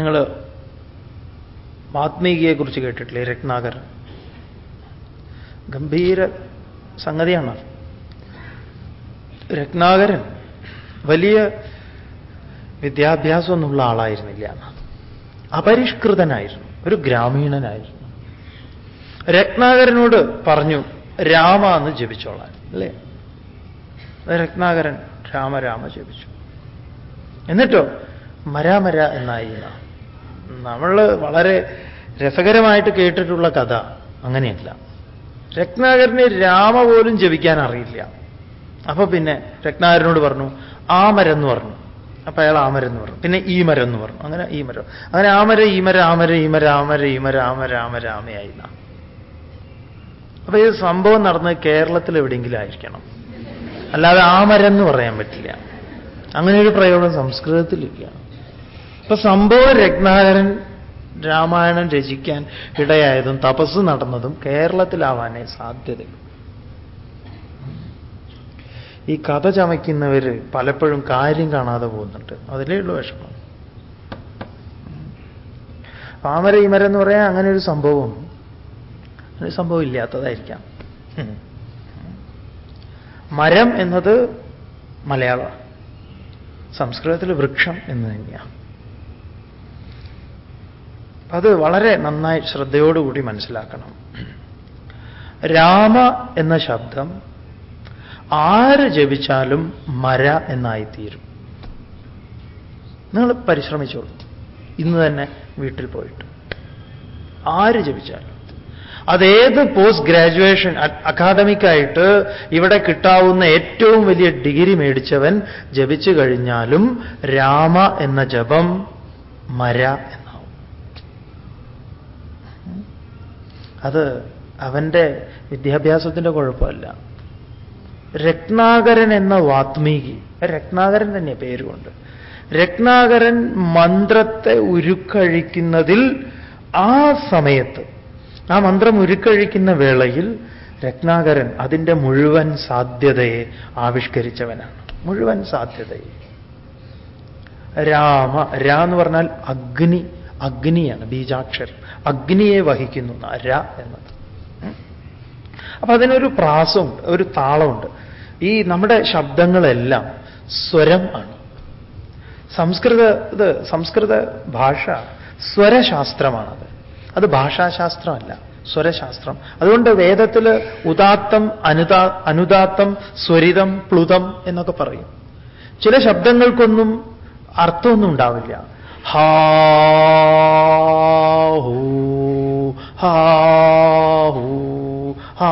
നിങ്ങൾ വാത്മീകിയെക്കുറിച്ച് കേട്ടിട്ടില്ലേ? രത്നാകർ. ഗംഭീര സംഗതിയാണ്. രത്നാകരൻ വലിയ വിദ്യാഭ്യാസമൊന്നുമുള്ള ആളായിരുന്നില്ല. അപരിഷ്കൃതനായിരുന്നു. ഒരു ഗ്രാമീണനായിരുന്നു. രത്നാകരനോട് പറഞ്ഞു രാമ എന്ന് ജപിച്ചോളാൻ. അല്ലേ? രത്നാകരൻ രാമ രാമ ജപിച്ചു. എന്നിട്ടോ മരാമര എന്നായി നമ്മൾ വളരെ രസകരമായിട്ട് കേട്ടിട്ടുള്ള കഥ. അങ്ങനെയല്ല. രത്നാകരന് രാമ പോലും ജപിക്കാൻ അറിയില്ല. അപ്പൊ പിന്നെ രത്നാകരനോട് പറഞ്ഞു ആമരെന്ന് പറഞ്ഞു. അപ്പൊ അയാൾ ആമരം എന്ന് പറഞ്ഞു. പിന്നെ ഈ മരം എന്ന് പറഞ്ഞു. അങ്ങനെ ഈ മരം അങ്ങനെ ആമര ഈമര ആമര ഈമര ആമര ഈമര ആമര ആമര ആമയായി അപ്പൊ ഈ സംഭവം നടന്നത് കേരളത്തിൽ എവിടെയെങ്കിലും ആയിരിക്കണം. അല്ലാതെ ആമരം എന്ന് പറയാൻ പറ്റില്ല. അങ്ങനെ ഒരു പ്രയോഗം സംസ്കൃതത്തിലില്ല. അപ്പൊ സംഭവം രത്നാകരൻ രാമായണം രചിക്കാൻ ഇടയായതും തപസ് നടന്നതും കേരളത്തിലാവാനേ സാധ്യതയുള്ളൂ. ഈ കഥ ചമയ്ക്കുന്നവർ പലപ്പോഴും കാര്യം കാണാതെ പോകുന്നുണ്ട്. അതിലേ ഉള്ളൂ വിഷമം. പാമര ഇമര എന്ന് പറയാൻ അങ്ങനെ ഒരു സംഭവം. ഒരു സംഭവം ഇല്ലാത്തതായിരിക്കാം. മരം എന്നത് മലയാളം സംസ്കൃതത്തിൽ വൃക്ഷം എന്ന് തന്നെയാണ് അത് വളരെ നന്നായി ശ്രദ്ധയോടുകൂടി മനസ്സിലാക്കണം. രാമ എന്ന ശബ്ദം ആര് ജപിച്ചാലും മര എന്നായിത്തീരും. നിങ്ങൾ പരിശ്രമിച്ചോളൂ. ഇന്ന് തന്നെ വീട്ടിൽ പോയിട്ട്. ആര് ജപിച്ചാലും. അതേത് പോസ്റ്റ് ഗ്രാജുവേഷൻ അക്കാദമിക്കായിട്ട് ഇവിടെ കിട്ടാവുന്ന ഏറ്റവും വലിയ ഡിഗ്രി മേടിച്ചവൻ ജപിച്ചു കഴിഞ്ഞാലും രാമ എന്ന ജപം മര അത് അവന്റെ വിദ്യാഭ്യാസത്തിന്റെ കുഴപ്പമല്ല. രത്നാകരൻ എന്ന വാത്മീകി രത്നാകരൻ തന്നെ പേരുകൊണ്ട് രത്നാകരൻ മന്ത്രത്തെ ഉരുക്കഴിക്കുന്നതിൽ ആ സമയത്ത് ആ മന്ത്രം ഉരുക്കഴിക്കുന്ന വേളയിൽ രത്നാകരൻ അതിന്റെ മുഴുവൻ സാധ്യതയെ ആവിഷ്കരിച്ചവനാണ്. മുഴുവൻ സാധ്യതയെ. രാമ രാ എന്ന് പറഞ്ഞാൽ അഗ്നി അഗ്നിയാണ് ബീജാക്ഷരം. അഗ്നിയെ വഹിക്കുന്നു ര എന്നത്. അപ്പൊ അതിനൊരു പ്രാസമുണ്ട് ഒരു താളമുണ്ട്. ഈ നമ്മുടെ ശബ്ദങ്ങളെല്ലാം സ്വരം ആണ്. സംസ്കൃത ഇത് സംസ്കൃത ഭാഷ സ്വരശാസ്ത്രമാണത്. അത് ഭാഷാശാസ്ത്രമല്ല സ്വരശാസ്ത്രം. അതുകൊണ്ട് വേദത്തിൽ ഉദാത്തം അനുദാ അനുദാത്തം സ്വരിതം പ്ലുതം എന്നൊക്കെ പറയും. ചില ശബ്ദങ്ങൾക്കൊന്നും അർത്ഥമൊന്നും ഉണ്ടാവില്ല. ഹാ ഹൂ ഹാ. ഹൂ ഹാ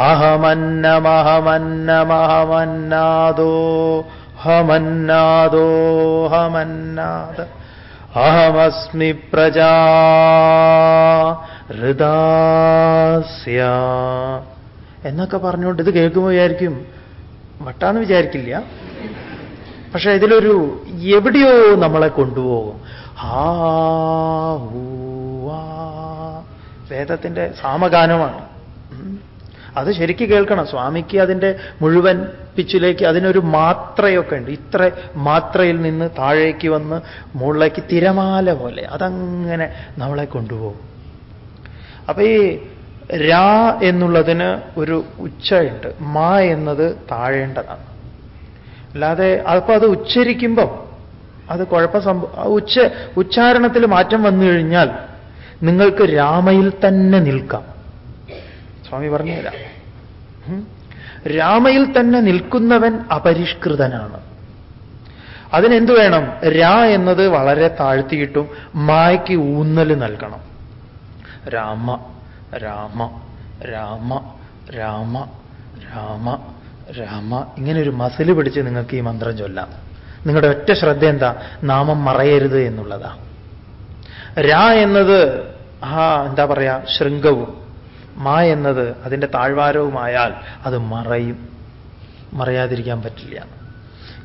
അഹമന്നമഹമന്നമഹമന്നാദോ ഹമന്നാദോ ഹമന്നാദ. അഹമസ്മി പ്രജാ ഹൃദാസ്യ എന്നൊക്കെ പറഞ്ഞുകൊണ്ട് ഇത് കേൾക്കുമ്പോൾ വിചാരിക്കും വട്ടാന്ന് വിചാരിക്കില്ല. പക്ഷെ ഇതിലൊരു എവിടെയോ നമ്മളെ കൊണ്ടുപോകും. ഹാ വേദത്തിന്റെ സാമഗാനമാണ്. അത് ശരിക്ക് കേൾക്കണം. സ്വാമിക്ക് അതിന്റെ മുഴുവൻ പിച്ചിലേക്ക് അതിനൊരു മാത്രയൊക്കെ ഉണ്ട്. ഇത്ര മാത്രയിൽ നിന്ന് താഴേക്ക് വന്ന് മുകളിലേക്ക് തിരമാല പോലെ അതങ്ങനെ നമ്മളെ കൊണ്ടുപോകും. അപ്പൊ ഈ രാ എന്നുള്ളതിന് ഒരു ഉച്ചയുണ്ട് മാ എന്നത് താഴേണ്ടതാണ്. അല്ലാതെ അപ്പോൾ അത് ഉച്ചരിക്കുമ്പം അത് കുഴപ്പ ഉച്ച ഉച്ചാരണത്തിൽ മാറ്റം വന്നു കഴിഞ്ഞാൽ നിങ്ങൾക്ക് രാമയിൽ തന്നെ നിൽക്കാം. സ്വാമി പറഞ്ഞുതരാം രാമയിൽ തന്നെ നിൽക്കുന്നവൻ അപരിഷ്കൃതനാണ്. അതിനെന്ത് വേണം? രാ എന്നത് വളരെ താഴ്ത്തിയിട്ടും മായ്ക്ക് ഊന്നൽ നൽകണം. രാമ രാമ രാമ രാമ രാമ രാമ ഇങ്ങനെ ഒരു മസിൽ പിടിച്ച് നിങ്ങൾക്ക് ഈ മന്ത്രം ചൊല്ലാം. നിങ്ങളുടെ ഒറ്റ ശ്രദ്ധ എന്താ? നാമം മറയരുത് എന്നുള്ളതാ. രാ എന്നത് ആ എന്താ പറയാ ശൃംഗവും. മാ എന്നത് അതിന്റെ താഴ്വാരവുമായാൽ അത് മറയും. മറയാതിരിക്കാൻ പറ്റില്ല.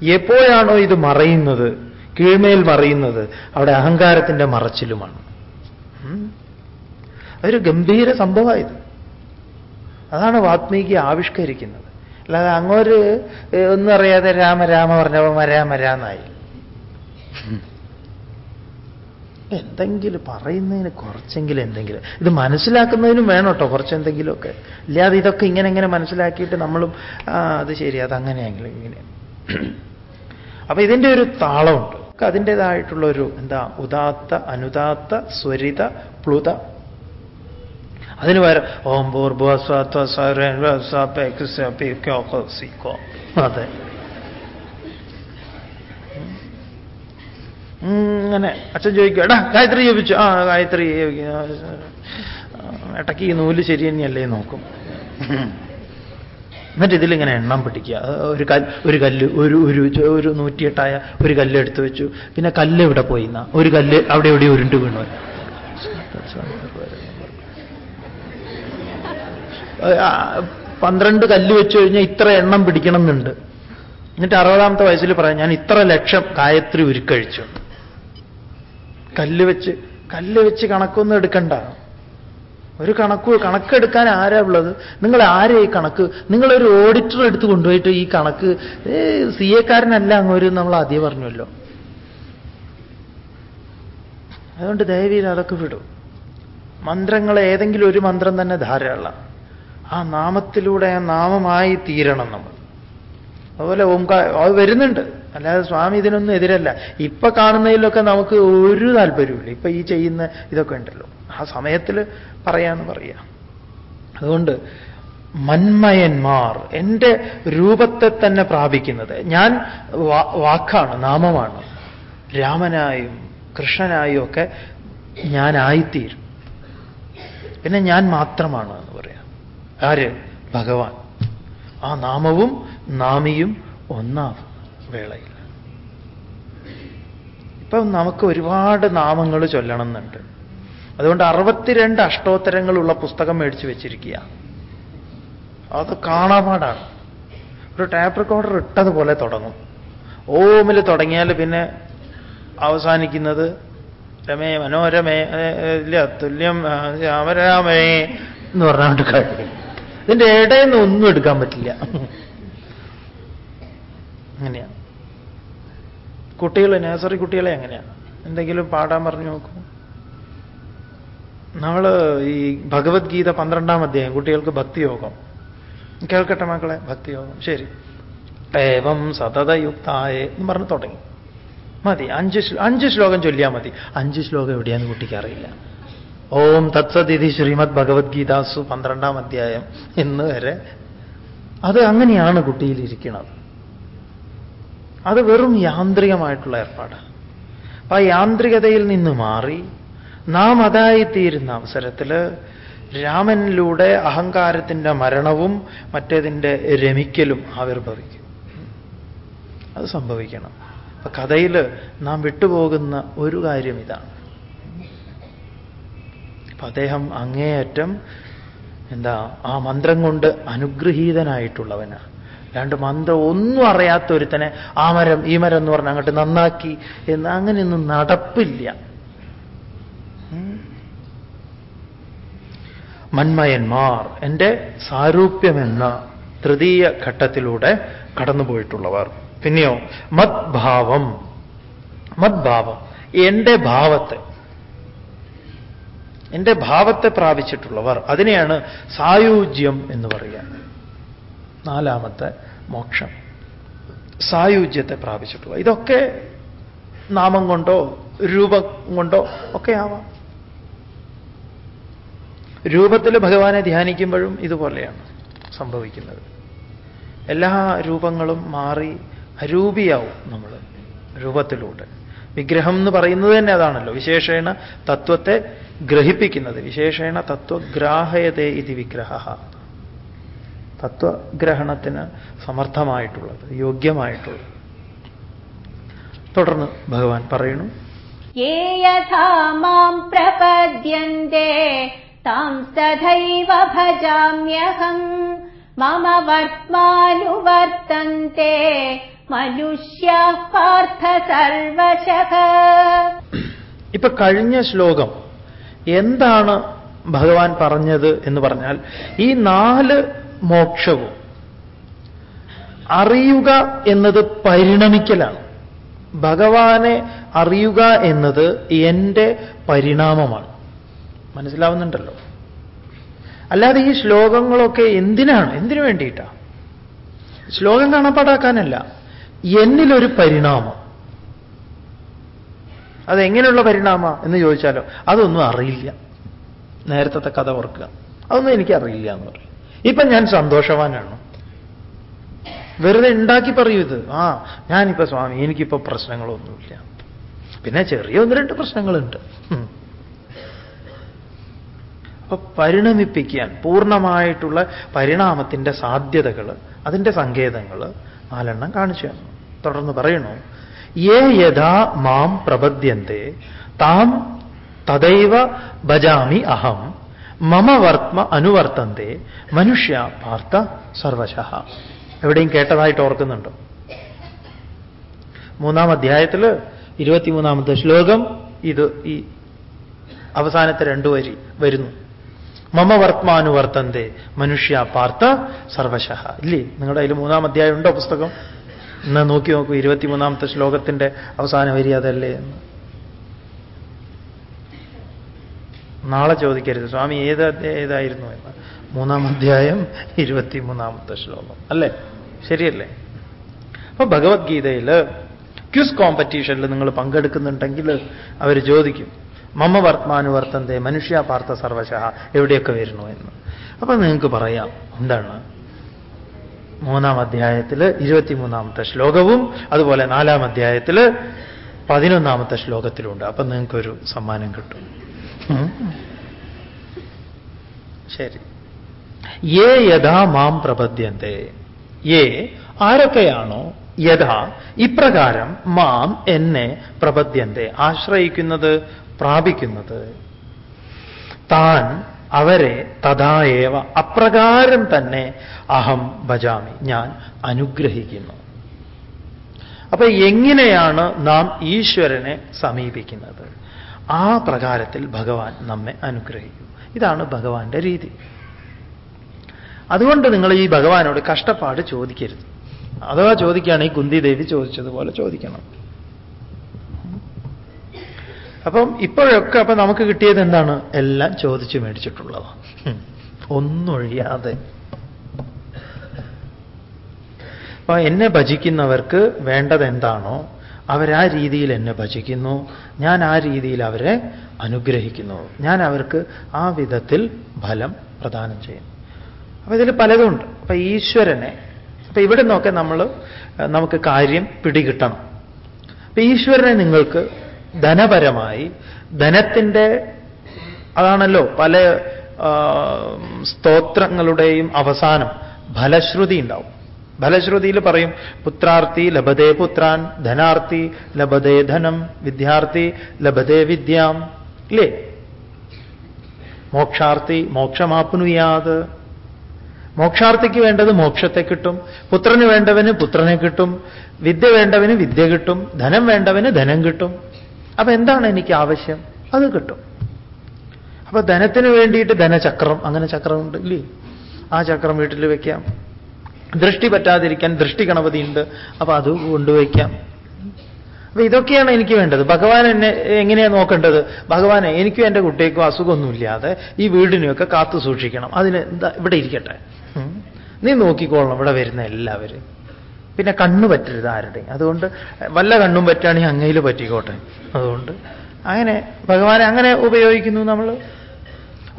എപ്പോഴാണോ ഇത് മറയുന്നത് കീഴ്മേൽ മറയുന്നത് അവിടെ അഹങ്കാരത്തിന്റെ മറച്ചിലുമാണ്. അതൊരു ഗംഭീര സംഭവമായത്. അതാണ് വാത്മീകി ആവിഷ്കരിക്കുന്നത്. അല്ലാതെ അങ്ങോട്ട് ഒന്നും അറിയാതെ രാമ രാമ പറഞ്ഞപ്പോൾ രാമായി എന്തെങ്കിലും പറയുന്നതിന് കുറച്ചെങ്കിലും എന്തെങ്കിലും ഇത് മനസ്സിലാക്കുന്നതിനും വേണം കേട്ടോ കുറച്ചെന്തെങ്കിലുമൊക്കെ. ഇല്ലാതെ ഇതൊക്കെ ഇങ്ങനെ ഇങ്ങനെ മനസ്സിലാക്കിയിട്ട് നമ്മളും അത് ശരി അതങ്ങനെയെങ്കിലും ഇങ്ങനെ. അപ്പൊ ഇതിന്റെ ഒരു താളമുണ്ട്. അതിന്റെതായിട്ടുള്ള ഒരു എന്താ ഉദാത്ത അനുദാത്ത സ്വരിത പ്ലുത അതിന് പകരം ഓം പൂർഭുവസ്വാത്വസോ അതെ. അങ്ങനെ അച്ഛൻ ചോദിക്കും എടാ ഗായത്രി ജപിച്ചു ആ ഗായത്രി ഇടയ്ക്ക് ഈ നൂൽ ശരി തന്നെയല്ലേ നോക്കും. എന്നിട്ട് ഇതിലിങ്ങനെ എണ്ണം പിടിക്കുക. ഒരു കല്ല് ഒരു കല്ല് ഒരു ഒരു ഒരു നൂറ്റിയെട്ടായ ഒരു കല്ല് എടുത്തു വെച്ചു. പിന്നെ കല്ല് ഇവിടെ പോയി എന്നാ ഒരു കല്ല് അവിടെ എവിടെ ഉരുണ്ട് വീണു. പന്ത്രണ്ട് കല്ല് വെച്ചു കഴിഞ്ഞാൽ ഇത്ര എണ്ണം പിടിക്കണം എന്നുണ്ട് എന്നിട്ട് അറുപതാമത്തെ വയസ്സിൽ പറയാം ഞാൻ ഇത്ര ലക്ഷം ഗായത്രി ഉരുക്കഴിച്ചു. കല്ല് വെച്ച് കല്ല് വെച്ച് കണക്കൊന്നും എടുക്കണ്ട. ഒരു കണക്ക് കണക്കെടുക്കാൻ ആരാ ഉള്ളത്? നിങ്ങൾ ആരെ ഈ കണക്ക്? നിങ്ങളൊരു ഓഡിറ്റർ എടുത്ത് കൊണ്ടുപോയിട്ട് ഈ കണക്ക്? സി എക്കാരനല്ല അങ്ങൊരു നമ്മൾ ആദ്യം പറഞ്ഞല്ലോ അതുകൊണ്ട് ദയവീത് അതൊക്കെ വിടും. മന്ത്രങ്ങൾ ഏതെങ്കിലും ഒരു മന്ത്രം തന്നെ ധാരാളം ആ നാമത്തിലൂടെ ആ നാമമായി തീരണം നമ്മൾ. അതുപോലെ ഓംകാ അത് വരുന്നുണ്ട്. അല്ലാതെ സ്വാമി ഇതിനൊന്നും എതിരല്ല. ഇപ്പൊ കാണുന്നതിലൊക്കെ നമുക്ക് ഒരു താല്പര്യമില്ല ഇപ്പൊ ഈ ചെയ്യുന്ന ഇതൊക്കെ ഉണ്ടല്ലോ. ആ സമയത്തിൽ പറയാന്ന് പറയാം. അതുകൊണ്ട് മന്മയന്മാർ എന്റെ രൂപത്തെ തന്നെ പ്രാപിക്കുന്നത്. ഞാൻ വാക്കാണ് നാമമാണ്. രാമനായും കൃഷ്ണനായും ഒക്കെ ഞാനായിത്തീരും. പിന്നെ ഞാൻ മാത്രമാണ്. ആര്? ഭഗവാൻ. ആ നാമവും നാമിയും ഒന്നാവും വേളയിൽ. ഇപ്പം നമുക്ക് ഒരുപാട് നാമങ്ങൾ ചൊല്ലണം എന്നുണ്ട് അതുകൊണ്ട് അറുപത്തിരണ്ട് അഷ്ടോത്തരങ്ങളുള്ള പുസ്തകം മേടിച്ചു വെച്ചിരിക്കുക. അത് കാണാപാടാണ്. ഒരു ടാപ്പ് റെക്കോർഡർ ഇട്ടതുപോലെ തുടങ്ങും. ഓമിൽ തുടങ്ങിയാൽ പിന്നെ അവസാനിക്കുന്നത് രമേ മനോരമേ ഇല്ല തുല്യം രാമരാമേ എന്ന് പറഞ്ഞുകൊണ്ട് കഴിയും ഇതിന്റെ ഇടയിൽ ഒന്നും എടുക്കാൻ പറ്റില്ല. അങ്ങനെയാണ് കുട്ടികൾ നേഴ്സറി കുട്ടികളെ അങ്ങനെയാണ്. എന്തെങ്കിലും പാടാൻ പറഞ്ഞു നോക്കൂ. നമ്മൾ ഈ ഭഗവത്ഗീത പന്ത്രണ്ടാം അധ്യായം കുട്ടികൾക്ക് ഭക്തിയോഗം. കേൾക്കട്ടെ മക്കളെ? ഭക്തിയോഗം. ശരി. ഏവം സതതയുക്തായ എന്ന് പറഞ്ഞ് തുടങ്ങി. മതി. അഞ്ച് അഞ്ച് ശ്ലോകം ചൊല്ലിയാൽ മതി. അഞ്ച് ശ്ലോകം എവിടെയാന്ന് കുട്ടിക്ക് അറിയില്ല. ഓം തത്സതിഥി ശ്രീമദ് ഭഗവത്ഗീതാസു പന്ത്രണ്ടാം അധ്യായം എന്ന് വരെ. അത് അങ്ങനെയാണ് കുട്ടിയിലിരിക്കുന്നത്. അത് വെറും യാന്ത്രികമായിട്ടുള്ള ഏർപ്പാടാണ് അപ്പൊ ആ യാന്ത്രികതയിൽ നിന്ന് മാറി നാം അതായിത്തീരുന്ന അവസരത്തിൽ രാമനിലൂടെ അഹങ്കാരത്തിന്റെ മരണവും മറ്റേതിന്റെ രമിക്കലും ആവിർഭവിക്കും. അത് സംഭവിക്കണം. അപ്പൊ കഥയിൽ നാം വിട്ടുപോകുന്ന ഒരു കാര്യം ഇതാണ്. അപ്പൊ അദ്ദേഹം അങ്ങേയറ്റം എന്താ ആ മന്ത്രം കൊണ്ട് അനുഗ്രഹീതനായിട്ടുള്ളവനാണ് രണ്ട് മന്ത്രം ഒന്നും അറിയാത്ത ഒരുത്തനെ ആ മരം ഈ മരം എന്ന് പറഞ്ഞ് അങ്ങോട്ട് നന്നാക്കി എന്ന് അങ്ങനെയൊന്നും നടപ്പില്ല. മന്മയന്മാർ എന്റെ സാരൂപ്യമെന്ന തൃതീയ ഘട്ടത്തിലൂടെ കടന്നുപോയിട്ടുള്ളവർ. പിന്നെയോ മത്ഭാവം മത്ഭാവം എന്റെ ഭാവത്തെ എന്റെ ഭാവത്തെ പ്രാപിച്ചിട്ടുള്ളവർ. അതിനെയാണ് സായുജ്യം എന്ന് പറയുക. നാലാമത്തെ മോക്ഷം. സായുജ്യത്തെ പ്രാപിച്ചിട്ടുള്ള. ഇതൊക്കെ നാമം കൊണ്ടോ രൂപം കൊണ്ടോ ഒക്കെ ആവാം. രൂപത്തിൽ ഭഗവാനെ ധ്യാനിക്കുമ്പോഴും ഇതുപോലെയാണ് സംഭവിക്കുന്നത്. എല്ലാ രൂപങ്ങളും മാറി അരൂപിയാവും നമ്മൾ രൂപത്തിലൂടെ. വിഗ്രഹം എന്ന് പറയുന്നത് തന്നെ അതാണല്ലോ. വിശേഷേണ തത്വത്തെ ഗ്രഹിപ്പിക്കുന്നത്. വിശേഷേണ തത്വഗ്രാഹയതേ ഇത് വിഗ്രഹ. തത്വഗ്രഹണത്തിന് സമർത്ഥമായിട്ടുള്ളത് യോഗ്യമായിട്ടുള്ളത്. തുടർന്ന് ഭഗവാൻ പറയുന്നു. പ്രപദ്യന്തേ താം ഭജാമ്യഹം. മമ വർത്തമാനുവർത്തന്തെ മനുഷ്യ പാർത്ഥ സർവശ. ഇപ്പൊ കഴിഞ്ഞ ശ്ലോകം എന്താണ് ഭഗവാൻ പറഞ്ഞത് എന്ന് പറഞ്ഞാൽ ഈ നാല് മോക്ഷവും അറിയുക എന്നത് പരിണമിക്കലാണ്. ഭഗവാനെ അറിയുക എന്നത് എന്റെ പരിണാമമാണ്. മനസ്സിലാവുന്നുണ്ടല്ലോ? അല്ലാതെ ഈ ശ്ലോകങ്ങളൊക്കെ എന്തിനാണ്? എന്തിനു വേണ്ടിയിട്ടാണ് ശ്ലോകം കാണപ്പാടാക്കാനല്ല. എന്നിലൊരു പരിണാമം. അതെങ്ങനെയുള്ള പരിണാമ എന്ന് ചോദിച്ചാലോ? അതൊന്നും അറിയില്ല. നേരത്തെ കഥ ഓർക്കുക. അതൊന്നും എനിക്കറിയില്ല എന്ന് പറയും. ഇപ്പൊ ഞാൻ സന്തോഷവാനാണ്? വെറുതെ ഉണ്ടാക്കി പറയൂ ഇത്. ആ ഞാനിപ്പോ സ്വാമി എനിക്കിപ്പോ പ്രശ്നങ്ങളൊന്നുമില്ല. പിന്നെ ചെറിയ ഒന്ന് രണ്ട് പ്രശ്നങ്ങളുണ്ട്. അപ്പൊ പരിണമിപ്പിക്കാൻ പൂർണമായിട്ടുള്ള പരിണാമത്തിന്റെ സാധ്യതകൾ അതിന്റെ സങ്കേതങ്ങൾ നാലെണ്ണം കാണിച്ചു തുടർന്ന് പറയണു യേ യഥാ മാം പ്രപദ്യന്തെ താം തദൈവ ഭജാമി അഹം മമ വർത്മ അനുവർത്തന്തെ മനുഷ്യ പാർത്ഥ സർവശ. എവിടെയും കേട്ടതായിട്ട് ഓർക്കുന്നുണ്ടോ? മൂന്നാം അധ്യായത്തിൽ ഇരുപത്തിമൂന്നാമത്തെ ശ്ലോകം ഇത് ഈ അവസാനത്തെ രണ്ടു വരി വരുന്നു. മമ വർത്മാനുവർത്തന്തെ മനുഷ്യ പാർത്ഥ സർവശ. ഇല്ലേ? നിങ്ങളുടെ അതിൽ മൂന്നാം അധ്യായം ഉണ്ടോ പുസ്തകം? എന്നാ നോക്കി നോക്കൂ ഇരുപത്തിമൂന്നാമത്തെ ശ്ലോകത്തിന്റെ അവസാന വരി അതല്ലേ എന്ന്. നാളെ ചോദിക്കരുത് സ്വാമി ഏത് ഏതായിരുന്നു എന്ന്. മൂന്നാം അധ്യായം ഇരുപത്തിമൂന്നാമത്തെ ശ്ലോകം. അല്ലേ? ശരിയല്ലേ? അപ്പൊ ഭഗവത്ഗീതയിൽ ക്യൂസ് കോമ്പറ്റീഷനിൽ നിങ്ങൾ പങ്കെടുക്കുന്നുണ്ടെങ്കിൽ അവർ ചോദിക്കും മമ്മ വർത്തമാനുവർത്തന്റെ മനുഷ്യ പാർത്ഥ സർവശ എവിടെയൊക്കെ വരുന്നു എന്ന്. അപ്പൊ നിങ്ങൾക്ക് പറയാം എന്താണ്? മൂന്നാം അധ്യായത്തിൽ ഇരുപത്തിമൂന്നാമത്തെ ശ്ലോകവും അതുപോലെ നാലാം അധ്യായത്തിൽ പതിനൊന്നാമത്തെ ശ്ലോകത്തിലുണ്ട്. അപ്പം നിങ്ങൾക്കൊരു സമ്മാനം കിട്ടും. ശരി. ഏ യഥാ മാം പ്രപദ്യന്തേ. ഏ ആരൊക്കെയാണോ? യഥാ ഇപ്രകാരം മാം എന്നെ പ്രപദ്യന്തേ. ആശ്രയിക്കുന്നത് പ്രാപിക്കുന്നത്. താൻ അവരെ തഥായേവ അപ്രകാരം തന്നെ അഹം ഭജാമി. ഞാൻ അനുഗ്രഹിക്കുന്നു. അപ്പൊ എങ്ങനെയാണ് നാം ഈശ്വരനെ സമീപിക്കുന്നത്? ആ പ്രകാരത്തിൽ ഭഗവാൻ നമ്മെ അനുഗ്രഹിക്കും. ഇതാണ് ഭഗവാന്റെ രീതി. അതുകൊണ്ട് നിങ്ങൾ ഈ ഭഗവാനോട് കഷ്ടപ്പാട് ചോദിക്കരുത്. അഥവാ ചോദിക്കുകയാണെങ്കിൽ കുന്തി ദേവി ചോദിച്ചതുപോലെ ചോദിക്കണം. അപ്പം ഇപ്പോഴൊക്കെ അപ്പൊ നമുക്ക് കിട്ടിയത് എന്താണ്? എല്ലാം ചോദിച്ചു മേടിച്ചിട്ടുള്ളത് ഒന്നൊഴിയാതെ അപ്പൊ എന്നെ ഭജിക്കുന്നവർക്ക് വേണ്ടത് എന്താണോ അവരാ രീതിയിൽ എന്നെ ഭജിക്കുന്നു. ഞാൻ ആ രീതിയിൽ അവരെ അനുഗ്രഹിക്കുന്നു. ഞാൻ അവർക്ക് ആ വിധത്തിൽ ഫലം പ്രദാനം ചെയ്യുന്നു. അപ്പൊ ഇതിൽ പലതുണ്ട്. അപ്പൊ ഈശ്വരനെ അപ്പൊ ഇവിടെ നിന്നൊക്കെ നമ്മൾ നമുക്ക് കാര്യം പിടികിട്ടണം. അപ്പൊ ഈശ്വരനെ നിങ്ങൾക്ക് ധനപരമായി ധനത്തിന്റെ അതാണല്ലോ പല സ്തോത്രങ്ങളുടെയും അവസാനം ഫലശ്രുതി ഉണ്ടാവും. ഫലശ്രുതിയിൽ പറയും പുത്രാർത്ഥി ലഭതേ പുത്രാൻ ധനാർത്ഥി ലഭതേ ധനം വിദ്യാർത്ഥി ലഭതേ വിദ്യാം. ഇല്ലേ? മോക്ഷാർത്ഥി മോക്ഷമാപ്നുയാത് മോക്ഷാർത്ഥിക്ക് വേണ്ടത് മോക്ഷത്തെ കിട്ടും പുത്രന് വേണ്ടവന് പുത്രനെ കിട്ടും വിദ്യ വേണ്ടവന് വിദ്യ കിട്ടും ധനം വേണ്ടവന് ധനം കിട്ടും. അപ്പൊ എന്താണ് എനിക്ക് ആവശ്യം? അത് കിട്ടും. അപ്പൊ ധനത്തിന് വേണ്ടിയിട്ട് ധനചക്രം അങ്ങനെ ചക്രമുണ്ട് ഇല്ലേ? ആ ചക്രം വീട്ടിൽ വെക്കാം. ദൃഷ്ടി പറ്റാതിരിക്കാൻ ദൃഷ്ടി ഗണപതിയുണ്ട് അപ്പൊ അത് കൊണ്ടുവയ്ക്കാം. അപ്പൊ ഇതൊക്കെയാണ് എനിക്ക് വേണ്ടത്. ഭഗവാൻ എന്നെ എങ്ങനെയാണ് നോക്കേണ്ടത്? ഭഗവാനെ എനിക്കും എന്റെ കുട്ടിക്കും അസുഖമൊന്നുമില്ലാതെ ഈ വീടിനെയൊക്കെ കാത്തു സൂക്ഷിക്കണം. അതിന് ഇവിടെ ഇരിക്കട്ടെ. നീ നോക്കിക്കോളണം. ഇവിടെ വരുന്ന എല്ലാവരും പിന്നെ കണ്ണു പറ്റരുത് ആരുടെയും അതുകൊണ്ട് വല്ല കണ്ണും പറ്റുകയാണെങ്കിൽ അങ്ങയിൽ പറ്റിക്കോട്ടെ. അതുകൊണ്ട് അങ്ങനെ ഭഗവാനെ അങ്ങനെ ഉപയോഗിക്കുന്നു നമ്മൾ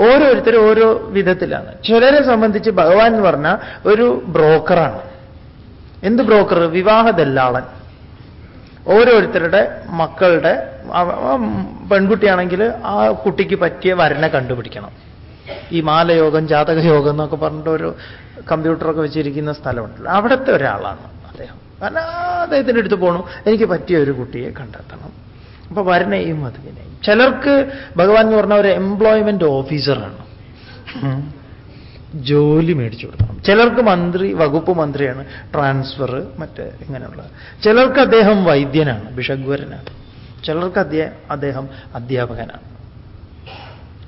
ഓരോരുത്തരും ഓരോ വിധത്തിലാണ്. ചിലരെ സംബന്ധിച്ച് ഭഗവാൻ എന്ന് പറഞ്ഞാൽ ഒരു ബ്രോക്കറാണ്. എന്ത് ബ്രോക്കർ വിവാഹ ദല്ലാളൻ. ഓരോരുത്തരുടെ മക്കളുടെ പെൺകുട്ടിയാണെങ്കിൽ ആ കുട്ടിക്ക് പറ്റിയ വരനെ കണ്ടുപിടിക്കണം. ഈ മാലയോഗം ജാതകയോഗം എന്നൊക്കെ പറഞ്ഞിട്ട് ഒരു കമ്പ്യൂട്ടറൊക്കെ വെച്ചിരിക്കുന്ന സ്ഥലമുണ്ടല്ലോ. അവിടുത്തെ ഒരാളാണ്. അദ്ദേഹം. കാരണം അദ്ദേഹത്തിന്റെ അടുത്ത് പോകണു എനിക്ക് പറ്റിയ ഒരു കുട്ടിയെ കണ്ടെത്തണം. അപ്പൊ വരണയും അതിനെയും ചിലർക്ക് ഭഗവാൻ എന്ന് പറഞ്ഞ ഒരു എംപ്ലോയ്മെന്റ് ഓഫീസറാണ് ജോലി മേടിച്ചു കൊടുക്കണം. ചിലർക്ക് മന്ത്രി വകുപ്പ് മന്ത്രിയാണ്. ട്രാൻസ്ഫർ മറ്റ് ഇങ്ങനെയുള്ള. ചിലർക്ക് അദ്ദേഹം വൈദ്യനാണ് ബിഷഗ്വരനാണ് ചിലർക്ക് അദ്ദേഹം അദ്ദേഹം അധ്യാപകനാണ്.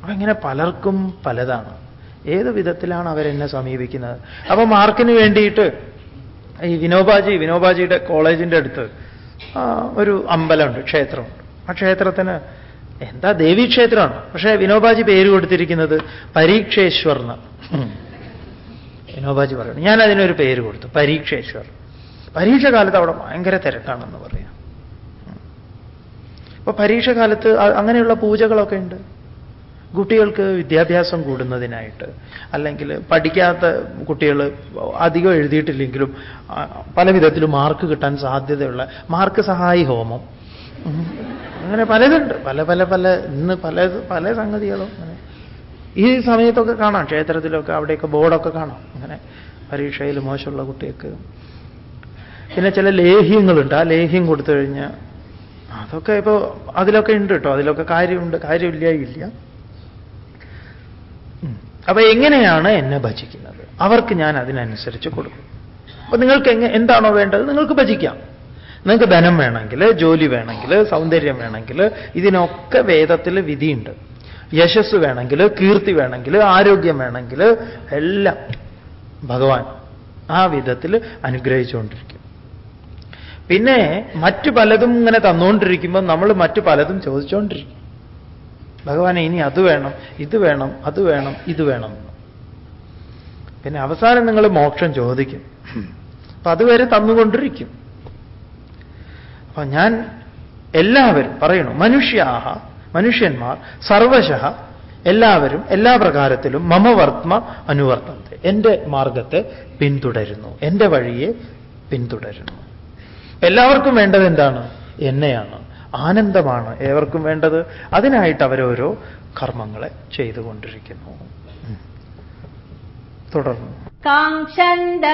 അപ്പൊ ഇങ്ങനെ പലർക്കും പലതാണ്. ഏത് വിധത്തിലാണ് അവരെന്നെ സമീപിക്കുന്നത്? അപ്പൊ മാർക്കിന് വേണ്ടിയിട്ട് ഈ വിനോബാജി വിനോബാജിയുടെ കോളേജിന്റെ അടുത്ത് ഒരു അമ്പലമുണ്ട് ക്ഷേത്രമുണ്ട്. ആ ക്ഷേത്രത്തിന് എന്താ ദേവീക്ഷേത്രമാണ് പക്ഷേ വിനോബാജി പേര് കൊടുത്തിരിക്കുന്നത് പരീക്ഷേശ്വർ എന്ന് വിനോബാജി പറയുന്നു ഞാൻ അതിനൊരു പേര് കൊടുത്തു പരീക്ഷേശ്വർ. പരീക്ഷ കാലത്ത് അവിടെ ഭയങ്കര തിരക്കാണെന്ന് പറയാം. അപ്പൊ പരീക്ഷ കാലത്ത് അങ്ങനെയുള്ള പൂജകളൊക്കെ ഉണ്ട്. കുട്ടികൾക്ക് വിദ്യാഭ്യാസം കൂടുന്നതിനായിട്ട് അല്ലെങ്കിൽ പഠിക്കാത്ത കുട്ടികൾ അധികം എഴുതിയിട്ടില്ലെങ്കിലും പല വിധത്തിലും മാർക്ക് കിട്ടാൻ സാധ്യതയുള്ള മാർക്ക് സഹായി ഹോമം. അങ്ങനെ പലതുണ്ട്. പല പല പല ഇന്ന് പല പല സംഗതികളും അങ്ങനെ. ഈ സമയത്തൊക്കെ കാണാം. ക്ഷേത്രത്തിലൊക്കെ അവിടെയൊക്കെ ബോർഡൊക്കെ കാണാം. അങ്ങനെ പരീക്ഷയിൽ മോശമുള്ള കുട്ടികൾക്ക്. പിന്നെ ചില ലേഹ്യങ്ങളുണ്ട്. ആ ലേഹ്യം കൊടുത്തു കഴിഞ്ഞാൽ അതൊക്കെ ഇപ്പോൾ അതിലൊക്കെ ഉണ്ട് കേട്ടോ. അതിലൊക്കെ കാര്യമുണ്ട്. കാര്യമില്ല ഇല്ല. അപ്പൊ എങ്ങനെയാണ് എന്നെ ഭജിക്കുന്നത്? അവർക്ക് ഞാൻ അതിനനുസരിച്ച് കൊടുക്കും. അപ്പൊ നിങ്ങൾക്ക് എങ്ങനെ എന്താണോ വേണ്ടത് നിങ്ങൾക്ക് ഭജിക്കാം. നിങ്ങൾക്ക് ധനം വേണമെങ്കിൽ ജോലി വേണമെങ്കിൽ സൗന്ദര്യം വേണമെങ്കിൽ ഇതിനൊക്കെ വേദത്തിൽ വിധിയുണ്ട്. യശസ് വേണമെങ്കിൽ കീർത്തി വേണമെങ്കിൽ ആരോഗ്യം വേണമെങ്കിൽ എല്ലാം ഭഗവാൻ ആ വിധത്തിൽ അനുഗ്രഹിച്ചുകൊണ്ടിരിക്കും. പിന്നെ മറ്റു പലതും ഇങ്ങനെ തന്നുകൊണ്ടിരിക്കുമ്പോൾ നമ്മൾ മറ്റു പലതും ചോദിച്ചുകൊണ്ടിരിക്കും ഭഗവാനെ ഇനി അത് വേണം ഇത് വേണം അത് വേണം ഇത് വേണം. പിന്നെ അവസാനം നിങ്ങൾ മോക്ഷം ചോദിക്കും. അപ്പൊ അതുവരെ തന്നുകൊണ്ടിരിക്കും. അപ്പൊ ഞാൻ എല്ലാവരും പറയണു മനുഷ്യാഹ മനുഷ്യന്മാർ സർവശഹ എല്ലാവരും എല്ലാ പ്രകാരത്തിലും മമവർത്മ അനുവർത്തന്തെ. എന്റെ മാർഗത്തെ പിന്തുടരുന്നു എന്റെ വഴിയെ പിന്തുടരുന്നു. എല്ലാവർക്കും വേണ്ടത് എന്താണ്? എന്നെയാണ്. ആനന്ദമാണ് ഏവർക്കും വേണ്ടത്. അതിനായിട്ട് അവരോരോ കർമ്മങ്ങളെ ചെയ്തുകൊണ്ടിരിക്കുന്നു. തുടർന്ന്. കാക്ഷന്ത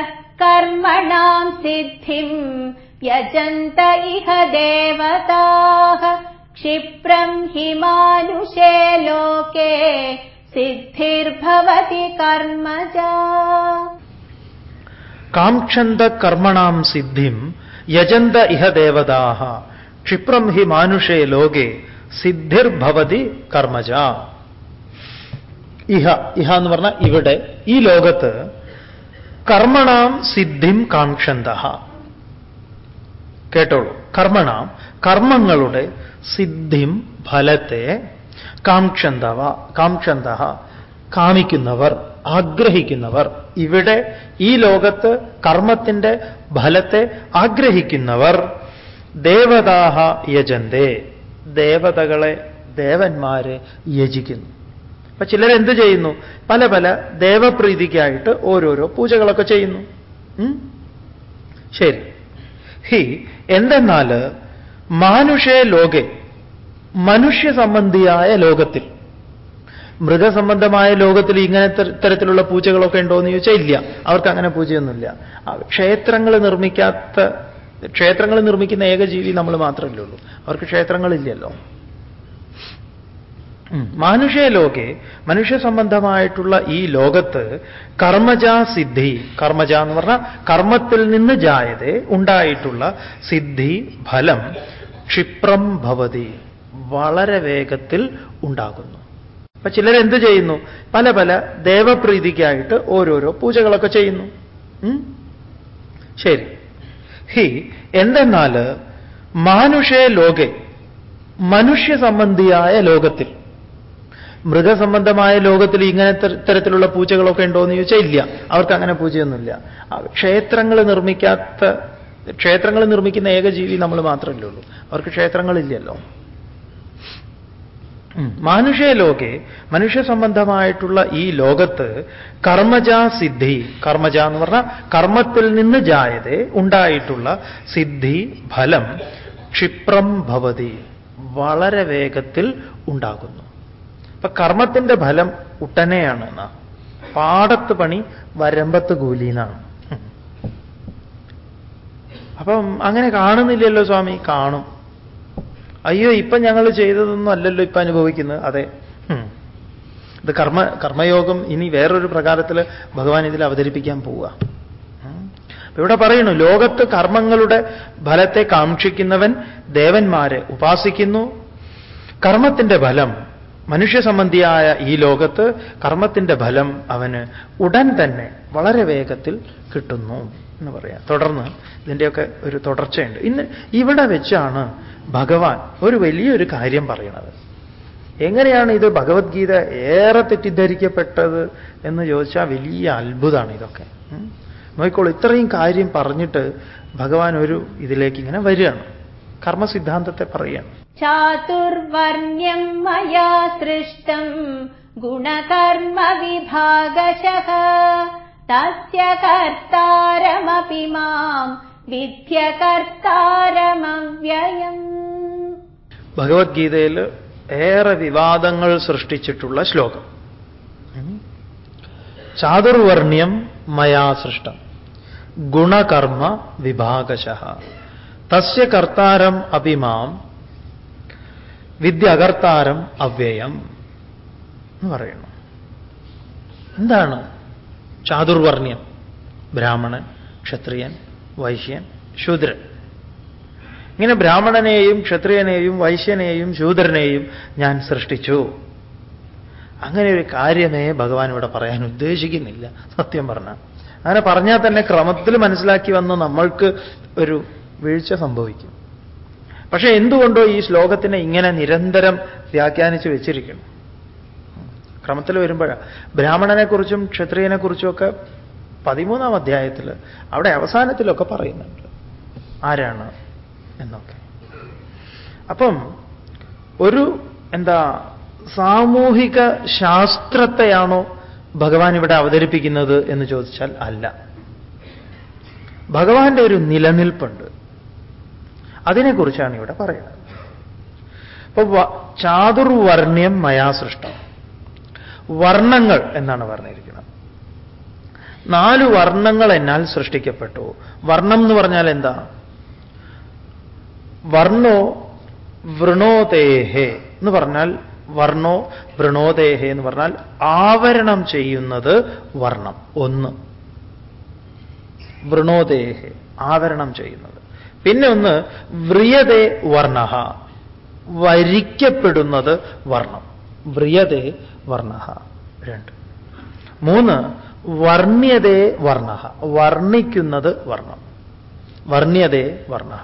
കർമ്മണം സിദ്ധിം യജന്ത ഇഹ ദേവതാഹ ക്ഷിപ്രം ഹിമാനുഷേ ലോകേ സിദ്ധിർഭവതി കർമ്മജ. കാക്ഷന്ത കർമ്മണാം സിദ്ധിം യജന്ത ഇഹ ദേവതാഹ ക്ഷിപ്രം ഹി മാനുഷേ ലോകെ സിദ്ധിർഭവതി കർമ്മജ. ഇഹ ഇഹ എന്ന് പറഞ്ഞാൽ ഇവിടെ ഈ ലോകത്ത് കർമ്മണാം സിദ്ധിം കാക്ഷന്ത കേട്ടോളൂ. കർമ്മണാം കർമ്മങ്ങളുടെ സിദ്ധിം ഫലത്തെ കാക്ഷന്തവ കാക്ഷന്ത കാമിക്കുന്നവർ ആഗ്രഹിക്കുന്നവർ. ഇവിടെ ഈ ലോകത്ത് കർമ്മത്തിന്റെ ഫലത്തെ ആഗ്രഹിക്കുന്നവർ. ദേവതാഹ യജന്തേ. ദേവതകളെ ദേവന്മാര് യജിക്കുന്നു. അപ്പൊ ചിലരെന്ത് ചെയ്യുന്നു? പല പല ദേവപ്രീതിക്കായിട്ട് ഓരോരോ പൂജകളൊക്കെ ചെയ്യുന്നു. ശരി. ഹി എന്തെന്നാൽ മാനുഷേ ലോകെ മനുഷ്യ സംബന്ധിയായ ലോകത്തിൽ മൃഗസംബന്ധമായ ലോകത്തിൽ ഇങ്ങനെ തരത്തിലുള്ള പൂജകളൊക്കെ ഉണ്ടോ എന്ന് ചോദിച്ചാൽ ഇല്ല. അവർക്ക് അങ്ങനെ പൂജയൊന്നുമില്ല. ക്ഷേത്രങ്ങൾ നിർമ്മിക്കാത്ത ക്ഷേത്രങ്ങൾ നിർമ്മിക്കുന്ന ഏക ജീവി നമ്മൾ മാത്രമല്ലേ ഉള്ളൂ. അവർക്ക് ക്ഷേത്രങ്ങളില്ലല്ലോ. മനുഷ്യലോകെ മാനുഷേ ലോകെ മനുഷ്യ സംബന്ധമായിട്ടുള്ള ഈ ലോകത്ത് കർമ്മജാ സിദ്ധി കർമ്മജ എന്ന് പറഞ്ഞാൽ കർമ്മത്തിൽ നിന്ന് ജായതെ ഉണ്ടായിട്ടുള്ള സിദ്ധി ഫലം ക്ഷിപ്രം ഭവതി വളരെ വേഗത്തിൽ ഉണ്ടാകുന്നു. അപ്പൊ ചിലരെന്ത് ചെയ്യുന്നു? പല പല ദേവപ്രീതിക്കായിട്ട് ഓരോരോ പൂജകളൊക്കെ ചെയ്യുന്നു. ശരി. ഹി എന്തെന്നാൽ മാനുഷേ ലോകെ മനുഷ്യ സംബന്ധിയായ ലോകത്തിൽ. മൃഗസംബന്ധമായ ലോകത്തിൽ ഇങ്ങനെ തരത്തിലുള്ള പൂജകളൊക്കെ ഉണ്ടോ എന്ന് ചോദിച്ചാൽ ഇല്ല. അവർക്ക് അങ്ങനെ പൂജയൊന്നുമില്ല ക്ഷേത്രങ്ങൾ നിർമ്മിക്കാത്ത ക്ഷേത്രങ്ങൾ നിർമ്മിക്കുന്ന ഏക ജീവി നമ്മൾ മാത്രമല്ലേ ഉള്ളൂ. അവർക്ക് ക്ഷേത്രങ്ങളില്ലല്ലോ. മാനുഷേ ലോകെ മനുഷ്യ സംബന്ധമായിട്ടുള്ള ഈ ലോകത്ത് കർമ്മജാ സിദ്ധി കർമ്മജ എന്ന് പറഞ്ഞാൽ കർമ്മത്തിൽ നിന്ന് ജായതെ ഉണ്ടായിട്ടുള്ള സിദ്ധി ഫലം ക്ഷിപ്രം ഭവതി വളരെ വേഗത്തിൽ ഉണ്ടാകുന്നു. അപ്പൊ കർമ്മത്തിന്റെ ഫലം ഉട്ടനെയാണ് എന്നാ. പാടത്ത് പണി വരമ്പത്ത് കൂലിന്നാണ് അപ്പം അങ്ങനെ കാണുന്നില്ലല്ലോ സ്വാമി കാണും. അയ്യോ ഇപ്പൊ ഞങ്ങൾ ചെയ്തതൊന്നും അല്ലല്ലോ ഇപ്പൊ അനുഭവിക്കുന്നത്. അതെ. ഇത് കർമ്മ കർമ്മയോഗം ഇനി വേറൊരു പ്രകാരത്തിൽ ഭഗവാൻ ഇതിൽ അവതരിപ്പിക്കാൻ പോവുക. ഇവിടെ പറയുന്നു ലോകത്ത് കർമ്മങ്ങളുടെ ഫലത്തെ കാക്ഷിക്കുന്നവൻ ദേവന്മാരെ ഉപാസിക്കുന്നു. കർമ്മത്തിന്റെ ഫലം മനുഷ്യ സംബന്ധിയായ ഈ ലോകത്ത് കർമ്മത്തിന്റെ ഫലം അവന് ഉടൻ തന്നെ വളരെ വേഗത്തിൽ കിട്ടുന്നു. എന്ന് പറയാം. തുടർന്ന് ഇതിന്റെയൊക്കെ ഒരു തുടർച്ചയുണ്ട്. ഇന്ന് ഇവിടെ വെച്ചാണ് ഭഗവാൻ ഒരു വലിയൊരു കാര്യം പറയണത് എങ്ങനെയാണ് ഇത് ഭഗവത്ഗീത ഏറെ തെറ്റിദ്ധരിക്കപ്പെട്ടത് എന്ന് ചോദിച്ചാൽ വലിയ അത്ഭുതമാണ് ഇതൊക്കെ. നോക്കിക്കോളൂ ഇത്രയും കാര്യം പറഞ്ഞിട്ട് ഭഗവാൻ ഒരു ഇതിലേക്ക് ഇങ്ങനെ വരികയാണ്. കർമ്മസിദ്ധാന്തത്തെ പറയുകയാണ്. ചാതുർവർണ്യം മയാ സൃഷ്ടം ഗുണകർമ്മ വിഭാഗശ. തസ്യ കർത്താരമപി മാം വിദ്യ കർത്താരമവ്യയം. ഭഗവത്ഗീതയിൽ ഏറെ വിവാദങ്ങൾ സൃഷ്ടിച്ചിട്ടുള്ള ശ്ലോകം. ചാതുർവർണ്യം മയാ സൃഷ്ടം ഗുണകർമ്മ വിഭാഗശ. തസ്യ കർത്താരം അഭിമാം വിദ്യ അകർത്താരം അവ്യയം എന്ന് പറയുന്നു. എന്താണ് ചാതുർവർണ്യം ബ്രാഹ്മണൻ ക്ഷത്രിയൻ വൈശ്യൻ ശൂദ്രൻ. ഇങ്ങനെ ബ്രാഹ്മണനെയും ക്ഷത്രിയനെയും വൈശ്യനെയും ശൂദ്രനെയും ഞാൻ സൃഷ്ടിച്ചു. അങ്ങനെ ഒരു കാര്യമേ ഭഗവാൻ ഇവിടെ പറയാൻ ഉദ്ദേശിക്കുന്നില്ല. സത്യം പറഞ്ഞാൽ അങ്ങനെ പറഞ്ഞാൽ തന്നെ ക്രമത്തിൽ മനസ്സിലാക്കി വന്ന് നമ്മൾക്ക് ഒരു വീഴ്ച സംഭവിക്കും. പക്ഷേ എന്തുകൊണ്ടോ ഈ ശ്ലോകത്തിനെ ഇങ്ങനെ നിരന്തരം വ്യാഖ്യാനിച്ചു വെച്ചിരിക്കണം ക്രമത്തിൽ വരുമ്പോഴാണ് ബ്രാഹ്മണനെക്കുറിച്ചും ക്ഷത്രിയനെക്കുറിച്ചുമൊക്കെ പതിമൂന്നാം അധ്യായത്തിൽ അവിടെ അവസാനത്തിലൊക്കെ പറയുന്നുണ്ട്. ആരാണ് എന്നൊക്കെ. അപ്പം ഒരു എന്താ സാമൂഹിക ശാസ്ത്രത്തെയാണോ ഭഗവാൻ ഇവിടെ അവതരിപ്പിക്കുന്നത് എന്ന് ചോദിച്ചാൽ അല്ല. ഭഗവാന്റെ ഒരു നിലനിൽപ്പുണ്ട്. അതിനെക്കുറിച്ചാണ് ഇവിടെ പറയുന്നത്. അപ്പൊ ചാതുർവർണ്യം മയാ സൃഷ്ടം വർണങ്ങൾ എന്നാണ് പറഞ്ഞിരിക്കുന്നത്. നാല് വർണങ്ങൾ എന്നാൽ സൃഷ്ടിക്കപ്പെട്ടു. വർണം എന്ന് പറഞ്ഞാൽ എന്താ? വർണോ വൃണോദേഹേ എന്ന് പറഞ്ഞാൽ വർണോ വൃണോദേഹേ എന്ന് പറഞ്ഞാൽ ആവരണം ചെയ്യുന്നത് വർണം. ഒന്ന്. വൃണോദേഹേ ആവരണം ചെയ്യുന്നത്. പിന്നെ ഒന്ന് വ്രിയതേ വർണ വരിക്കപ്പെടുന്നത് വർണം. വ്രിയതേ വർണ. രണ്ട്. മൂന്ന് വർണ്യതേ വർണ. വർണിക്കുന്നത് വർണം. വർണ്യതേ വർണ.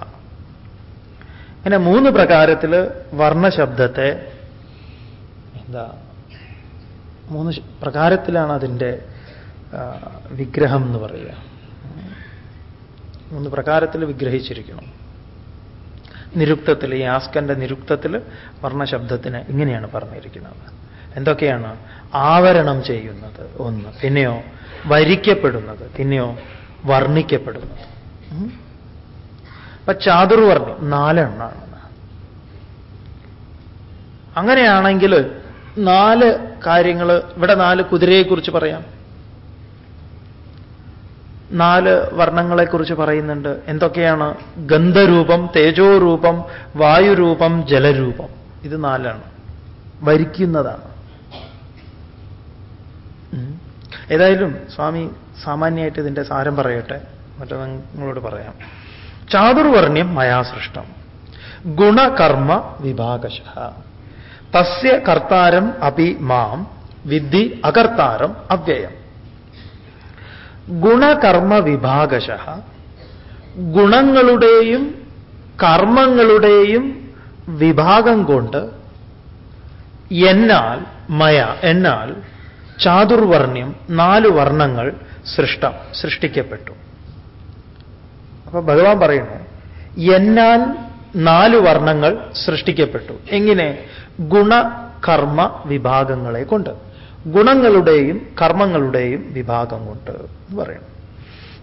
ഇങ്ങനെ മൂന്ന് പ്രകാരത്തിൽ വർണശബ്ദത്തെ എന്താ മൂന്ന് പ്രകാരത്തിലാണ് അതിന്റെ വിഗ്രഹം എന്ന് പറയുക. മൂന്ന് പ്രകാരത്തിൽ വിഗ്രഹിച്ചിരിക്കണം നിരുക്തത്തിൽ ആസ്കന്റെ നിരുക്തത്തിൽ വർണശബ്ദത്തിന് ഇങ്ങനെയാണ് പറഞ്ഞിരിക്കുന്നത്. എന്തൊക്കെയാണ്? ആവരണം ചെയ്യുന്നത് ഒന്ന്. പിന്നെയോ വരിക്കപ്പെടുന്നത്. പിന്നെയോ വർണിക്കപ്പെടുന്നത്. അപ്പൊ ചാതുർവർണം നാലെണ്ണാണ്. അങ്ങനെയാണെങ്കിൽ നാല് കാര്യങ്ങൾ ഇവിടെ നാല് കുതിരയെക്കുറിച്ച് പറയാം. നാല് വർണങ്ങളെക്കുറിച്ച് പറയുന്നുണ്ട്. എന്തൊക്കെയാണ്? ഗന്ധരൂപം തേജോരൂപം വായുരൂപം ജലരൂപം. ഇത് നാലാണ്. വരിക്കുന്നതാണ്. ഏതായാലും സ്വാമി സാമാന്യമായിട്ട് ഇതിന്റെ സാരം പറയട്ടെ. മറ്റേ നിങ്ങളോട് പറയാം. ചാതുർവർണ്യം മയാ സൃഷ്ടം ഗുണകർമ്മ വിഭാഗശ. തസ്യ കർത്താരം അപി മാം. വിദ്ധി അകർത്താരം അവ്യയം. ഗുണകർമ്മ വിഭാഗശ ഗുണങ്ങളുടെയും കർമ്മങ്ങളുടെയും വിഭാഗം കൊണ്ട് എന്നാൽ മയ എന്നാൽ ചാതുർവർണ്യം നാല് വർണങ്ങൾ സൃഷ്ടം സൃഷ്ടിക്കപ്പെട്ടു. അപ്പൊ ഭഗവാൻ പറയുന്നു എന്നാൽ നാല് വർണങ്ങൾ സൃഷ്ടിക്കപ്പെട്ടു. എങ്ങനെ? ഗുണകർമ്മ വിഭാഗങ്ങളെ കൊണ്ട്. ഗുണങ്ങളുടെയും കർമ്മങ്ങളുടെയും വിഭാഗം കൊണ്ട് എന്ന് പറയണം.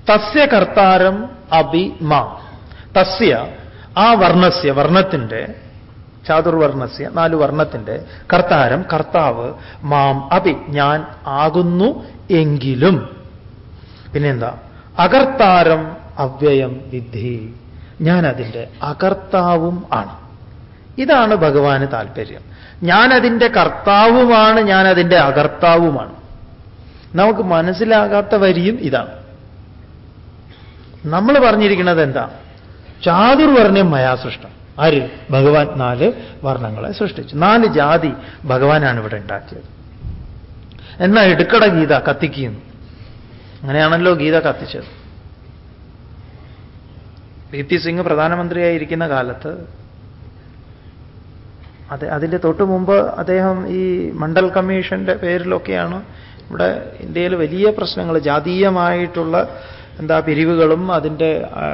തസ്യ കർത്താരം അഭി മാ. തസ്യ ആ വർണസ്യ വർണത്തിന്റെ ചാതുർവർണസ്യ നാല് വർണത്തിന്റെ കർത്താരം കർത്താവ് മാം അഭി ഞാൻ ആകുന്നു എങ്കിലും. പിന്നെന്താ? അകർത്താരം അവ്യയം വിദ്ധി. ഞാൻ അതിന്റെ അകർത്താവും ആണ്. ഇതാണ് ഭഗവാന് താല്പര്യം. ഞാനതിന്റെ കർത്താവുമാണ് ഞാനതിന്റെ അകർത്താവുമാണ്. നമുക്ക് മനസ്സിലാകാത്ത വരിയും ഇതാണ്. നമ്മൾ പറഞ്ഞിരിക്കുന്നത് എന്താ? ചാതുർവർണ്യം മയാസൃഷ്ടം ആര്? ഭഗവാൻ നാല് വർണങ്ങളെ സൃഷ്ടിച്ചു. നാല് ജാതി ഭഗവാനാണ് ഇവിടെ ഉണ്ടാക്കിയത്. എന്നാ എടുക്കട ഗീത കത്തിക്കുന്നു. അങ്ങനെയാണല്ലോ ഗീത കത്തിച്ചത്. പി സിംഗ് പ്രധാനമന്ത്രിയായിരിക്കുന്ന കാലത്ത് അത് അതിന്റെ തൊട്ട് മുമ്പ് അദ്ദേഹം ഈ മണ്ഡൽ കമ്മീഷന്റെ പേരിലൊക്കെയാണ് ഇവിടെ ഇന്ത്യയിൽ വലിയ പ്രശ്നങ്ങൾ ജാതീയമായിട്ടുള്ള എന്താ പിരിവുകളും അതിന്റെ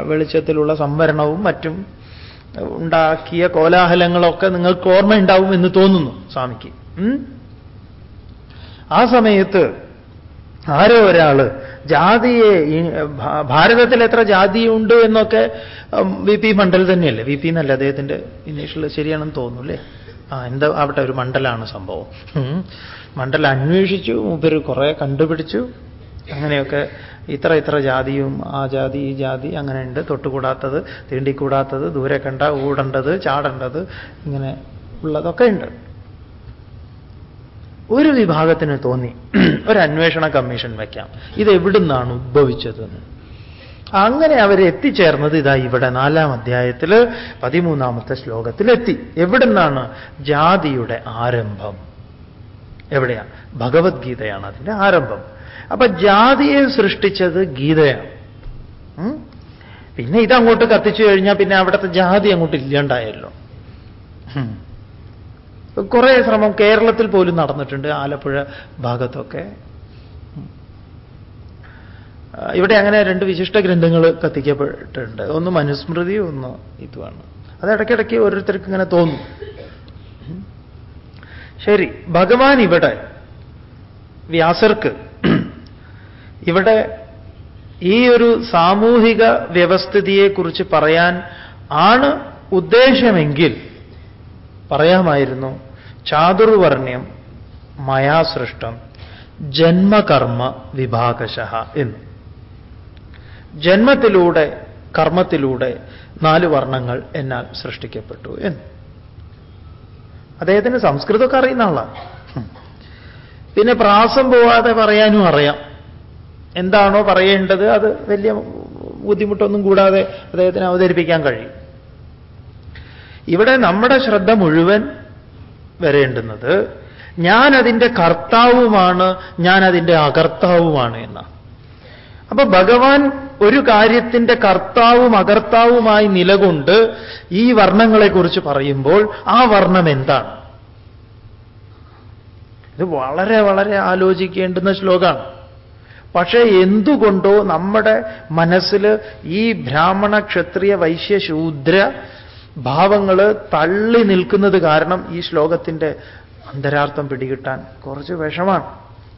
വെളിച്ചത്തിലുള്ള സംവരണവും മറ്റും ഉണ്ടാക്കിയ കോലാഹലങ്ങളൊക്കെ നിങ്ങൾക്ക് ഓർമ്മയുണ്ടാവും എന്ന് തോന്നുന്നു സ്വാമിക്ക്. ആ സമയത്ത് ആരോ ഒരാൾ ജാതിയെ ഭാരതത്തിൽ എത്ര ജാതിയുണ്ട് എന്നൊക്കെ വി പി മണ്ഡൽ തന്നെയല്ലേ? വി പി എന്നല്ല അദ്ദേഹത്തിന്റെ ഇനീഷ്യൽ ശരിയാണെന്ന് തോന്നുന്നു അല്ലേ? ആ എന്താ ആവട്ടെ ഒരു മണ്ഡലമാണ് സംഭവം. മണ്ഡലം അന്വേഷിച്ചു മൂപ്പര് കുറേ കണ്ടുപിടിച്ചു. അങ്ങനെയൊക്കെ ഇത്ര ഇത്ര ജാതിയും ആ ജാതി ഈ ജാതി അങ്ങനെയുണ്ട് തൊട്ടുകൂടാത്തത് തീണ്ടിക്കൂടാത്തത് ദൂരെ കണ്ട ഓടേണ്ടത് ചാടേണ്ടത് ഇങ്ങനെ ഉള്ളതൊക്കെ ഉണ്ട്. ഒരു വിഭാഗത്തിന് തോന്നി. ഒരു അന്വേഷണ കമ്മീഷൻ വയ്ക്കാം ഇത് എവിടുന്നാണ് ഉദ്ഭവിച്ചതെന്ന് അങ്ങനെ അവർ എത്തിച്ചേർന്നത് ഇതാ ഇവിടെ നാലാം അധ്യായത്തിൽ പതിമൂന്നാമത്തെ ശ്ലോകത്തിലെത്തി. എവിടുന്നാണ് ജാതിയുടെ ആരംഭം? എവിടെയാ? ഭഗവത്ഗീതയാണ് അതിന്റെ ആരംഭം. അപ്പൊ ജാതിയെ സൃഷ്ടിച്ചത് ഗീതയാണ്? പിന്നെ ഇതങ്ങോട്ട് കത്തിച്ചു കഴിഞ്ഞാൽ പിന്നെ അവിടുത്തെ ജാതി അങ്ങോട്ട് ഇല്ലാണ്ടായല്ലോ. കുറേ ശ്രമം കേരളത്തിൽ പോലും നടന്നിട്ടുണ്ട് ആലപ്പുഴ ഭാഗത്തൊക്കെ. ഇവിടെ അങ്ങനെ രണ്ട് വിശിഷ്ട ഗ്രന്ഥങ്ങൾ കത്തിക്കപ്പെട്ടിട്ടുണ്ട്. ഒന്ന് മനുസ്മൃതി ഒന്ന് ഇതുമാണ് അത് ഇടയ്ക്കിടയ്ക്ക് ഓരോരുത്തർക്ക് ഇങ്ങനെ തോന്നും. ശരി ഭഗവാൻ ഇവിടെ വ്യാസർക്ക് ഇവിടെ ഈ ഒരു സാമൂഹിക വ്യവസ്ഥിതിയെക്കുറിച്ച് പറയാൻ ആണ് ഉദ്ദേശമെങ്കിൽ പറയാമായിരുന്നു ചാതുർവർണ്യം മയാസൃഷ്ടം ജന്മകർമ്മ വിഭാഗശ എന്ന്. ജന്മത്തിലൂടെ കർമ്മത്തിലൂടെ നാല് വർണങ്ങൾ എന്നാൽ സൃഷ്ടിക്കപ്പെട്ടു എന്ന്. അദ്ദേഹത്തിന് സംസ്കൃതമൊക്കെ അറിയുന്ന ആളാണ് പിന്നെ പ്രാസം പോവാതെ പറയാനും അറിയാം. എന്താണോ പറയേണ്ടത് അത് വലിയ ബുദ്ധിമുട്ടൊന്നും കൂടാതെ അദ്ദേഹത്തിന് അവതരിപ്പിക്കാൻ കഴിയും. ഇവിടെ നമ്മുടെ ശ്രദ്ധ മുഴുവൻ വരേണ്ടുന്നത് ഞാൻ അതിന്റെ കർത്താവുമാണ് ഞാൻ അതിന്റെ അകർത്താവുമാണ് എന്നാണ്. അപ്പൊ ഭഗവാൻ ഒരു കാര്യത്തിന്റെ കർത്താവും അകർത്താവുമായി നിലകൊണ്ട് ഈ വർണങ്ങളെക്കുറിച്ച് പറയുമ്പോൾ ആ വർണം എന്താണ്? ഇത് വളരെ വളരെ ആലോചിക്കേണ്ടുന്ന ശ്ലോകമാണ്. പക്ഷേ എന്തുകൊണ്ടോ നമ്മുടെ മനസ്സിൽ ഈ ബ്രാഹ്മണ ക്ഷത്രിയ വൈശ്യ ശൂദ്ര ഭാവങ്ങൾ തള്ളി നിൽക്കുന്നത് കാരണം ഈ ശ്ലോകത്തിന്റെ അന്തരാർത്ഥം പിടികിട്ടാൻ കുറച്ച് വിഷമാണ്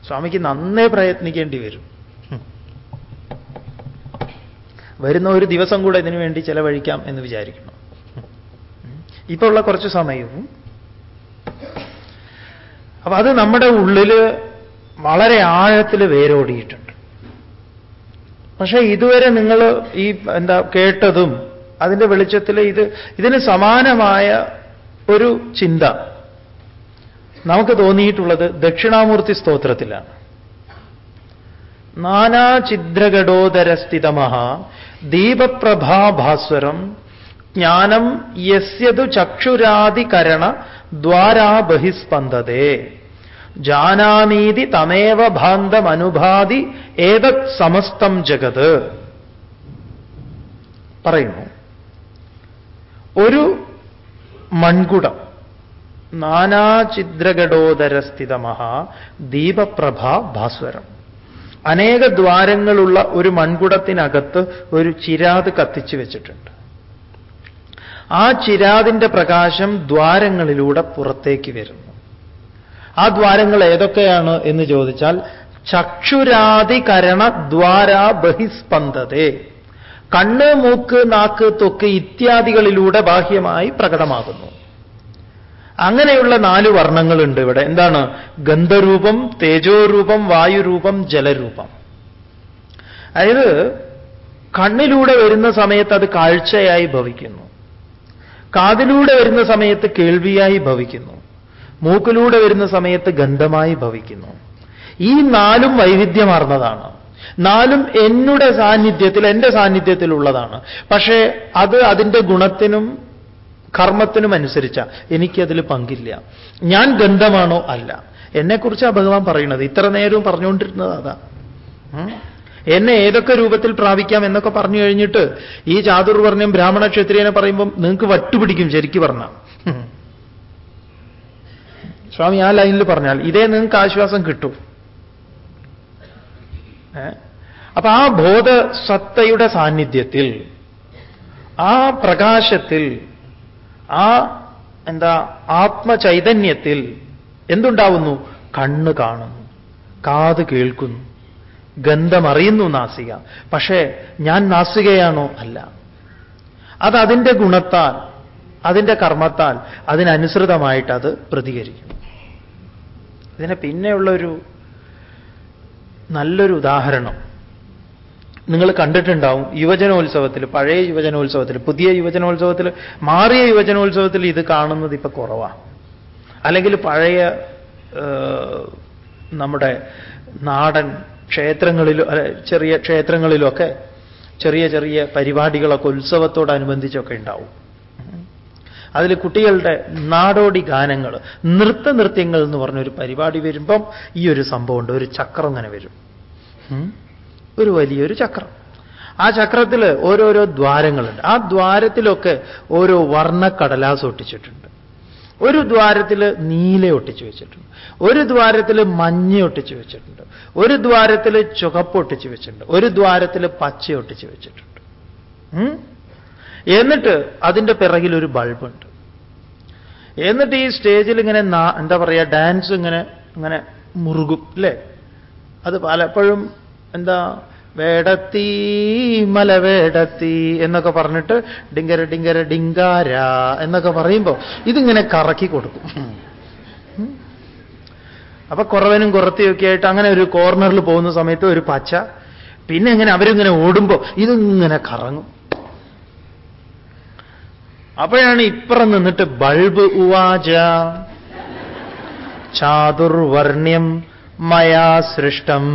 സ്വാമിക്ക് നന്നേ പ്രയത്നിക്കേണ്ടി വരും ഹും. വരുന്ന ഒരു ദിവസം കൂടെ ഇതിനു വേണ്ടി ചെലവഴിക്കാം എന്ന് വിചാരിക്കണം ഇപ്പൊ ഉള്ള കുറച്ച് സമയവും. അപ്പൊ അത് നമ്മുടെ ഉള്ളിൽ വളരെ ആഴത്തിൽ വേരോടിയിട്ടുണ്ട്. പക്ഷേ ഇതുവരെ നിങ്ങൾ ഈ എന്താ കേട്ടതും അതിന്റെ വെളിച്ചത്തിൽ ഇത് ഇതിന് സമാനമായ ഒരു ചിന്ത നമുക്ക് തോന്നിയിട്ടുള്ളത് ദക്ഷിണാമൂർത്തി സ്തോത്രത്തിലാണ്. നാനാചിദ്രഘടോദരസ്ഥിതമഹ ദീപപ്രഭാഭാസ്വരം ജ്ഞാനം യസ്യതു ചക്ഷുരാദികരണ ദ്വാരാ ബഹിസ്പന്ദതേ ജാനാമീതി തമേവ ഭാന്തമനുഭാതി ഏതത് സമസ്തം ജഗത്. പറയുന്നു. ഒരു മൺകുടം നാനാചിദ്രഘടോദരസ്ഥിതമഹ ദീപപ്രഭ ഭാസ്വരം അനേക ദ്വാരങ്ങളുള്ള ഒരു മൺകുടത്തിനകത്ത് ഒരു ചിരാത് കത്തിച്ചു വെച്ചിട്ടുണ്ട്. ആ ചിരാതിന്റെ പ്രകാശം ദ്വാരങ്ങളിലൂടെ പുറത്തേക്ക് വരുന്നു. ആ ദ്വാരങ്ങൾ ഏതൊക്കെയാണ് എന്ന് ചോദിച്ചാൽ ചക്ഷുരാധികരണ ദ്വാരാ ബഹിസ്പന്ദതേ. കണ്ണ് മൂക്ക് നാക്ക് തൊക്ക് ഇത്യാദികളിലൂടെ ബാഹ്യമായി പ്രകടമാകുന്നു. അങ്ങനെയുള്ള നാല് വർണങ്ങളുണ്ട് ഇവിടെ. എന്താണ്? ഗന്ധരൂപം തേജോരൂപം വായുരൂപം ജലരൂപം. അതായത് കണ്ണിലൂടെ വരുന്ന സമയത്ത് അത് കാഴ്ചയായി ഭവിക്കുന്നു. കാതിലൂടെ വരുന്ന സമയത്ത് കേൾവിയായി ഭവിക്കുന്നു. മൂക്കിലൂടെ വരുന്ന സമയത്ത് ഗന്ധമായി ഭവിക്കുന്നു. ഈ നാലും വൈവിധ്യമാർന്നതാണ്. നാലും എന്നുടെ സാന്നിധ്യത്തിൽ എന്റെ സാന്നിധ്യത്തിലുള്ളതാണ്. പക്ഷേ അത് അതിന്റെ ഗുണത്തിനും കർമ്മത്തിനും അനുസരിച്ച എനിക്കതിൽ പങ്കില്ല. ഞാൻ ഗന്ധമാണോ അല്ല. എന്നെക്കുറിച്ചാണ് ഭഗവാൻ പറയുന്നത്. ഇത്ര നേരവും പറഞ്ഞുകൊണ്ടിരുന്നത് അതാ. എന്നെ ഏതൊക്കെ രൂപത്തിൽ പ്രാപിക്കാം എന്നൊക്കെ പറഞ്ഞു കഴിഞ്ഞിട്ട് ഈ ചാതുർവർണ്യം ബ്രാഹ്മണ ക്ഷത്രിയനെ പറയുമ്പം നിങ്ങൾക്ക് വട്ടുപിടിക്കും ശരിക്കും പറഞ്ഞ. സ്വാമി ആ ലൈനിൽ പറഞ്ഞാൽ ഇതേ നിങ്ങൾക്ക് ആശ്വാസം കിട്ടും? അപ്പൊ ആ ബോധസത്തയുടെ സാന്നിധ്യത്തിൽ ആ പ്രകാശത്തിൽ ആ എന്താ ആത്മചൈതന്യത്തിൽ എന്തുണ്ടാവുന്നു? കണ്ണ് കാണുന്നു കാത് കേൾക്കുന്നു ഗന്ധമറിയുന്നു നാസിക. പക്ഷേ ഞാൻ നാസികയാണോ? അല്ല. അത് ഗുണത്താൽ അതിന്റെ കർമ്മത്താൽ അതിനനുസൃതമായിട്ട് അത് പ്രതികരിക്കും ഇതിനെ പിന്നെയുള്ളൊരു നല്ലൊരു ഉദാഹരണം. നിങ്ങൾ കണ്ടിട്ടുണ്ടാവും യുവജനോത്സവത്തിൽ പഴയ യുവജനോത്സവത്തിൽ പുതിയ യുവജനോത്സവത്തിൽ മാറിയ യുവജനോത്സവത്തിൽ ഇത് കാണുന്നത് ഇപ്പൊ കുറവാണ് അല്ലെങ്കിൽ പഴയ നമ്മുടെ നാടൻ ക്ഷേത്രങ്ങളിലോ ചെറിയ ക്ഷേത്രങ്ങളിലൊക്കെ ചെറിയ ചെറിയ പരിപാടികളൊക്കെ ഉത്സവത്തോടനുബന്ധിച്ചൊക്കെ ഉണ്ടാവും. അതിൽ കുട്ടികളുടെ നാടോടി ഗാനങ്ങൾ നൃത്ത നൃത്യങ്ങൾ എന്ന് പറഞ്ഞൊരു പരിപാടി വരുമ്പം ഈ ഒരു സംഭവമുണ്ട് ഒരു ചക്രം അങ്ങനെ വരും. ഒരു വലിയൊരു ചക്രം. ആ ചക്രത്തിൽ ഓരോരോ ദ്വാരങ്ങളുണ്ട്. ആ ദ്വാരത്തിലൊക്കെ ഓരോ വർണക്കടലാസ് ഒട്ടിച്ചിട്ടുണ്ട്. ഒരു ദ്വാരത്തിൽ നീല ഒട്ടിച്ചു വെച്ചിട്ടുണ്ട്. ഒരു ദ്വാരത്തിൽ മഞ്ഞ ഒട്ടിച്ചു വെച്ചിട്ടുണ്ട്. ഒരു ദ്വാരത്തിൽ ചുവപ്പ് ഒട്ടിച്ചു വെച്ചിട്ടുണ്ട്. ഒരു ദ്വാരത്തിൽ പച്ച ഒട്ടിച്ചു വെച്ചിട്ടുണ്ട്. എന്നിട്ട് അതിന്റെ പിറകിൽ ഒരു ബൾബുണ്ട്. എന്നിട്ട് ഈ സ്റ്റേജിൽ ഇങ്ങനെ എന്താ പറയുക ഡാൻസ് ഇങ്ങനെ ഇങ്ങനെ മുറുകും അല്ലേ? അത് പലപ്പോഴും എന്താ വേടത്തി മല വേടത്തി എന്നൊക്കെ പറഞ്ഞിട്ട് ഡിങ്കര ഡിങ്കര ഡിങ്കാര എന്നൊക്കെ പറയുമ്പോൾ ഇതിങ്ങനെ കറക്കി കൊടുക്കും. അപ്പൊ കുറവനും കുറത്തിയൊക്കെ ആയിട്ട് അങ്ങനെ ഒരു കോർണറിൽ പോകുന്ന സമയത്ത് ഒരു പച്ച പിന്നെ ഇങ്ങനെ അവരിങ്ങനെ ഓടുമ്പോ ഇതിങ്ങനെ കറങ്ങും. അപ്പോഴാണ് ഇപ്പുറം നിന്നിട്ട് ബൾബ് ഉവാച ചാതുർവർണ്യം മയാ സൃഷ്ടം.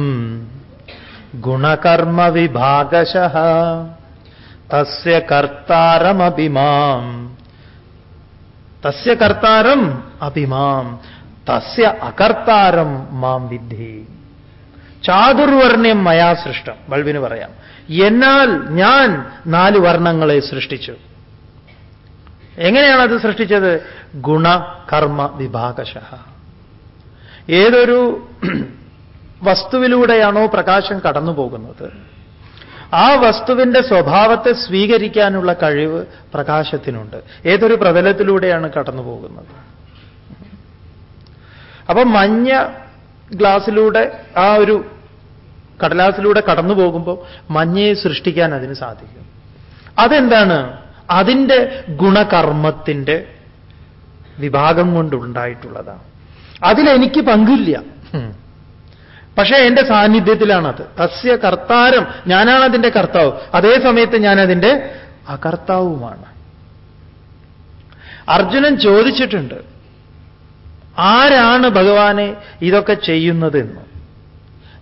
ഗുണകർമ്മ വിഭാഗശ തസ്യ കർത്താരമഭിമാം. തസ്യ കർത്താരം അഭിമാം. തസ്യ അകർത്താരം മാം വിദ്ധി. ചാതുർവർണ്യം മയാ സൃഷ്ടം. ബൾബിന് പറയാം. എന്നാൽ ഞാൻ നാല് വർണങ്ങളെ സൃഷ്ടിച്ചു. എങ്ങനെയാണ് അത് സൃഷ്ടിച്ചത്? ഗുണകർമ്മ വിഭാഗശ ഏതൊരു വസ്തുവിലൂടെയാണോ പ്രകാശം കടന്നു പോകുന്നത് ആ വസ്തുവിന്റെ സ്വഭാവത്തെ സ്വീകരിക്കാനുള്ള കഴിവ് പ്രകാശത്തിനുണ്ട്. ഏതൊരു പ്രതലത്തിലൂടെയാണ് കടന്നു പോകുന്നത് അപ്പൊ മഞ്ഞ ഗ്ലാസിലൂടെ ആ ഒരു കടലാസിലൂടെ കടന്നു പോകുമ്പോൾ മഞ്ഞയെ സൃഷ്ടിക്കാൻ അതിന് സാധിക്കും. അതെന്താണ്? അതിന്റെ ഗുണകർമ്മത്തിന്റെ വിഭാഗം കൊണ്ടുണ്ടായിട്ടുള്ളതാണ്. അതിലെനിക്ക് പങ്കില്ല. പക്ഷേ എന്റെ സാന്നിധ്യത്തിലാണത്. തസ്യ കർത്താരം ഞാനാണ് അതിന്റെ കർത്താവ്. അതേ സമയത്ത് ഞാൻ അതിന്റെ അകർത്താവുമാണ്. അർജുനൻ ചോദിച്ചിട്ടുണ്ട് ആരാണ് ഭഗവാനെ ഇതൊക്കെ ചെയ്യുന്നതെന്ന്?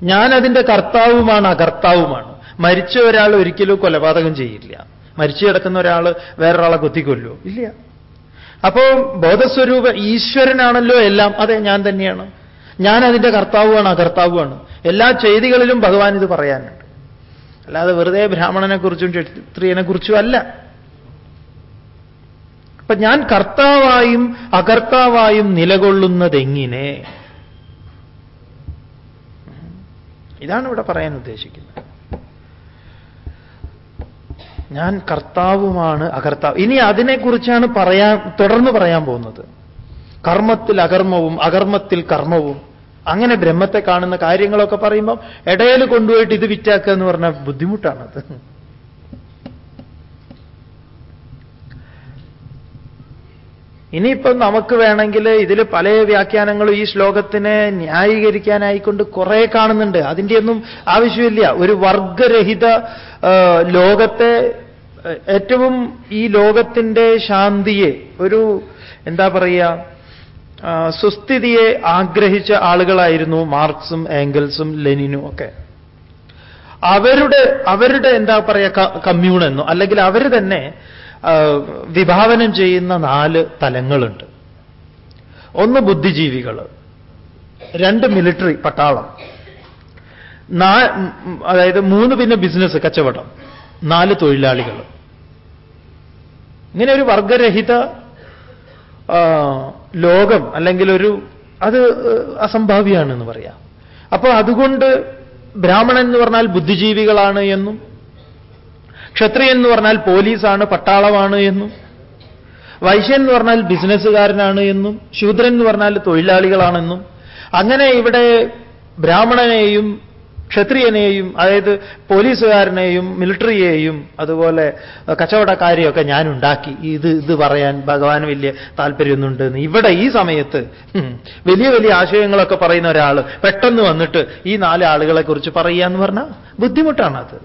ഞാൻ അതിന്റെ കർത്താവുമാണ് അകർത്താവുമാണ്. മരിച്ച ഒരാൾ ഒരിക്കലും കൊലപാതകം ചെയ്യില്ല. മരിച്ചു കിടക്കുന്ന ഒരാൾ വേറൊരാളെ കൊത്തിക്കൊല്ലോ ഇല്ല. അപ്പോ ബോധസ്വരൂപ ഈശ്വരനാണല്ലോ എല്ലാം. അതെ ഞാൻ തന്നെയാണ്. ഞാൻ അതിന്റെ കർത്താവുമാണ് അകർത്താവുമാണ് എല്ലാ ചെയ്തികളിലും ഭഗവാൻ ഇത് പറയാനുണ്ട്. അല്ലാതെ വെറുതെ ബ്രാഹ്മണനെക്കുറിച്ചും കുറിച്ചും ക്ഷത്രിയനെ കുറിച്ചും അല്ല. അപ്പൊ ഞാൻ കർത്താവായും അകർത്താവായും നിലകൊള്ളുന്നതെങ്ങനെ? ഇതാണ് ഇവിടെ പറയാൻ ഉദ്ദേശിക്കുന്നത്. ഞാൻ കർത്താവുമാണ് അകർത്താവ്. ഇനി അതിനെക്കുറിച്ചാണ് പറയാൻ തുടർന്ന് പറയാൻ പോകുന്നത്. കർമ്മത്തിൽ അകർമ്മവും അകർമ്മത്തിൽ കർമ്മവും. അങ്ങനെ ബ്രഹ്മത്തെ കാണുന്ന കാര്യങ്ങളൊക്കെ പറയുമ്പോൾ ഇടയിൽ കൊണ്ടുപോയിട്ട് ഇത് വിറ്റാക്കുക എന്ന് പറഞ്ഞാൽ ബുദ്ധിമുട്ടാണത്. ഇനിയിപ്പം നമുക്ക് വേണമെങ്കിൽ ഇതിൽ പല വ്യാഖ്യാനങ്ങളും ഈ ശ്ലോകത്തിനെ ന്യായീകരിക്കാനായിക്കൊണ്ട് കുറെ കാണുന്നുണ്ട്. അതിന്റെയൊന്നും ആവശ്യമില്ല. ഒരു വർഗരഹിത ലോകത്തെ ഏറ്റവും ഈ ലോകത്തിന്റെ ശാന്തിയെ ഒരു എന്താ പറയുക സുസ്ഥിതിയെ ആഗ്രഹിച്ച ആളുകളായിരുന്നു മാർക്സും ഏംഗൽസും ലെനിനും ഒക്കെ. അവരുടെ അവരുടെ എന്താ പറയുക കമ്മ്യൂണെന്നോ അല്ലെങ്കിൽ അവർ തന്നെ വിഭാവനം ചെയ്യുന്ന നാല് തലങ്ങളുണ്ട്. ഒന്ന് ബുദ്ധിജീവികൾ രണ്ട് മിലിറ്ററി പട്ടാളം അതായത് മൂന്ന് പിന്നെ ബിസിനസ് കച്ചവടം നാല് തൊഴിലാളികൾ. ഇങ്ങനെ ഒരു വർഗരഹിത ലോകം അല്ലെങ്കിൽ ഒരു അത് അസംഭാവ്യമാണെന്ന് പറയാം. അപ്പൊ അതുകൊണ്ട് ബ്രാഹ്മണൻ എന്ന് പറഞ്ഞാൽ ബുദ്ധിജീവികളാണ് എന്നും ക്ഷത്രിയൻ എന്ന് പറഞ്ഞാൽ പോലീസാണ് പട്ടാളമാണ് എന്നും വൈശ്യൻ എന്ന് പറഞ്ഞാൽ ബിസിനസ്സുകാരനാണ് എന്നും ശൂദ്രൻ എന്ന് പറഞ്ഞാൽ തൊഴിലാളികളാണെന്നും അങ്ങനെ ഇവിടെ ബ്രാഹ്മണനെയും ക്ഷത്രിയനെയും അതായത് പോലീസുകാരനെയും മിലിറ്ററിയെയും അതുപോലെ കച്ചവടക്കാരെയൊക്കെ ഞാൻ ഉണ്ടാക്കി ഇത് ഇത് പറയാൻ ഭഗവാൻ വലിയ താല്പര്യമൊന്നുണ്ട് ഇവിടെ ഈ സമയത്ത് വലിയ വലിയ ആശയങ്ങളൊക്കെ പറയുന്ന ഒരാൾ പെട്ടെന്ന് വന്നിട്ട് ഈ നാല് ആളുകളെ കുറിച്ച് പറയുക എന്ന് പറഞ്ഞാൽ ബുദ്ധിമുട്ടാണത്.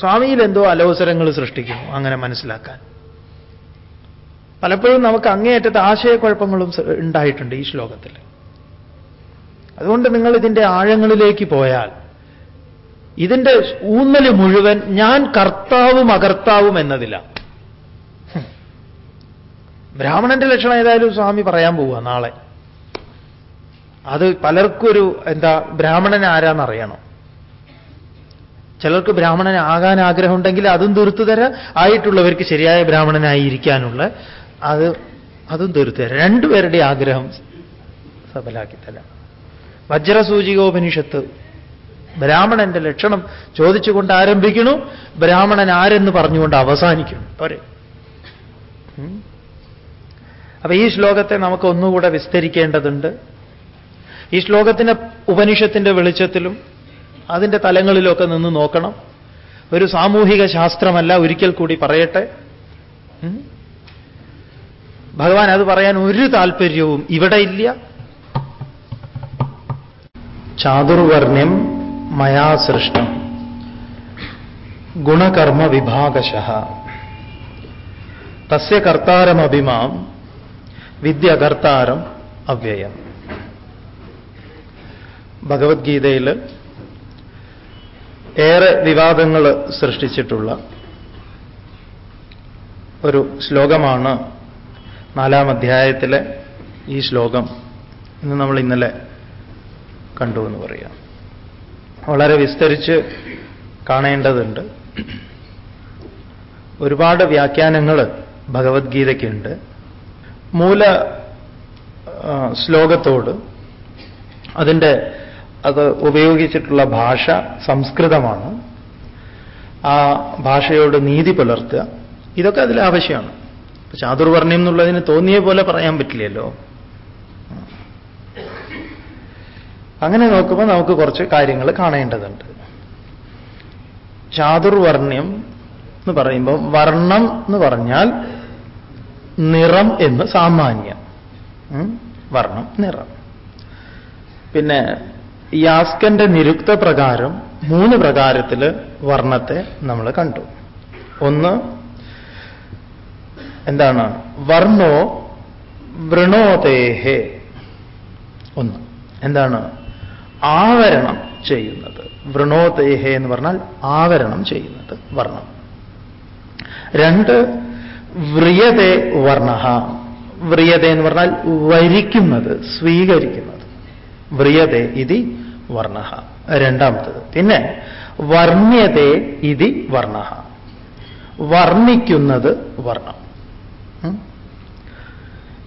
സ്വാമിയിൽ എന്തോ അലോസരങ്ങൾ സൃഷ്ടിക്കുന്നു അങ്ങനെ മനസ്സിലാക്കാൻ. പലപ്പോഴും നമുക്ക് അങ്ങേയറ്റത്തെ ആശയക്കുഴപ്പങ്ങളും ഉണ്ടായിട്ടുണ്ട് ഈ ശ്ലോകത്തിൽ അതുകൊണ്ട് നിങ്ങൾ ഇതിന്റെ ആഴങ്ങളിലേക്ക് പോയാൽ ഇതിന്റെ ഊന്നൽ മുഴുവൻ ഞാൻ കർത്താവും അകർത്താവും എന്നതിലാണ് ബ്രാഹ്മണന്റെ ലക്ഷണം ഏതായാലും സ്വാമി പറയാൻ പോവുക നാളെ. അത് പലർക്കും ഒരു എന്താ ബ്രാഹ്മണൻ ആരാന്നറിയണം. ചിലർക്ക് ബ്രാഹ്മണൻ ആകാൻ ആഗ്രഹമുണ്ടെങ്കിൽ അതും തീർത്തു തരാം. ആയിട്ടുള്ളവർക്ക് ശരിയായ ബ്രാഹ്മണനായിരിക്കാനുള്ള അത് അതും തീർത്തു തരാം. രണ്ടുപേരുടെ ആഗ്രഹം സഫലാക്കി തരാം. വജ്രസൂചികോപനിഷത്ത്. ബ്രാഹ്മണന്റെ ലക്ഷണം ചോദിച്ചുകൊണ്ട് ആരംഭിക്കണു ബ്രാഹ്മണൻ ആരെന്ന് പറഞ്ഞുകൊണ്ട് അവസാനിക്കണം പോരെ. അപ്പൊ ഈ ശ്ലോകത്തെ നമുക്ക് ഒന്നുകൂടെ വിസ്തരിക്കേണ്ടതുണ്ട്. ഈ ശ്ലോകത്തിന്റെ ഉപനിഷത്തിന്റെ വെളിച്ചത്തിലും അതിന്റെ തലങ്ങളിലൊക്കെ നിന്ന് നോക്കണം. ഒരു സാമൂഹിക ശാസ്ത്രമല്ല ഒരിക്കൽ കൂടി പറയട്ടെ? ഭഗവാൻ അത് പറയാൻ ഒരു താല്പര്യവും ഇവിടെ ഇല്ല. ചാതുർവർണ്യം മയാ സൃഷ്ടം. ഗുണകർമ്മ വിഭാഗശ. തസ്യ കർത്താരമഭിമാം വിദ്യകർത്താരം അവ്യയം. ഭഗവത്ഗീതയിൽ ഏറെ വിവാദങ്ങൾ സൃഷ്ടിച്ചിട്ടുള്ള ഒരു ശ്ലോകമാണ് നാലാം അധ്യായത്തിലെ ഈ ശ്ലോകം ഇന്ന് നമ്മൾ ഇന്നലെ കണ്ടു എന്ന് പറയാം. വളരെ വിസ്തരിച്ച് കാണേണ്ടതുണ്ട്. ഒരുപാട് വ്യാഖ്യാനങ്ങൾ ഭഗവത്ഗീതയ്ക്കുണ്ട്. മൂല ശ്ലോകത്തോട് അതിന്റെ അത് ഉപയോഗിച്ചിട്ടുള്ള ഭാഷ സംസ്കൃതമാണ്. ആ ഭാഷയോട് നീതി പുലർത്തുക ഇതൊക്കെ അതിൽ ആവശ്യമാണ്. ചാതുർവർണ്യം എന്നുള്ളതിന് തോന്നിയ പോലെ പറയാൻ പറ്റില്ലല്ലോ. അങ്ങനെ നോക്കുമ്പോൾ നമുക്ക് കുറച്ച് കാര്യങ്ങൾ കാണേണ്ടതുണ്ട്. ചാതുർവർണ്യം എന്ന് പറയുമ്പോൾ വർണം എന്ന് പറഞ്ഞാൽ നിറം എന്ന് സാമാന്യം. വർണം നിറം. പിന്നെ യാസ്കന്റെ നിരുക്ത പ്രകാരം മൂന്ന് പ്രകാരത്തിൽ വർണത്തെ നമ്മൾ കണ്ടു. ഒന്ന് എന്താണ്? വർണോ വൃണോതേഹേ ഒന്ന് എന്താണ്? ആവരണം ചെയ്യുന്നത്. വൃണോദേഹ എന്ന് പറഞ്ഞാൽ ആവരണം ചെയ്യുന്നത് വർണം. രണ്ട് വ്രിയതേ വർണ വ്രിയത എന്ന് പറഞ്ഞാൽ വരിക്കുന്നത് സ്വീകരിക്കുന്നത്. വ്രിയതേ ഇതി വർണ രണ്ടാമത്തത്. പിന്നെ വർണ്യതേ ഇതി വർണ വർണിക്കുന്നത് വർണം.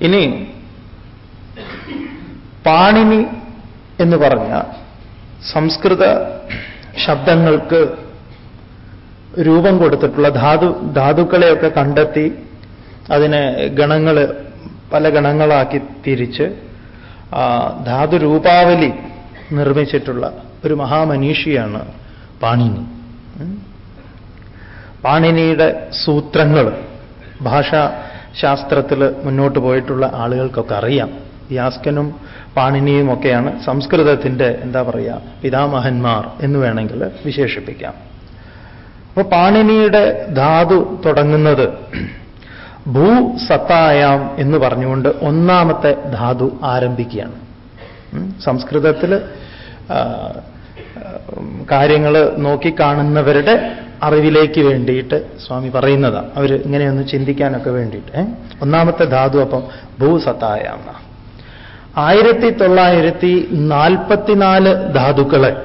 ഇനി പാണിനി എന്ന് പറഞ്ഞ സംസ്കൃത ശബ്ദങ്ങൾക്ക് രൂപം കൊടുത്തിട്ടുള്ള ധാതു ധാതുക്കളെയൊക്കെ കണ്ടെത്തി അതിനെ ഗണങ്ങൾ പല ഗണങ്ങളാക്കി തിരിച്ച് ധാതു ധാതുരൂപാവലി നിർമ്മിച്ചിട്ടുള്ള ഒരു മഹാമനീഷിയാണ് പാണിനി. പാണിനിയുടെ സൂത്രങ്ങൾ ഭാഷാശാസ്ത്രത്തിൽ മുന്നോട്ട് പോയിട്ടുള്ള ആളുകൾക്കൊക്കെ അറിയാം. യാസ്കനും പാണിനിയും ഒക്കെയാണ് സംസ്കൃതത്തിന്റെ എന്താ പറയുക പിതാമഹന്മാർ എന്ന് വേണമെങ്കിൽ വിശേഷിപ്പിക്കാം അപ്പൊ പാണിനിയുടെ ധാതു തുടങ്ങുന്നത് ഭൂ ഭൂസത്തായാം എന്ന് പറഞ്ഞുകൊണ്ട് ഒന്നാമത്തെ ധാതു ആരംഭിക്കുകയാണ്. സംസ്കൃതത്തിൽ കാര്യങ്ങൾ നോക്കിക്കാണുന്നവരുടെ അറിവിലേക്ക് വേണ്ടിയിട്ട് സ്വാമി പറയുന്നതാണ് അവർ ഇങ്ങനെയൊന്ന് ചിന്തിക്കാനൊക്കെ വേണ്ടിയിട്ട്? ഒന്നാമത്തെ ധാതു അപ്പം ഭൂസത്തായാം. ആയിരത്തി തൊള്ളായിരത്തി നാൽപ്പത്തിനാല് ധാതുക്കളെ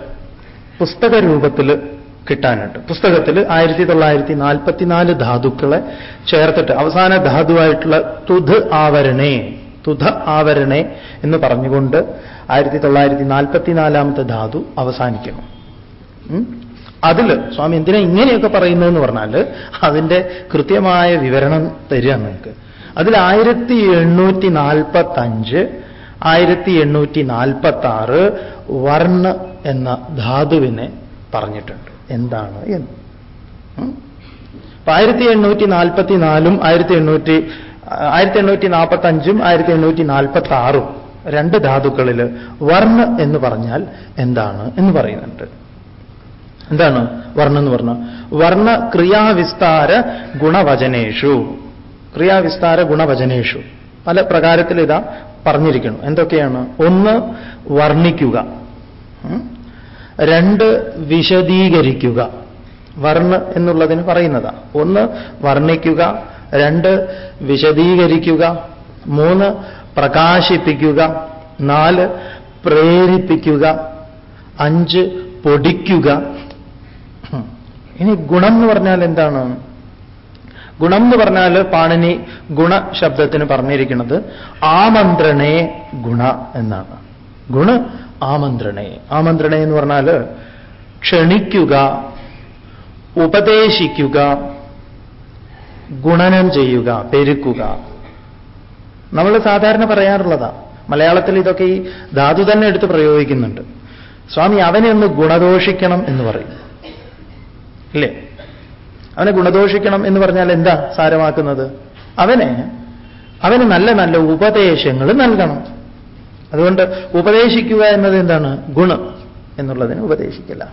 പുസ്തക രൂപത്തിൽ കിട്ടാനായിട്ട്. പുസ്തകത്തിൽ ആയിരത്തി തൊള്ളായിരത്തി നാൽപ്പത്തിനാല് ധാതുക്കളെ ചേർത്തിട്ട് അവസാന ധാതുവായിട്ടുള്ള തുധ് ആവരണേ തുധ ആവരണേ എന്ന് പറഞ്ഞുകൊണ്ട് ആയിരത്തി തൊള്ളായിരത്തി നാൽപ്പത്തിനാലാമത്തെ ധാതു അവസാനിക്കുന്നു. അതിൽ സ്വാമി എന്തിനാ ഇങ്ങനെയൊക്കെ പറയുന്നതെന്ന് പറഞ്ഞാൽ അതിന്റെ കൃത്യമായ വിവരണം തരിക നിങ്ങൾക്ക് അതിൽ ആയിരത്തി എണ്ണൂറ്റി നാൽപ്പത്തി അഞ്ച് ആയിരത്തി എണ്ണൂറ്റി നാൽപ്പത്തി ആറ് വർണ എന്ന ധാതുവിനെ പറഞ്ഞിട്ടുണ്ട്. എന്താണ് എന്ന്? അപ്പൊ ആയിരത്തി എണ്ണൂറ്റി നാൽപ്പത്തി നാലും ആയിരത്തി എണ്ണൂറ്റി ആയിരത്തി എണ്ണൂറ്റി നാൽപ്പത്തി അഞ്ചും ആയിരത്തി എണ്ണൂറ്റി നാൽപ്പത്തി ആറും രണ്ട് ധാതുക്കളിൽ വർണ എന്ന് പറഞ്ഞാൽ എന്താണ് എന്ന് പറയുന്നുണ്ട്. എന്താണ് വർണ എന്ന് പറഞ്ഞ വർണ ക്രിയാവിസ്താര ഗുണവചനേഷു. ക്രിയാവിസ്താര ഗുണവചനേഷു. പല പ്രകാരത്തിൽ ഇതാ പറഞ്ഞിരിക്കുന്നു. എന്തൊക്കെയാണ്? ഒന്ന് വർണിക്കുക. രണ്ട് വിശദീകരിക്കുക. വർണ എന്നുള്ളതിന് പറയുന്നതാ. ഒന്ന് വർണിക്കുക. രണ്ട് വിശദീകരിക്കുക. മൂന്ന് പ്രകാശിപ്പിക്കുക. നാല് പ്രേരിപ്പിക്കുക. അഞ്ച് പൊടിക്കുക. ഇനി ഗുണം എന്ന് പറഞ്ഞാൽ എന്താണ്? ഗുണം എന്ന് പറഞ്ഞാൽ പാണിനി ഗുണ ശബ്ദത്തിന് പറഞ്ഞിരിക്കുന്നത് ആമന്ത്രണേ ഗുണ എന്നാണ്. ഗുണ ആമന്ത്രണേ ആമന്ത്രണേ എന്ന് പറഞ്ഞാൽ ക്ഷണിക്കുക ഉപദേശിക്കുക ഗുണനം ചെയ്യുക പെരുക്കുക. നമ്മൾ സാധാരണ പറയാറുള്ളതാ. മലയാളത്തിൽ ഇതൊക്കെ ഈ ധാതു തന്നെ എടുത്ത് പ്രയോഗിക്കുന്നുണ്ട്. സ്വാമി അവനെ ഒന്ന് ഗുണദോഷിക്കണം എന്ന് പറയും. ഇല്ലേ? അവനെ ഗുണദോഷിക്കണം എന്ന് പറഞ്ഞാൽ എന്താ സാരമാക്കുന്നത്? അവനെ അവന് നല്ല നല്ല ഉപദേശങ്ങൾ നൽകണം. അതുകൊണ്ട് ഉപദേശിക്കുക എന്നത് എന്താണ്? ഗുണം എന്നുള്ളതിന് ഉപദേശിക്കില്ല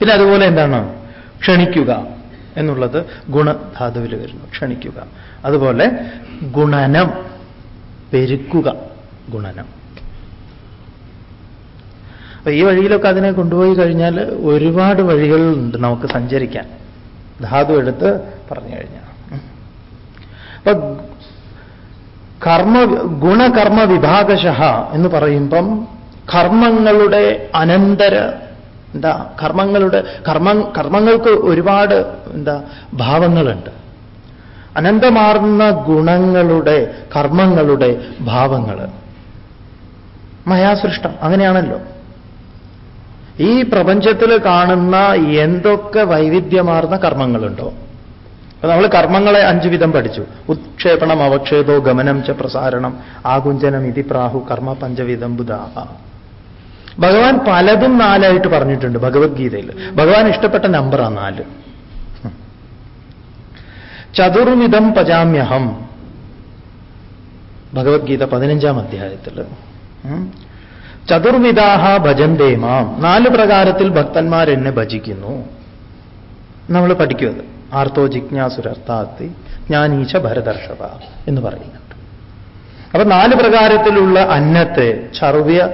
പിന്നെ അതുപോലെ എന്താണ്? ക്ഷണിക്കുക എന്നുള്ളത് ഗുണധാതുവിൽ വരുന്നു. ക്ഷണിക്കുക. അതുപോലെ ഗുണനം പെരുക്കുക ഗുണനം. അപ്പൊ ഈ വഴിയിലൊക്കെ അതിനെ കൊണ്ടുപോയി കഴിഞ്ഞാൽ ഒരുപാട് വഴികളുണ്ട് നമുക്ക് സഞ്ചരിക്കാൻ. ധാതു എടുത്ത് പറഞ്ഞു കഴിഞ്ഞാൽ അപ്പൊ കർമ്മ ഗുണകർമ്മ വിഭാഗശ എന്ന് പറയുമ്പം കർമ്മങ്ങളുടെ അനന്തര എന്താ കർമ്മങ്ങളുടെ കർമ്മ കർമ്മങ്ങൾക്ക് ഒരുപാട് എന്താ ഭാവങ്ങളുണ്ട്. അനന്തമാർന്ന ഗുണങ്ങളുടെ കർമ്മങ്ങളുടെ ഭാവങ്ങൾ മയാസൃഷ്ടം അങ്ങനെയാണല്ലോ. ഈ പ്രപഞ്ചത്തിൽ കാണുന്ന എന്തൊക്കെ വൈവിധ്യമാർന്ന കർമ്മങ്ങളുണ്ടോ? അപ്പൊ നമ്മൾ കർമ്മങ്ങളെ അഞ്ചു വിധം പഠിച്ചു. ഉത്ക്ഷേപണം അവക്ഷേപോ ഗമനം ച പ്രസാരണം ആകുഞ്ചനം ഇതി പ്രാഹു കർമ്മ പഞ്ചവിധം ബുധാഹ ഭഗവാൻ പലതും നാലായിട്ട് പറഞ്ഞിട്ടുണ്ട് ഭഗവത്ഗീതയിൽ. ഭഗവാൻ ഇഷ്ടപ്പെട്ട നമ്പറാ നാല്. ചതുർവിധം പജാമ്യഹം. ഭഗവത്ഗീത പതിനഞ്ചാം അധ്യായത്തിൽ. ചതുർവിധാഹ ഭജന്തേമാം നാല് പ്രകാരത്തിൽ ഭക്തന്മാർ എന്നെ ഭജിക്കുന്നു. നമ്മൾ പഠിക്കുന്നത് ആർത്തോ ജിജ്ഞാസുരർത്ഥാത്തി ജ്ഞാനീച്ച ഭരതർഷഭ എന്ന് പറയുന്നുണ്ട്. അപ്പൊ നാല് പ്രകാരത്തിലുള്ള അന്നത്തെ ചർവ്യ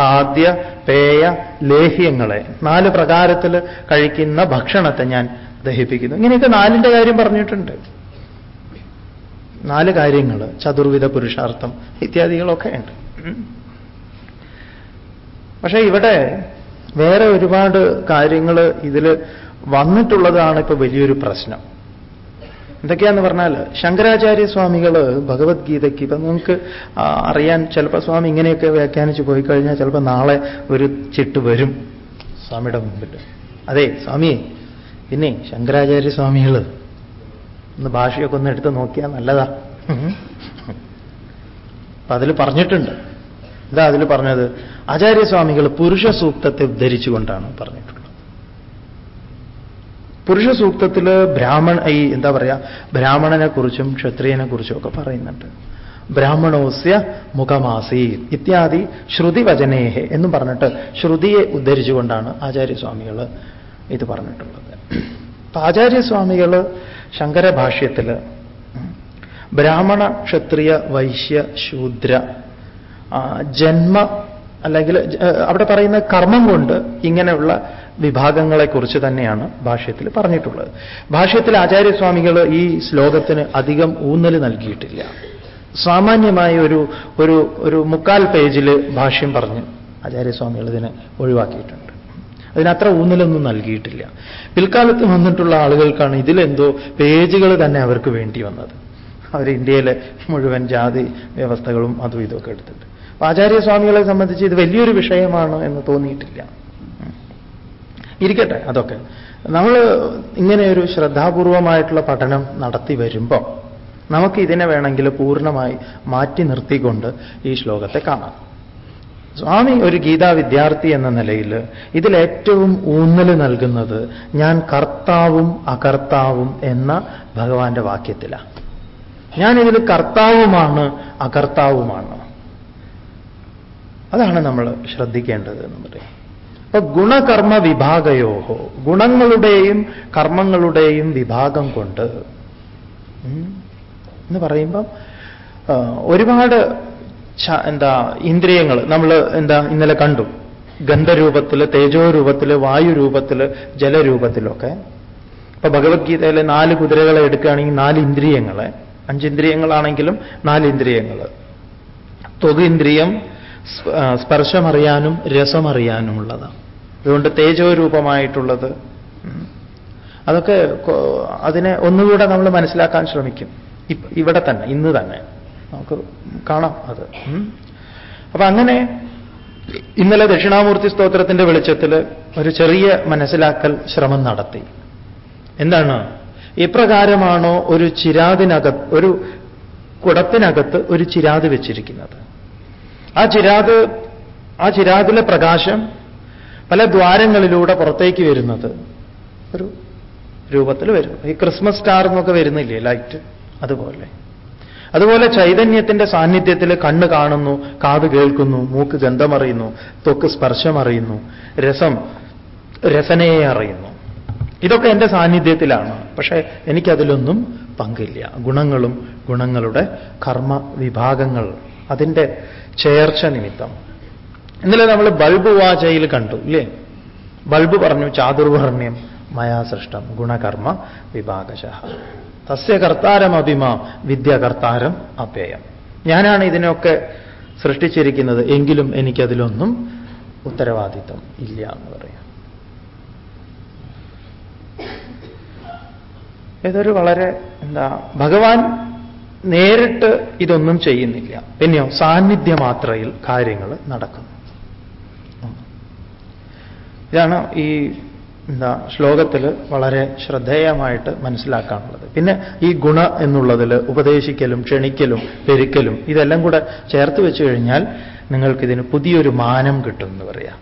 ഖാദ്യ പേയ ലേഹ്യങ്ങളെ നാല് പ്രകാരത്തിൽ കഴിക്കുന്ന ഭക്ഷണത്തെ ഞാൻ ദഹിപ്പിക്കുന്നു. ഇങ്ങനെയൊക്കെ നാലിന്റെ കാര്യം പറഞ്ഞിട്ടുണ്ട്. നാല് കാര്യങ്ങൾ ചതുർവിധ പുരുഷാർത്ഥം ഇത്യാദികളൊക്കെ ഉണ്ട്. പക്ഷേ ഇവിടെ വേറെ ഒരുപാട് കാര്യങ്ങൾ ഇതിൽ വന്നിട്ടുള്ളതാണ് ഇപ്പൊ വലിയൊരു പ്രശ്നം. എന്തൊക്കെയാന്ന് പറഞ്ഞാൽ ശങ്കരാചാര്യ സ്വാമികൾ ഭഗവത്ഗീതയ്ക്ക് ഇപ്പൊ നിങ്ങൾക്ക് അറിയാൻ ചിലപ്പോൾ സ്വാമി ഇങ്ങനെയൊക്കെ വ്യാഖ്യാനിച്ച് പോയി കഴിഞ്ഞാൽ ചിലപ്പോൾ നാളെ ഒരു ചിട്ട് വരും സ്വാമിയുടെ മുമ്പിൽ. അതെ സ്വാമിയെ പിന്നെ ശങ്കരാചാര്യ സ്വാമികൾ ഒന്ന് ഭാഷയൊക്കെ ഒന്ന് എടുത്ത് നോക്കിയാൽ നല്ലതാ. അപ്പൊ അതിൽ പറഞ്ഞിട്ടുണ്ട്. എന്താ അതിൽ പറഞ്ഞത് ആചാര്യസ്വാമികൾ പുരുഷ സൂക്തത്തെ ഉദ്ധരിച്ചുകൊണ്ടാണ് പറഞ്ഞിട്ടുള്ളത്. പുരുഷ സൂക്തത്തിൽ ബ്രാഹ്മണ ഈ എന്താ പറയാ ബ്രാഹ്മണനെ കുറിച്ചും ക്ഷത്രിയനെ കുറിച്ചും ഒക്കെ പറയുന്നുണ്ട്. ബ്രാഹ്മണോസ്യ മുഖമാസി ഇത്യാദി ശ്രുതിവചനേഹെ എന്നും പറഞ്ഞിട്ട് ശ്രുതിയെ ഉദ്ധരിച്ചുകൊണ്ടാണ് ആചാര്യസ്വാമികൾ ഇത് പറഞ്ഞിട്ടുള്ളത്. അപ്പൊ ആചാര്യസ്വാമികൾ ശങ്കരഭാഷ്യത്തിൽ ബ്രാഹ്മണ ക്ഷത്രിയ വൈശ്യ ശൂദ്ര ജന്മ അല്ലെങ്കിൽ അവിടെ പറയുന്ന കർമ്മം കൊണ്ട് ഇങ്ങനെയുള്ള വിഭാഗങ്ങളെക്കുറിച്ച് തന്നെയാണ് ഭാഷ്യത്തിൽ പറഞ്ഞിട്ടുള്ളത്. ഭാഷ്യത്തിൽ ആചാര്യസ്വാമികൾ ഈ ശ്ലോകത്തിന് അധികം ഊന്നൽ നൽകിയിട്ടില്ല. സാമാന്യമായ ഒരു ഒരു ഒരു മുക്കാൽ പേജിൽ ഭാഷ്യം പറഞ്ഞ് ആചാര്യസ്വാമികൾ ഇതിനെ ഒഴിവാക്കിയിട്ടുണ്ട്. അതിനത്ര ഊന്നലൊന്നും നൽകിയിട്ടില്ല. പിൽക്കാലത്ത് വന്നിട്ടുള്ള ആളുകൾക്കാണ് ഇതിലെന്തോ പേജുകൾ തന്നെ അവർക്ക് വേണ്ടി വന്നത്. അവർ ഇന്ത്യയിലെ മുഴുവൻ ജാതി വ്യവസ്ഥകളും അതും ഇതൊക്കെ എടുത്തിട്ട്. ആചാര്യസ്വാമികളെ സംബന്ധിച്ച് ഇത് വലിയൊരു വിഷയമാണ് എന്ന് തോന്നിയിട്ടില്ല. ഇരിക്കട്ടെ അതൊക്കെ. നമ്മൾ ഇങ്ങനെ ഒരു ശ്രദ്ധാപൂർവമായിട്ടുള്ള പഠനം നടത്തി വരുമ്പോൾ നമുക്ക് ഇതിനെ വേണമെങ്കിൽ പൂർണമായി മാറ്റി നിർത്തിക്കൊണ്ട് ഈ ശ്ലോകത്തെ കാണാം. സ്വാമി ഒരു ഗീതാ വിദ്യാർത്ഥി എന്ന നിലയിൽ ഇതിലേറ്റവും ഊന്നൽ നൽകുന്നത് ഞാൻ കർത്താവും അകർത്താവും എന്ന ഭഗവാന്റെ വാക്യത്തിലാണ്. ഞാൻ കർത്താവുമാണ് അകർത്താവുമാണ്. അതാണ് നമ്മൾ ശ്രദ്ധിക്കേണ്ടത് എന്ന് പറയും. അപ്പൊ ഗുണകർമ്മ വിഭാഗയോഹോ ഗുണങ്ങളുടെയും കർമ്മങ്ങളുടെയും വിഭാഗം കൊണ്ട് എന്ന് പറയുമ്പം ഒരുപാട് എന്താ ഇന്ദ്രിയങ്ങൾ നമ്മൾ എന്താ ഇന്നലെ കണ്ടു. ഗന്ധരൂപത്തിൽ തേജോ രൂപത്തിൽ വായു രൂപത്തിൽ ജലരൂപത്തിലൊക്കെ. ഇപ്പൊ ഭഗവത്ഗീതയിലെ നാല് കുതിരകളെ എടുക്കുകയാണെങ്കിൽ നാല് ഇന്ദ്രിയങ്ങളെ. അഞ്ചിന്ദ്രിയങ്ങളാണെങ്കിലും നാല് ഇന്ദ്രിയങ്ങൾ ത്വകിന്ദ്രിയം സ്പർശമറിയാനും രസമറിയാനുമുള്ളതാണ്. അതുകൊണ്ട് തേജോരൂപമായിട്ടുള്ളത് അതൊക്കെ അതിനെ ഒന്നുകൂടെ നമ്മൾ മനസ്സിലാക്കാൻ ശ്രമിക്കും. ഇവിടെ തന്നെ ഇന്ന് തന്നെ. നമുക്ക് കാണാം അത് അപ്പൊ അങ്ങനെ ഇന്നലെ ദക്ഷിണാമൂർത്തി സ്തോത്രത്തിന്റെ വെളിച്ചത്തിൽ ഒരു ചെറിയ മനസ്സിലാക്കൽ ശ്രമം നടത്തി. എന്താണ്? എപ്രകാരമാണോ ഒരു ചിരാതിനകത്ത് ഒരു കുടത്തിനകത്ത് ഒരു ചിരാത് വെച്ചിരിക്കുന്നത്? ആ ചിരാത് ആ ചിരാതിലെ പ്രകാശം പല ദ്വാരങ്ങളിലൂടെ പുറത്തേക്ക് വരുന്നത് ഒരു രൂപത്തിൽ വരും. ഈ ക്രിസ്മസ് സ്റ്റാർ എന്നൊക്കെ വരുന്നില്ലേ? ലൈറ്റ്. അതുപോലെ. അതുപോലെ ചൈതന്യത്തിന്റെ സാന്നിധ്യത്തിൽ കണ്ണ് കാണുന്നു കാത് കേൾക്കുന്നു മൂക്ക് ഗന്ധമറിയുന്നു സ്പർശം സ്പർശമറിയുന്നു രസം രസനയെ അറിയുന്നു. ഇതൊക്കെ എന്റെ സാന്നിധ്യത്തിലാണ്. പക്ഷേ എനിക്കതിലൊന്നും പങ്കില്ല. ഗുണങ്ങളും ഗുണങ്ങളുടെ കർമ്മ വിഭാഗങ്ങൾ അതിന്റെ ചേർച്ച നിമിത്തം. ഇന്നലെ നമ്മൾ ബൾബ് വാചയിൽ കണ്ടു ഇല്ലേ? ബൾബ് പറഞ്ഞു ചാതുർവർണ്യം മയാ സൃഷ്ടം ഗുണകർമ്മ വിഭാഗശ. തസ്യ കർത്താരം അഭിമാം വിദ്യ കർത്താരം അപ്യയം ഞാനാണ് ഇതിനൊക്കെ സൃഷ്ടിച്ചിരിക്കുന്നത് എങ്കിലും എനിക്കതിലൊന്നും ഉത്തരവാദിത്വം ഇല്ല എന്ന് പറയാം. ഇതൊരു വളരെ എന്താ ഭഗവാൻ നേരിട്ട് ഇതൊന്നും ചെയ്യുന്നില്ല. പിന്നെയോ സാന്നിധ്യമാത്രയിൽ കാര്യങ്ങൾ നടക്കുന്നു. ഇതാണ് ഈ എന്താ ശ്ലോകത്തിൽ വളരെ ശ്രദ്ധേയമായിട്ട് മനസ്സിലാക്കാനുള്ളത്. പിന്നെ ഈ ഗുണ എന്നുള്ളതിൽ ഉപദേശിക്കലും ക്ഷണിക്കലും പെരുക്കലും ഇതെല്ലാം കൂടെ ചേർത്ത് വെച്ച് കഴിഞ്ഞാൽ നിങ്ങൾക്കിതിന് പുതിയൊരു മാനം കിട്ടും എന്ന് പറയാം.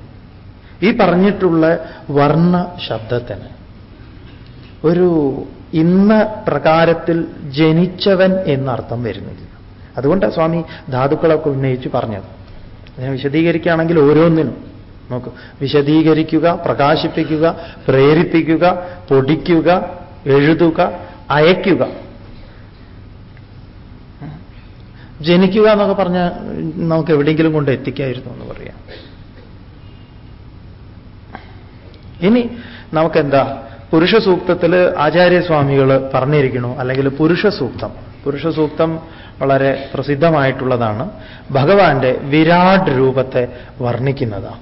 ഈ പറഞ്ഞിട്ടുള്ള വർണ ശബ്ദത്തിന് ഒരു ഇന്ന പ്രകാരത്തിൽ ജനിച്ചവൻ എന്നർത്ഥം വരുന്നില്ല അതുകൊണ്ടാണ് സ്വാമി ധാതുക്കളൊക്കെ ഉന്നയിച്ച് പറഞ്ഞത്. അതിനെ വിശദീകരിക്കുകയാണെങ്കിൽ ഓരോന്നിനും നോക്കൂ. വിശദീകരിക്കുക പ്രകാശിപ്പിക്കുക പ്രേരിപ്പിക്കുക പൊടിക്കുക എഴുതുക അയക്കുക ജനിക്കുക എന്നൊക്കെ പറഞ്ഞ നമുക്ക് എവിടെയെങ്കിലും കൊണ്ട് എത്തിക്കായിരുന്നു എന്ന് പറയാം. ഇനി നമുക്കെന്താ പുരുഷ സൂക്തത്തിൽ ആചാര്യസ്വാമികൾ പറഞ്ഞിരിക്കണു അല്ലെങ്കിൽ പുരുഷ സൂക്തം പുരുഷ സൂക്തം വളരെ പ്രസിദ്ധമായിട്ടുള്ളതാണ്. ഭഗവാന്റെ വിരാട് രൂപത്തെ വർണിക്കുന്നതാണ്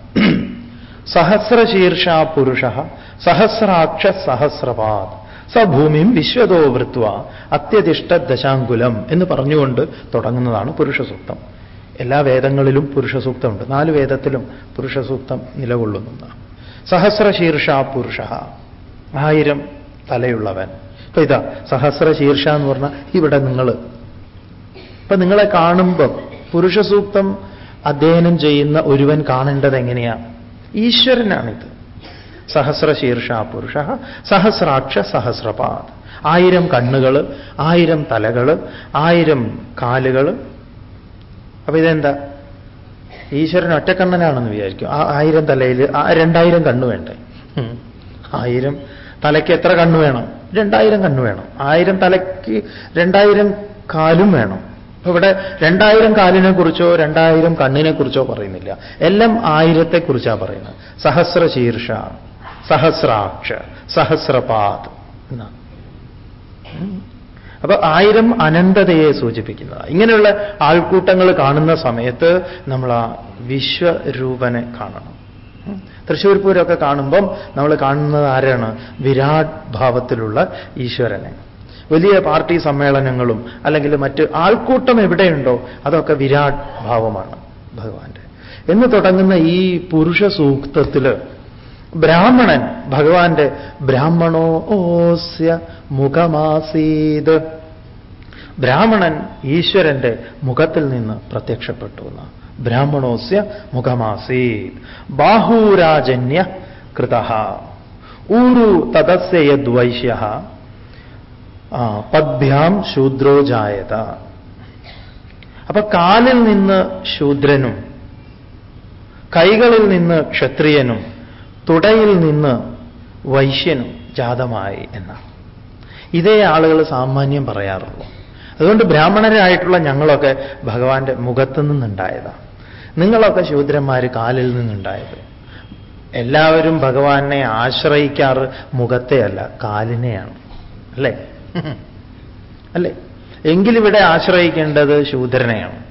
സഹസ്രശീർഷ പുരുഷ സഹസ്രാക്ഷ സഹസ്രപാദ് സഭൂമിം വിശ്വതോ വൃത്വ അത്യതിഷ്ഠ ദശാങ്കുലം എന്ന് പറഞ്ഞുകൊണ്ട് തുടങ്ങുന്നതാണ് പുരുഷ സൂക്തം എല്ലാ വേദങ്ങളിലും പുരുഷ സൂക്തമുണ്ട് നാല് വേദത്തിലും പുരുഷ സൂക്തം നിലകൊള്ളുന്നതാണ്. സഹസ്രശീർഷ പുരുഷ ആയിരം തലയുള്ളവൻ. ഇപ്പൊ ഇതാ സഹസ്ര ശീർഷ എന്ന് പറഞ്ഞാൽ ഇവിടെ നിങ്ങൾ ഇപ്പൊ നിങ്ങളെ കാണുമ്പം പുരുഷ സൂക്തം അധ്യയനം ചെയ്യുന്ന ഒരുവൻ കാണേണ്ടത് എങ്ങനെയാ? ഈശ്വരനാണിത്. സഹസ്ര ശീർഷ പുരുഷ സഹസ്രാക്ഷ സഹസ്രപാദ്. ആയിരം കണ്ണുകൾ ആയിരം തലകൾ ആയിരം കാലുകൾ അപ്പൊ ഇതെന്താ? ഈശ്വരൻ ഒറ്റക്കണ്ണനാണെന്ന് വിചാരിക്കും. ആ ആയിരം തലയിൽ രണ്ടായിരം കണ്ണു വേണ്ടേ? ആയിരം തലയ്ക്ക് എത്ര കണ്ണു വേണം? രണ്ടായിരം കണ്ണു വേണം. ആയിരം തലയ്ക്ക് രണ്ടായിരം കാലും വേണം. ഇവിടെ രണ്ടായിരം കാലിനെ കുറിച്ചോ രണ്ടായിരം കണ്ണിനെ കുറിച്ചോ പറയുന്നില്ല. എല്ലാം ആയിരത്തെക്കുറിച്ചാണ് പറയുന്നത്. സഹസ്രശീർഷ സഹസ്രാക്ഷ സഹസ്രപാത് എന്നാ. അപ്പൊ ആയിരം അനന്തതയെ സൂചിപ്പിക്കുന്നതാണ് ഇങ്ങനെയുള്ള ആൾക്കൂട്ടങ്ങൾ കാണുന്ന സമയത്ത് നമ്മൾ ആ വിശ്വരൂപനെ കാണണം. തൃശ്ശൂർ പൂരമൊക്കെ കാണുമ്പം നമ്മൾ കാണുന്നത് ആരാണ്? വിരാട് ഭാവത്തിലുള്ള ഈശ്വരനെ. വലിയ പാർട്ടി സമ്മേളനങ്ങളും അല്ലെങ്കിൽ മറ്റ് ആൾക്കൂട്ടം എവിടെയുണ്ടോ അതൊക്കെ വിരാട് ഭാവമാണ് ഭഗവാന്റെ. എന്ന് തുടങ്ങുന്ന ഈ പുരുഷ സൂക്തത്തിൽ ബ്രാഹ്മണൻ ഭഗവാന്റെ ബ്രാഹ്മണോ ഓസ്യ മുഖമാസീത്. ബ്രാഹ്മണൻ ഈശ്വരന്റെ മുഖത്തിൽ നിന്ന് പ്രത്യക്ഷപ്പെട്ടു എന്ന് ബ്രാഹ്മണോസ്യ മുഖമാസീത്. ബാഹൂരാജന്യ കൃത ഊരു തദസ്യ യദ്വൈശ്യ പദ്ഭ്യാം ശൂദ്രോ ജായത. അപ്പൊ കാലിൽ നിന്ന് ശൂദ്രനും കൈകളിൽ നിന്ന് ക്ഷത്രിയനും തുടയിൽ നിന്ന് വൈശ്യനും ജാതമായി എന്നാണ്. ഇതേ ആളുകൾ സാമാന്യം പറയാറുള്ളൂ. അതുകൊണ്ട് ബ്രാഹ്മണരായിട്ടുള്ള ഞങ്ങളൊക്കെ ഭഗവാന്റെ മുഖത്തു നിന്നുണ്ടായതാണ് നിങ്ങളൊക്കെ ശൂദ്രന്മാർ കാലിൽ നിന്നുണ്ടായത്. എല്ലാവരും ഭഗവാനെ ആശ്രയിക്കാറ് മുഖത്തെയല്ല കാലിനെയാണ്. അല്ലേ? അല്ലേ? എങ്കിലിവിടെ ആശ്രയിക്കേണ്ടത് ശൂദ്രനെയാണ്.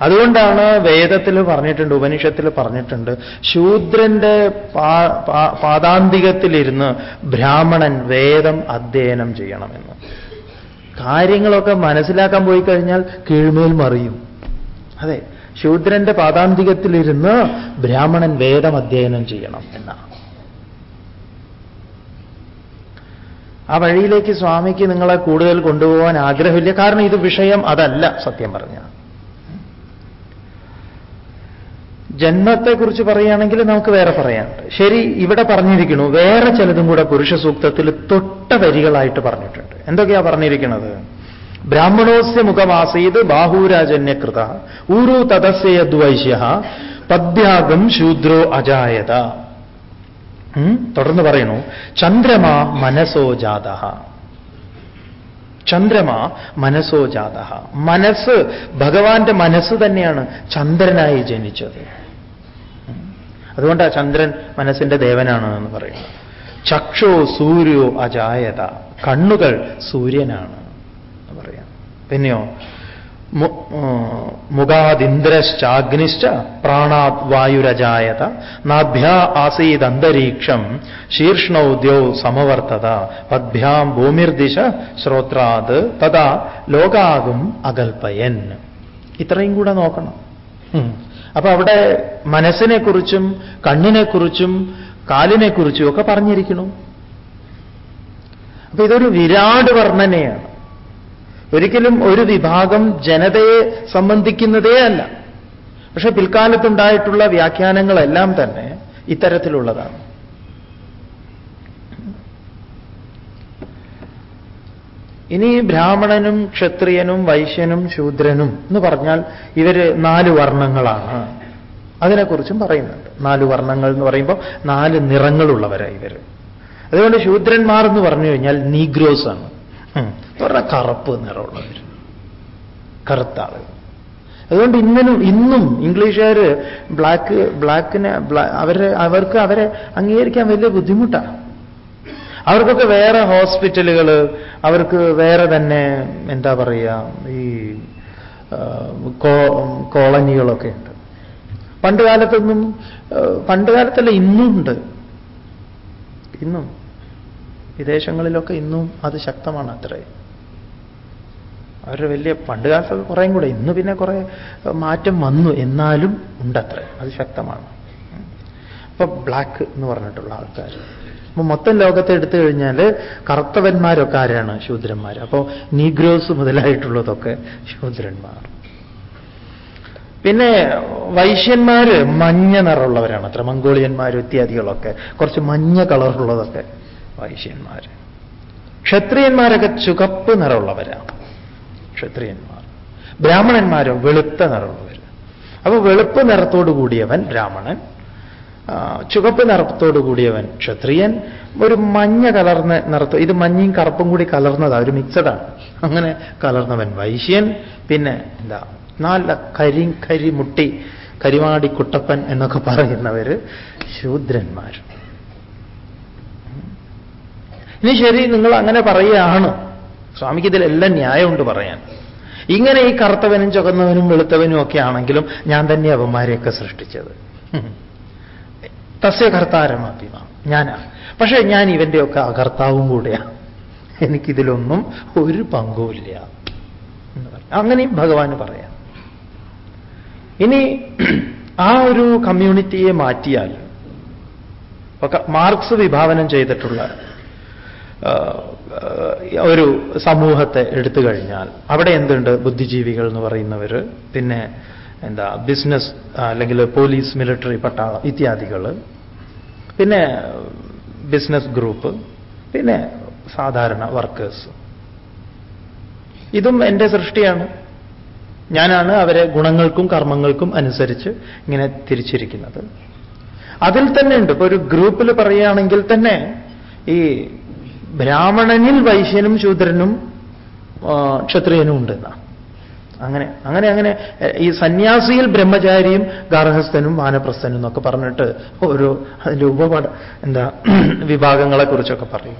അതുകൊണ്ടാണ് വേദത്തിൽ പറഞ്ഞിട്ടുണ്ട് ഉപനിഷത്തിൽ പറഞ്ഞിട്ടുണ്ട് ശൂദ്രന്റെ പാ- പാ- പാദാന്തികത്തിലിരുന്ന് ബ്രാഹ്മണൻ വേദം അധ്യയനം ചെയ്യണമെന്ന്. കാര്യങ്ങളൊക്കെ മനസ്സിലാക്കാൻ പോയി കഴിഞ്ഞാൽ കീഴ്മേൽ മറിയും. അതെ. ശൂദ്രന്റെ പാതാന്തികത്തിലിരുന്ന് ബ്രാഹ്മണൻ വേദം അധ്യയനം ചെയ്യണം എന്നാണ് ആ വഴിയിലേക്ക് സ്വാമിക്ക് നിങ്ങളെ കൂടുതൽ കൊണ്ടുപോകാൻ ആഗ്രഹമില്ല. കാരണം ഇത് വിഷയം അതല്ല സത്യം പറഞ്ഞ. ജന്മത്തെക്കുറിച്ച് പറയുകയാണെങ്കിൽ നമുക്ക് വേറെ പറയാനുണ്ട്. ശരി ഇവിടെ പറഞ്ഞിരിക്കുന്നു. വേറെ ചിലതും കൂടെ പുരുഷ സൂക്തത്തിൽ തൊട്ട വരികളായിട്ട് പറഞ്ഞിട്ടുണ്ട്. എന്തൊക്കെയാ പറഞ്ഞിരിക്കുന്നത്? ബ്രാഹ്മണോസ്യ മുഖമാസീത് ബാഹൂരാജന്യകൃത ഊരു തദസ്യദ്വൈശ്യ യദ്വൈശ്യ പദ്ഭ്യാഗം ശൂദ്രോ അജായത? തുടർന്ന് പറയണു ചന്ദ്രമ മനസോ ജാത ചന്ദ്രമ മനസോ ജാത മനസ്സ് ഭഗവാന്റെ മനസ്സ് തന്നെയാണ് ചന്ദ്രനായി ജനിച്ചത്. അതുകൊണ്ടാ ചന്ദ്രൻ മനസ്സിന്റെ ദേവനാണ് എന്ന് പറയുന്നത്. ചക്ഷോ സൂര്യോ അജായത. കണ്ണുകൾ സൂര്യനാണ് എന്ന് പറയാം. പിന്നെയോ? മുഖാദിന്ദ്രശ്ചാഗ്നിശ്ച പ്രാണാത് വായുരജായത നാഭ്യാ ആസീത് അന്തരീക്ഷം ശീർഷ്ണൗ ഉദ്യോ സമവർത്തത പദ്ഭ്യാം ഭൂമിർദിശ ശ്രോത്രാത് തഥാ ലോകാകും അകൽപ്പയൻ. ഇത്രയും കൂടെ നോക്കണം. അപ്പൊ അവിടെ മനസ്സിനെക്കുറിച്ചും കണ്ണിനെക്കുറിച്ചും കാലിനെക്കുറിച്ചും ഒക്കെ പറഞ്ഞിരിക്കണം അപ്പൊ ഇതൊരു വിരാട് വർണനയാണ്. ഒരിക്കലും ഒരു വിഭാഗം ജനതയെ സംബന്ധിക്കുന്നതേ അല്ല. പക്ഷെ പിൽക്കാലത്തുണ്ടായിട്ടുള്ള വ്യാഖ്യാനങ്ങളെല്ലാം തന്നെ ഇത്തരത്തിലുള്ളതാണ്. ഇനി ബ്രാഹ്മണനും ക്ഷത്രിയനും വൈശ്യനും ശൂദ്രനും എന്ന് പറഞ്ഞാൽ ഇവർ നാല് വർണങ്ങളാണ്. അതിനെക്കുറിച്ചും പറയുന്നുണ്ട്. നാല് വർണങ്ങൾ എന്ന് പറയുമ്പോൾ നാല് നിറങ്ങളുള്ളവരാണ് ഇവർ. അതുകൊണ്ട് ശൂദ്രന്മാർ എന്ന് പറഞ്ഞു കഴിഞ്ഞാൽ നീഗ്രോസ് ആണ് എന്ന് കറുപ്പ് നിറമുള്ളവർ കറുത്ത ആളുകൾ അതുകൊണ്ട് ഇന്നും ഇന്നും ഇംഗ്ലീഷുകാർ ബ്ലാക്ക് ബ്ലാക്കിനെ അവരെ അവർക്ക് അവരെ അംഗീകരിക്കാൻ വലിയ ബുദ്ധിമുട്ടാണ് അവർക്കൊക്കെ വേറെ ഹോസ്പിറ്റലുകൾ അവർക്ക് വേറെ തന്നെ എന്താ പറയുക ഈ കോളനികളൊക്കെ ഉണ്ട്. പണ്ട് കാലത്തൊന്നും പണ്ട് കാലത്തല്ല ഇന്നും ഉണ്ട് ഇന്നും. വിദേശങ്ങളിലൊക്കെ ഇന്നും അത് ശക്തമാണ് അത്രേ. അവരുടെ വലിയ പണ്ട് കാലത്തൊക്കെ കുറേയും കൂടെ. ഇന്ന് പിന്നെ കുറേ മാറ്റം വന്നു എന്നാലും ഉണ്ടത്രേ. അത് ശക്തമാണ്. അപ്പൊ ബ്ലാക്ക് എന്ന് പറഞ്ഞിട്ടുള്ള ആൾക്കാർ അപ്പൊ മൊത്തം ലോകത്തെ എടുത്തു കഴിഞ്ഞാൽ കറുത്തവന്മാരൊക്കെ ആരാണ്? ശൂദ്രന്മാർ അപ്പോൾ നീഗ്രോസ് മുതലായിട്ടുള്ളതൊക്കെ ശൂദ്രന്മാർ. പിന്നെ വൈശ്യന്മാർ മഞ്ഞ നിറമുള്ളവരാണ് അത്ര. മംഗോളിയന്മാർ ഇത്യാദികളൊക്കെ. കുറച്ച് മഞ്ഞ കളറുള്ളതൊക്കെ വൈശ്യന്മാർ. ക്ഷത്രിയന്മാരൊക്കെ ചുകപ്പ് നിറമുള്ളവരാണ് ക്ഷത്രിയന്മാർ. ബ്രാഹ്മണന്മാരോ വെളുത്ത നിറമുള്ളവർ അപ്പൊ വെളുപ്പ് നിറത്തോടു കൂടിയവൻ ബ്രാഹ്മണൻ ചുകപ്പ് നിറത്തോടു കൂടിയവൻ ക്ഷത്രിയൻ. ഒരു മഞ്ഞ കലർന്ന നിറത്ത് ഇത് മഞ്ഞയും കറുപ്പും കൂടി കലർന്നതാണ് ഒരു മിക്സഡാണ്. അങ്ങനെ കലർന്നവൻ വൈശ്യൻ. പിന്നെ എന്താ നല്ല കരി കരിമുട്ടി കരിവാടി കുട്ടപ്പൻ എന്നൊക്കെ പറയുന്നവര് ശൂദ്രന്മാർ ഇനി ശരി നിങ്ങൾ അങ്ങനെ പറയുകയാണ്. സ്വാമിക്ക് ഇതിലെല്ലാം ന്യായമുണ്ട് പറയാൻ. ഇങ്ങനെ ഈ കറുത്തവനും ചുവന്നവനും വെളുത്തവനും ഒക്കെ ആണെങ്കിലും ഞാൻ തന്നെ അവന്മാരെയൊക്കെ സൃഷ്ടിച്ചത്. തസ്യ കർത്താരമാപ്പിമ ഞാനാ. പക്ഷേ ഞാൻ ഇവന്റെയൊക്കെ അകർത്താവും കൂടെയാണ് എനിക്കിതിലൊന്നും ഒരു പങ്കുമില്ല എന്ന് പറഞ്ഞു അങ്ങനെയും ഭഗവാന് പറയാം. ഇനി ആ ഒരു കമ്മ്യൂണിറ്റിയെ മാറ്റിയാൽ മാർക്സ് വിഭാവനം ചെയ്തിട്ടുള്ള ഒരു സമൂഹത്തെ എടുത്തു കഴിഞ്ഞാൽ അവിടെ എന്തുണ്ട് ബുദ്ധിജീവികൾ എന്ന് പറയുന്നവർ പിന്നെ എന്താ ബിസിനസ് അല്ലെങ്കിൽ പോലീസ് മിലിറ്ററി പട്ടാളം ഇത്യാദികൾ പിന്നെ ബിസിനസ് ഗ്രൂപ്പ് പിന്നെ സാധാരണ വർക്കേഴ്സ് ഇതും എന്റെ സൃഷ്ടിയാണ്. ഞാനാണ് അവരെ ഗുണങ്ങൾക്കും കർമ്മങ്ങൾക്കും അനുസരിച്ച് ഇങ്ങനെ തിരിച്ചിരിക്കുന്നത്. അതിൽ തന്നെ ഉണ്ട്. ഇപ്പൊ ഒരു ഗ്രൂപ്പിൽ പറയുകയാണെങ്കിൽ തന്നെ ഈ ബ്രാഹ്മണനിൽ വൈശ്യനും ശൂദ്രനും ക്ഷത്രിയനും ഉണ്ടെന്നാണ് അങ്ങനെ അങ്ങനെ അങ്ങനെ ഈ സന്യാസിയിൽ ബ്രഹ്മചാരിയും ഗാർഹസ്ഥനും വാനപ്രസ്ഥനും എന്നൊക്കെ പറഞ്ഞിട്ട് ഓരോ അതിന്റെ ഉപപാഠ എന്താ വിഭാഗങ്ങളെക്കുറിച്ചൊക്കെ പറയും.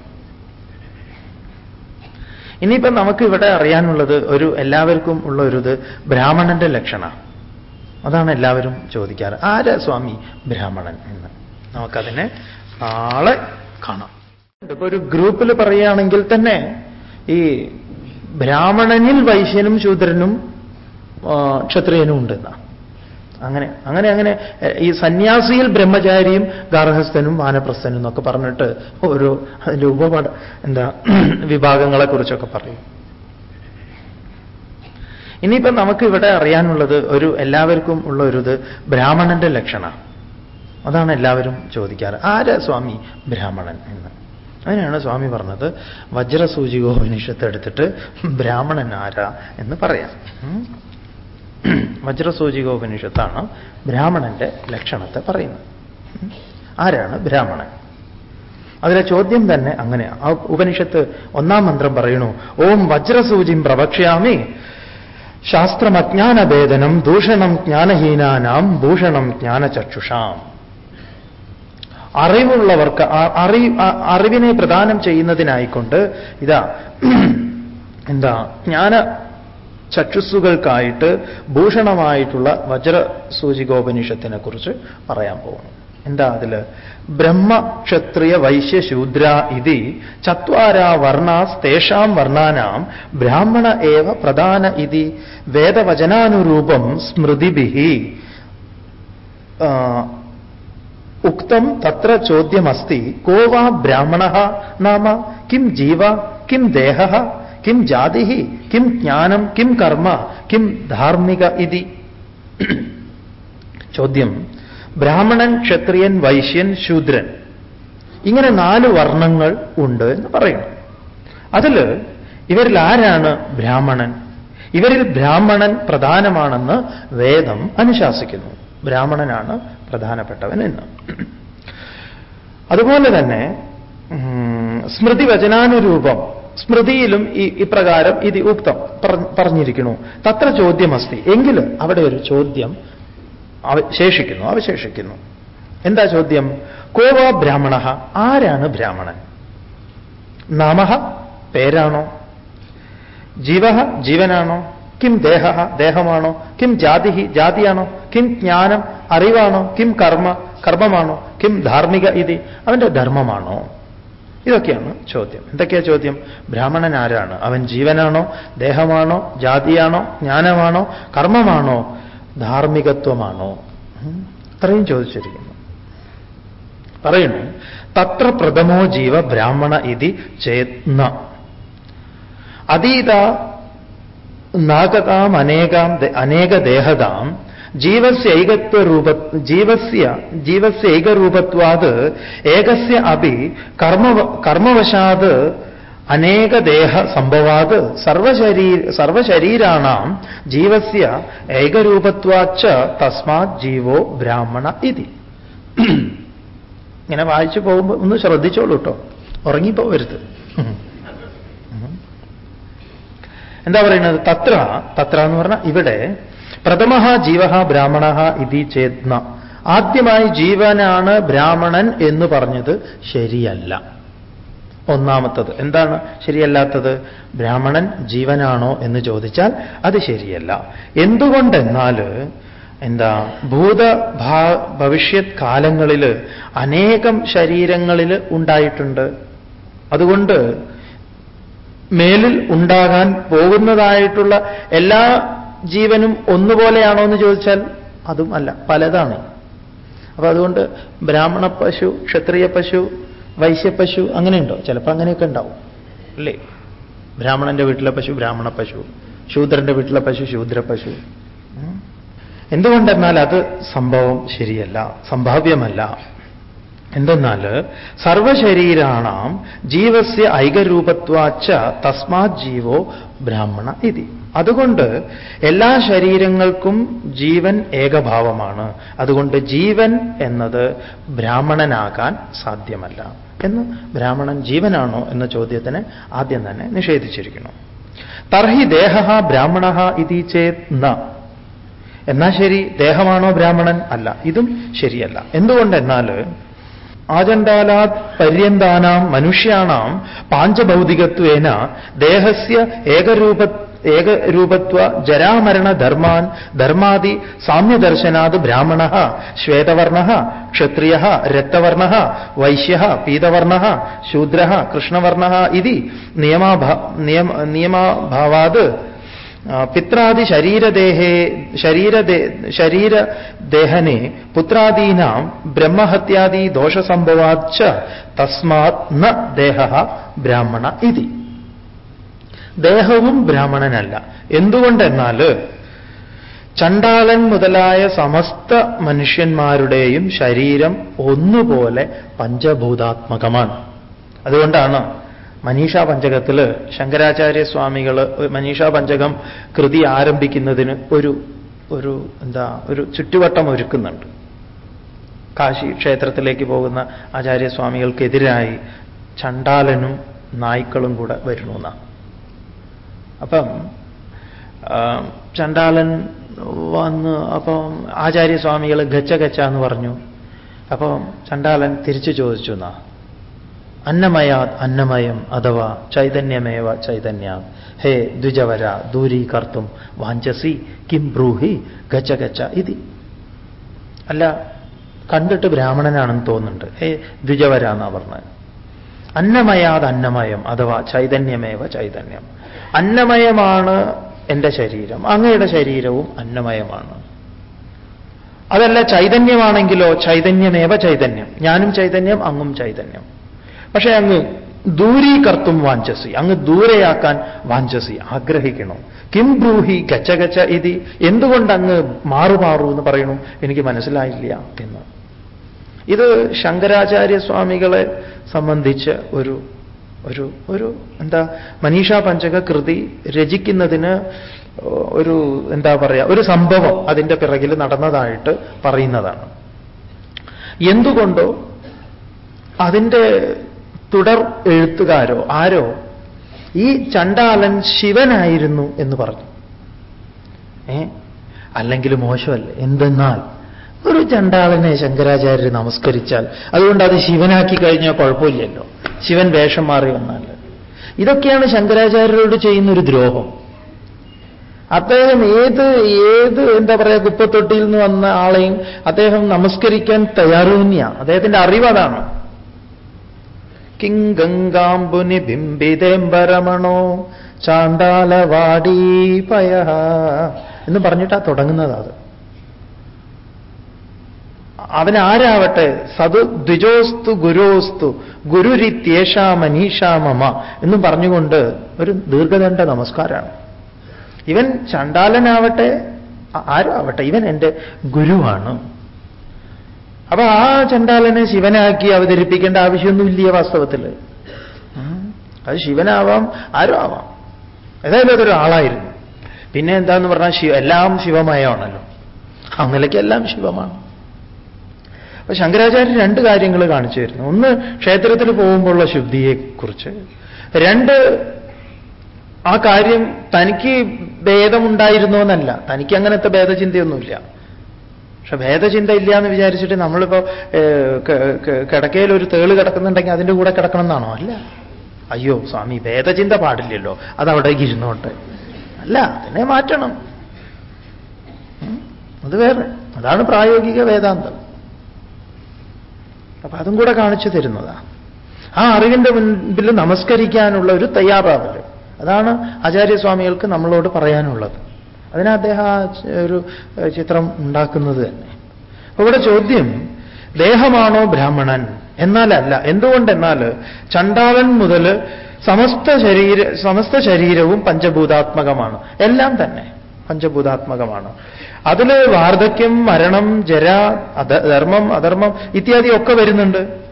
ഇനിയിപ്പം നമുക്ക് ഇവിടെ അറിയാനുള്ളത് ഒരു എല്ലാവർക്കും ഉള്ള ഒരു ഇത് ബ്രാഹ്മണന്റെ ലക്ഷണ. അതാണ് എല്ലാവരും ചോദിക്കാറ്. ആരാ സ്വാമി ബ്രാഹ്മണൻ എന്ന്? നമുക്കതിനെ നാളെ കാണാം. ഇപ്പൊ ഒരു ഗ്രൂപ്പിൽ പറയുകയാണെങ്കിൽ തന്നെ ഈ ബ്രാഹ്മണനിൽ വൈശ്യനും ശൂദ്രനും ക്ഷത്രിയനും ഉണ്ടെന്ന. അങ്ങനെ അങ്ങനെ അങ്ങനെ ഈ സന്യാസിയിൽ ബ്രഹ്മചാരിയും ഗാർഹസ്ഥനും വാനപ്രസ്ഥനും എന്നൊക്കെ പറഞ്ഞിട്ട് ഓരോ അതിന്റെ എന്താ വിഭാഗങ്ങളെക്കുറിച്ചൊക്കെ പറയും. ഇനിയിപ്പം നമുക്ക് ഇവിടെ അറിയാനുള്ളത് ഒരു എല്ലാവർക്കും ഉള്ള ഒരു ഇത് ബ്രാഹ്മണന്റെ ലക്ഷണം. അതാണ് എല്ലാവരും ചോദിക്കാറ്. ആരാ സ്വാമി ബ്രാഹ്മണൻ എന്ന്? അതിനാണ് സ്വാമി പറഞ്ഞത്. വജ്രസൂചികോപനിഷത്ത് എടുത്തിട്ട് ബ്രാഹ്മണൻ ആരാ എന്ന് പറയാം. വജ്രസൂചികോപനിഷത്താണ് ബ്രാഹ്മണന്റെ ലക്ഷണത്തെ പറയുന്നത്. ആരാണ് ബ്രാഹ്മണൻ? അതിലെ ചോദ്യം തന്നെ അങ്ങനെ ആ ഉപനിഷത്ത് ഒന്നാം മന്ത്രം പറയണു ഓം വജ്രസൂചിം പ്രവക്ഷ്യാമി ശാസ്ത്രമജ്ഞാനഭേദനം ദൂഷണം ജ്ഞാനഹീനാനാം ഭൂഷണം ജ്ഞാനചക്ഷുഷാം. അറിവുള്ളവർക്ക് അറി അറിവിനെ പ്രദാനം ചെയ്യുന്നതിനായിക്കൊണ്ട് ഇതാ എന്താ ജ്ഞാന ചക്ഷുസ്സുകൾക്കായിട്ട് ഭൂഷണമായിട്ടുള്ള വജ്രസൂചികോപനിഷത്തിനെ കുറിച്ച് പറയാൻ പോകുന്നു. എന്താ അതിൽ? വൈശ്യ ശൂദ്ര ഇതി ചത്വാരാ വർണാസ്തേഷാം വർണാനാം ബ്രാഹ്മണ ഏവ പ്രധാന ഇതി വേദവചനാനുരൂപം സ്മൃതിഭി ഉക്തം തത്ര ചോദ്യമസ്തി. കോ വാ ബ്രാഹ്മണ നാമ? കിം ജീവ? കിം ദേഹ? കിം ജാതി? കിം ജ്ഞാനം? കിം കർമ്മ? കിം ധാർമ്മിക ഇതി? ചോദ്യം. ബ്രാഹ്മണൻ ക്ഷത്രിയൻ വൈശ്യൻ ശൂദ്രൻ. ഇങ്ങനെ നാല് വർണങ്ങൾ ഉണ്ട് എന്ന് പറയുന്നു അതിൽ ഇവരിൽ ആരാണ് ബ്രാഹ്മണൻ? ഇവരിൽ ബ്രാഹ്മണൻ പ്രധാനമാണെന്ന് വേദം അനുശാസിക്കുന്നു. ബ്രാഹ്മണനാണ് പ്രധാനപ്പെട്ടവൻ എന്ന്. അതുപോലെ തന്നെ സ്മൃതി വചനാനുരൂപം സ്മൃതിയിലും ഈ ഇപ്രകാരം ഇത് ഉക്തം പറ- പറഞ്ഞിരിക്കുന്നു. തത്ര ചോദ്യമസ്തി. എങ്കിലും അവിടെ ഒരു ചോദ്യം അവശേഷിക്കുന്നു അവശേഷിക്കുന്നു. എന്താ ചോദ്യം? കോവ ബ്രാഹ്മണ? ആരാണ് ബ്രാഹ്മണൻ? നാമ? പേരാണോ? ജീവ? ജീവനാണോ? കിം ദേഹ ദേഹമാണോ? കിം ജാതി ജാതിയാണോ? കിം ജ്ഞാനം അറിവാണോ? കിം കർമ്മ കർമ്മമാണോ? കിം ധാർമ്മിക ഇതി അവന്റെ ധർമ്മമാണോ? ഇതൊക്കെയാണ് ചോദ്യം. എന്തൊക്കെയാ ചോദ്യം? ബ്രാഹ്മണൻ ആരാണ്? അവൻ ജീവനാണോ? ദേഹമാണോ? ജാതിയാണോ? ജ്ഞാനമാണോ? കർമ്മമാണോ? ധാർമ്മികത്വമാണോ? അത്രയും ചോദിച്ചിരിക്കുന്നു. പറയുന്നു തത്ര പ്രഥമോ ജീവ ബ്രാഹ്മണ ഇതി ചേത്ന. അതീത നാഗതാം അനേകാം അനേക ദേഹതാം ജീവസ്യൈകത്വരൂപ ജീവസ്യ ജീവസ്യൈകരൂപത്വാത് ഏകസ്യ അപി കർമ്മ കർമ്മവശാത് അനേക ദേഹ സംഭവാത്. സർവശരീ സർവശരീരാണാം. ജീവസ്യ ഏകരൂപത്വാച്ച തസ്മാത് ജീവോ ബ്രാഹ്മണ ഇതി. ഇങ്ങനെ വായിച്ചു പോകുമ്പോൾ ഒന്ന് ശ്രദ്ധിച്ചോളൂ കേട്ടോ ഉറങ്ങിപ്പോവരുത്. എന്താ പറയുന്നത്? തത്ര. തത്ര എന്ന് പറഞ്ഞാൽ ഇവിടെ പ്രഥമ ജീവ ബ്രാഹ്മണ ഇതി ചേത്ന. ആദ്യമായി ജീവനാണ് ബ്രാഹ്മണൻ എന്ന് പറഞ്ഞത് ശരിയല്ല. ഒന്നാമത്തത്. എന്താണ് ശരിയല്ലാത്തത്? ബ്രാഹ്മണൻ ജീവനാണോ എന്ന് ചോദിച്ചാൽ അത് ശരിയല്ല. എന്തുകൊണ്ടെന്നാൽ എന്താ ഭൂത ഭവിഷ്യത് കാലങ്ങളിൽ അനേകം ശരീരങ്ങളിൽ ഉണ്ടായിട്ടുണ്ട്. അതുകൊണ്ട് മേലിൽ ഉണ്ടാകാൻ പോകുന്നതായിട്ടുള്ള എല്ലാ ജീവനും ഒന്നുപോലെയാണോ എന്ന് ചോദിച്ചാൽ അതും അല്ല പലതാണ്. അപ്പൊ അതുകൊണ്ട് ബ്രാഹ്മണ പശു ക്ഷത്രിയ പശു വൈശ്യപശു അങ്ങനെയുണ്ടോ? ചിലപ്പോൾ അങ്ങനെയൊക്കെ ഉണ്ടാവും. അല്ലേ? ബ്രാഹ്മണന്റെ വീട്ടിലെ പശു ബ്രാഹ്മണ പശു ശൂദ്രന്റെ വീട്ടിലെ പശു ശൂദ്ര പശു. എന്തുകൊണ്ടെന്നാൽ അത് സംഭവം ശരിയല്ല സംഭാവ്യമല്ല. എന്തെന്നാൽ സർവശരീരാണാം ജീവസ്യ ഐകരൂപത്വാച്ച തസ്മാത് ജീവോ ബ്രാഹ്മണ ഇതി. അതുകൊണ്ട് എല്ലാ ശരീരങ്ങൾക്കും ജീവൻ ഏകഭാവമാണ്. അതുകൊണ്ട് ജീവൻ എന്നത് ബ്രാഹ്മണനാകാൻ സാധ്യമല്ല എന്ന് ബ്രാഹ്മണൻ ജീവനാണോ എന്ന ചോദ്യത്തിന് ആദ്യം തന്നെ നിഷേധിച്ചിരിക്കുന്നു. തർഹി ദേഹ ബ്രാഹ്മണ ഇതി ചേത് ന. എന്നാ ശരി? ദേഹമാണോ ബ്രാഹ്മണൻ? അല്ല. ഇതും ശരിയല്ല. എന്തുകൊണ്ടെന്നാൽ ആചണ്ടാലാത് പര്യന്താനാം മനുഷ്യാണാം പാഞ്ചഭൗതികത്വേന ദേഹസ്യ ഏകരൂപ ഏകരൂപത്വ ജരാമരണ ധർമാൻ ധർമാദി സാമ്യദർശനാത് ബ്രാഹ്മണ ശ്വേതവർണ ക്ഷത്രിയ രക്തവർണ വൈശ്യ പീതവർണ ശൂദ്ര കൃഷ്ണവർണ ഇതി നിയമാഭാ നിയമ നിയമാഭാവാത് പിത്രാദി ശരീരദേഹേ ശരീരദേ ശരീരദേഹനെ പുത്രാദീനാം ബ്രഹ്മഹത്യാദി ദോഷസംഭവാച്ച തസ്മാത് ന ദേഹ ബ്രാഹ്മണ ഇതി. ദേഹവും ബ്രാഹ്മണനല്ല. എന്തുകൊണ്ടെന്നാൽ ചണ്ടാളൻ മുതലായ സമസ്ത മനുഷ്യന്മാരുടെയും ശരീരം ഒന്നുപോലെ പഞ്ചഭൂതാത്മകമാണ്. അതുകൊണ്ടാണ് മനീഷാ പഞ്ചകത്തിൽ ശങ്കരാചാര്യ സ്വാമികൾ മനീഷാ പഞ്ചകം കൃതി ആരംഭിക്കുന്നതിന് ഒരു ഒരു എന്താ ഒരു ചുറ്റുവട്ടം ഒരുക്കുന്നുണ്ട്. കാശി ക്ഷേത്രത്തിലേക്ക് പോകുന്ന ആചാര്യസ്വാമികൾക്കെതിരായി ചണ്ടാലനും നായ്ക്കളും കൂടെ വരുന്നു അപ്പം ചണ്ടാലൻ വന്ന് അപ്പം ആചാര്യസ്വാമികൾ ഗച്ച ഗച്ച എന്ന് പറഞ്ഞു. അപ്പം ചണ്ടാലൻ തിരിച്ചു ചോദിച്ചു എന്നാ അന്നമയാത് അന്നമയം അഥവാ ചൈതന്യമേവ ചൈതന്യം. ഹേ ദ്വിജവര ദൂരീകർത്തും വാഞ്ചസി കിം ബ്രൂഹി ഗച്ച ഗച്ച ഇതി. അല്ല കണ്ടിട്ട് ബ്രാഹ്മണനാണെന്ന് തോന്നുന്നുണ്ട്. ഹേ ദ്വിജവര എന്നാ പറഞ്ഞത്. അന്നമയാത് അന്നമയം അഥവാ ചൈതന്യമേവ ചൈതന്യം. അന്നമയമാണ് എന്റെ ശരീരം. അങ്ങയുടെ ശരീരവും അന്നമയമാണ്. അതല്ല ചൈതന്യമാണെങ്കിലോ ചൈതന്യമേവ ചൈതന്യം. ഞാനും ചൈതന്യം അങ്ങും ചൈതന്യം. പക്ഷേ അങ്ങ് ദൂരീകർത്തും വാഞ്ചസി. അങ്ങ് ദൂരെയാക്കാൻ വാഞ്ചസി ആഗ്രഹിക്കണോ? കിം ബ്രൂഹി ഗച്ച ഗച്ച ഇതി. എന്തുകൊണ്ട് അങ്ങ് മാറുമാറൂ എന്ന് പറയണു? എനിക്ക് മനസ്സിലായില്ല എന്ന്. ഇത് ശങ്കരാചാര്യ സ്വാമികളെ സംബന്ധിച്ച് ഒരു ഒരു ഒരു എന്താ മനീഷ പഞ്ചക കൃതി രചിക്കുന്നതിന് ഒരു എന്താ പറയുക ഒരു സംഭവം അതിന്റെ പിറകിൽ നടന്നതായിട്ട് പറയുന്നതാണ്. എന്തുകൊണ്ടോ അതിന്റെ തുടർ എഴുത്തുകാരോ? ആരോ? ഈ ചണ്ടാലൻ ശിവനായിരുന്നു എന്ന് പറഞ്ഞു. ഏ? അല്ലെങ്കിൽ മോശമല്ല? എന്തെന്നാൽ ഒരു ചണ്ടാളനെ ശങ്കരാചാര്യർ നമസ്കരിച്ചാൽ അതുകൊണ്ട് അത് ശിവനാക്കി കഴിഞ്ഞാൽ കുഴപ്പമില്ലല്ലോ. ശിവൻ വേഷം മാറി വന്നാൽ. ഇതൊക്കെയാണ് ശങ്കരാചാര്യരോട് ചെയ്യുന്ന ഒരു ദ്രോഹം. അദ്ദേഹം ഏത് ഏത് എന്താ പറയുക കുപ്പത്തൊട്ടിയിൽ നിന്ന് വന്ന ആളെയും അദ്ദേഹം നമസ്കരിക്കാൻ തയ്യാറൂന്നിയ. അദ്ദേഹത്തിന്റെ അറിവതാണ് കിങ്കങ്കാംബുനി ബിംബിതേംബരമണോ? ചാണ്ടാലവാടീപയ എന്ന് പറഞ്ഞിട്ടാ തുടങ്ങുന്നത് അത്. അവനാരാവട്ടെ സതു ദ്വിജോസ്തു ഗുരോസ്തു ഗുരുരിത്യേഷാ മനീഷാമമ എന്നും പറഞ്ഞുകൊണ്ട് ഒരു ദീർഘദണ്ഡ നമസ്കാരമാണ് ഇവൻ ചണ്ടാലനാവട്ടെ ആരും ആവട്ടെ ഇവൻ എന്റെ ഗുരുവാണ്. അപ്പൊ ആ ചണ്ടാലനെ ശിവനാക്കി അവതരിപ്പിക്കേണ്ട ആവശ്യമൊന്നുമില്ല വാസ്തവത്തിൽ. അത് ശിവനാവാം ആരും ആവാം. ഏതായാലും അതൊരു ആളായിരുന്നു. പിന്നെ എന്താന്ന് പറഞ്ഞാൽ ശിവ എല്ലാം ശിവമയമാണല്ലോ. ആ നിലയ്ക്ക് എല്ലാം ശിവമാണ്. അപ്പൊ ശങ്കരാചാര്യർ രണ്ട് കാര്യങ്ങൾ കാണിച്ചു തരുന്നു. ഒന്ന് ക്ഷേത്രത്തിൽ പോകുമ്പോഴുള്ള ശുദ്ധിയെക്കുറിച്ച്. രണ്ട് ആ കാര്യം തനിക്ക് ഭേദമുണ്ടായിരുന്നോ എന്നല്ല. തനിക്ക് അങ്ങനത്തെ ഭേദചിന്തയൊന്നുമില്ല. പക്ഷെ ഭേദചിന്ത ഇല്ല എന്ന് വിചാരിച്ചിട്ട് നമ്മളിപ്പോ കിടക്കയിൽ ഒരു തേൾ കിടക്കുന്നുണ്ടെങ്കിൽ അതിന്റെ കൂടെ കിടക്കണം എന്നാണോ അല്ല. അയ്യോ സ്വാമി ഭേദചിന്ത പാടില്ലല്ലോ. അതവിടേക്ക് ഇരുന്നോട്ടെ. അല്ല അതിനെ മാറ്റണം. അത് വേറെ. അതാണ് പ്രായോഗിക വേദാന്തം. അപ്പൊ അതും കൂടെ കാണിച്ചു തരുന്നതാ. ആ അറിവിന്റെ മുൻപിൽ നമസ്കരിക്കാനുള്ള ഒരു തയ്യാറാവൽ. അതാണ് ആചാര്യസ്വാമികൾക്ക് നമ്മളോട് പറയാനുള്ളത്. അതിന് അദ്ദേഹം ആ ഒരു ചിത്രം ഉണ്ടാക്കുന്നത്. തന്നെ ഇവിടെ ചോദ്യം ദേഹമാണോ ബ്രാഹ്മണൻ? എന്നാലല്ല എന്തുകൊണ്ടെന്നാൽ ചണ്ടാളൻ മുതൽ സമസ്ത ശരീര സമസ്ത ശരീരവും പഞ്ചഭൂതാത്മകമാണ്. എല്ലാം തന്നെ പഞ്ചഭൂതാത്മകമാണ്. അതിൽ വാർദ്ധക്യം മരണം ജര ധർമ്മം അധർമ്മം ഇത്യാദി ഒക്കെ വരുന്നുണ്ട്.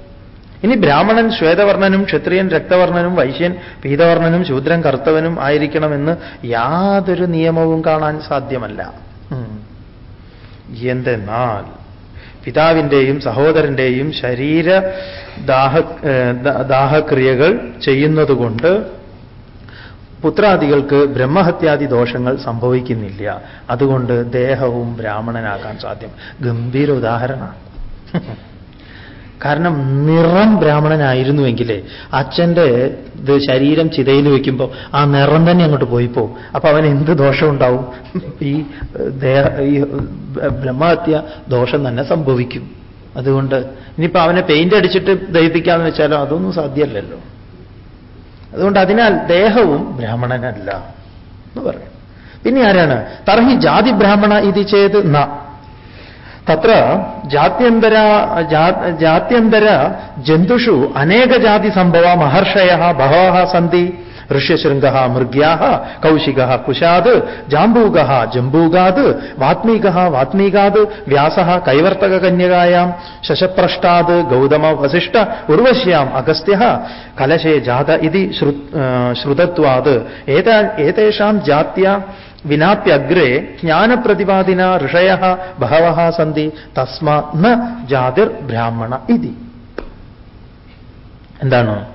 ഇനി ബ്രാഹ്മണൻ ശ്വേതവർണനും ക്ഷത്രിയൻ രക്തവർണനും വൈശ്യൻ പീതവർണനും ശൂദ്രൻ കർത്തവനും ആയിരിക്കണമെന്ന് യാതൊരു നിയമവും കാണാൻ സാധ്യമല്ല. എന്തെന്നാൽ പിതാവിന്റെയും സഹോദരന്റെയും ശരീര ദാഹ ദാഹക്രിയകൾ ചെയ്യുന്നതുകൊണ്ട് പുത്രാദികൾക്ക് ബ്രഹ്മഹത്യാദി ദോഷങ്ങൾ സംഭവിക്കുന്നില്ല. അതുകൊണ്ട് ദേഹവും ബ്രാഹ്മണനാകാൻ സാധ്യം. ഗംഭീര ഉദാഹരണമാണ്. കാരണം നിറം ബ്രാഹ്മണനായിരുന്നുവെങ്കിലേ അച്ഛന്റെ ഇത് ശരീരം ചിതയിൽ വെക്കുമ്പോൾ ആ നിറം തന്നെ അങ്ങോട്ട് പോയി പോവും അപ്പൊ അവൻ എന്ത് ദോഷം ഉണ്ടാവും ഈ ഈ ബ്രഹ്മഹത്യ ദോഷം തന്നെ സംഭവിക്കും. അതുകൊണ്ട് ഇനിയിപ്പോ അവനെ പെയിന്റ് അടിച്ചിട്ട് ദഹിപ്പിക്കാന്ന് വെച്ചാലോ അതൊന്നും സാധ്യമല്ലല്ലോ. അതുകൊണ്ട് അതിനാൽ ദേഹവും ബ്രാഹ്മണനല്ല എന്ന് പറയും. പിന്നെ ആരാണ്? തർഹി ജാതി ബ്രാഹ്മണ ഇത് ചെയ്ത് ന. തത്ര ജാത്യന്തര ജാത്യന്തര ജന്തുഷു അനേക ജാതി സംഭവ മഹർഷയ ബഹവ സന്തി ഋഷ്യശൃംഗ മൃഗ്യാ കൗശിക കുശാത് ജാംബൂക ജംബൂകാത് വാത്മീക വാത്മീകാത് വ്യാസ കൈവർത്തക കന്യകായാം ശശപ്രഷ്ടാത് ഗൗതമ വസിഷ്ഠ ഉർവശ്യാം അഗസ്ത്യ കലശേ ജാത ഇതി ശ്രുതത്വാത് ഏതാ ഏതേഷാം ജാത്യ വിനാപ്യഗ്രേ ജ്ഞാനപ്രതിപാദിന ഋഷയ ബഹവ സന്ധി തസ്മാ ന ജാതിർ ബ്രാഹ്മണ ഇതി. എന്താണ്?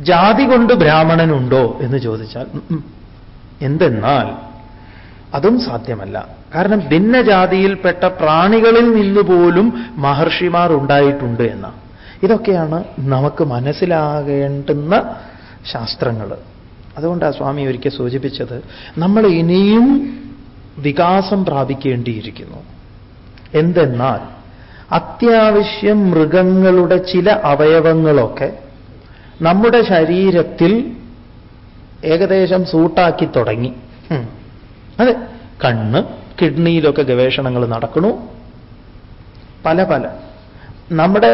ജാതി കൊണ്ട് ബ്രാഹ്മണനുണ്ടോ എന്ന് ചോദിച്ചാൽ. എന്തെന്നാൽ അതും സാധ്യമല്ല. കാരണം ഭിന്നജാതിയിൽപ്പെട്ട പ്രാണികളിൽ നിന്നുപോലും മഹർഷിമാർ ഉണ്ടായിട്ടുണ്ട് എന്ന. ഇതൊക്കെയാണ് നമുക്ക് മനസ്സിലാകേണ്ടുന്ന ശാസ്ത്രങ്ങൾ അതുകൊണ്ടാണ് സ്വാമി ഒരിക്കൽ സൂചിപ്പിച്ചത് നമ്മൾ ഇനിയും വികാസം പ്രാപിക്കേണ്ടിയിരിക്കുന്നു. എന്തെന്നാൽ അത്യാവശ്യം മൃഗങ്ങളുടെ ചില അവയവങ്ങളൊക്കെ നമ്മുടെ ശരീരത്തിൽ ഏകദേശം സൂട്ടാക്കി തുടങ്ങി. അതെ കണ്ണ് കിഡ്നിയിലൊക്കെ ഗവേഷണങ്ങൾ നടക്കണു പല പല. നമ്മുടെ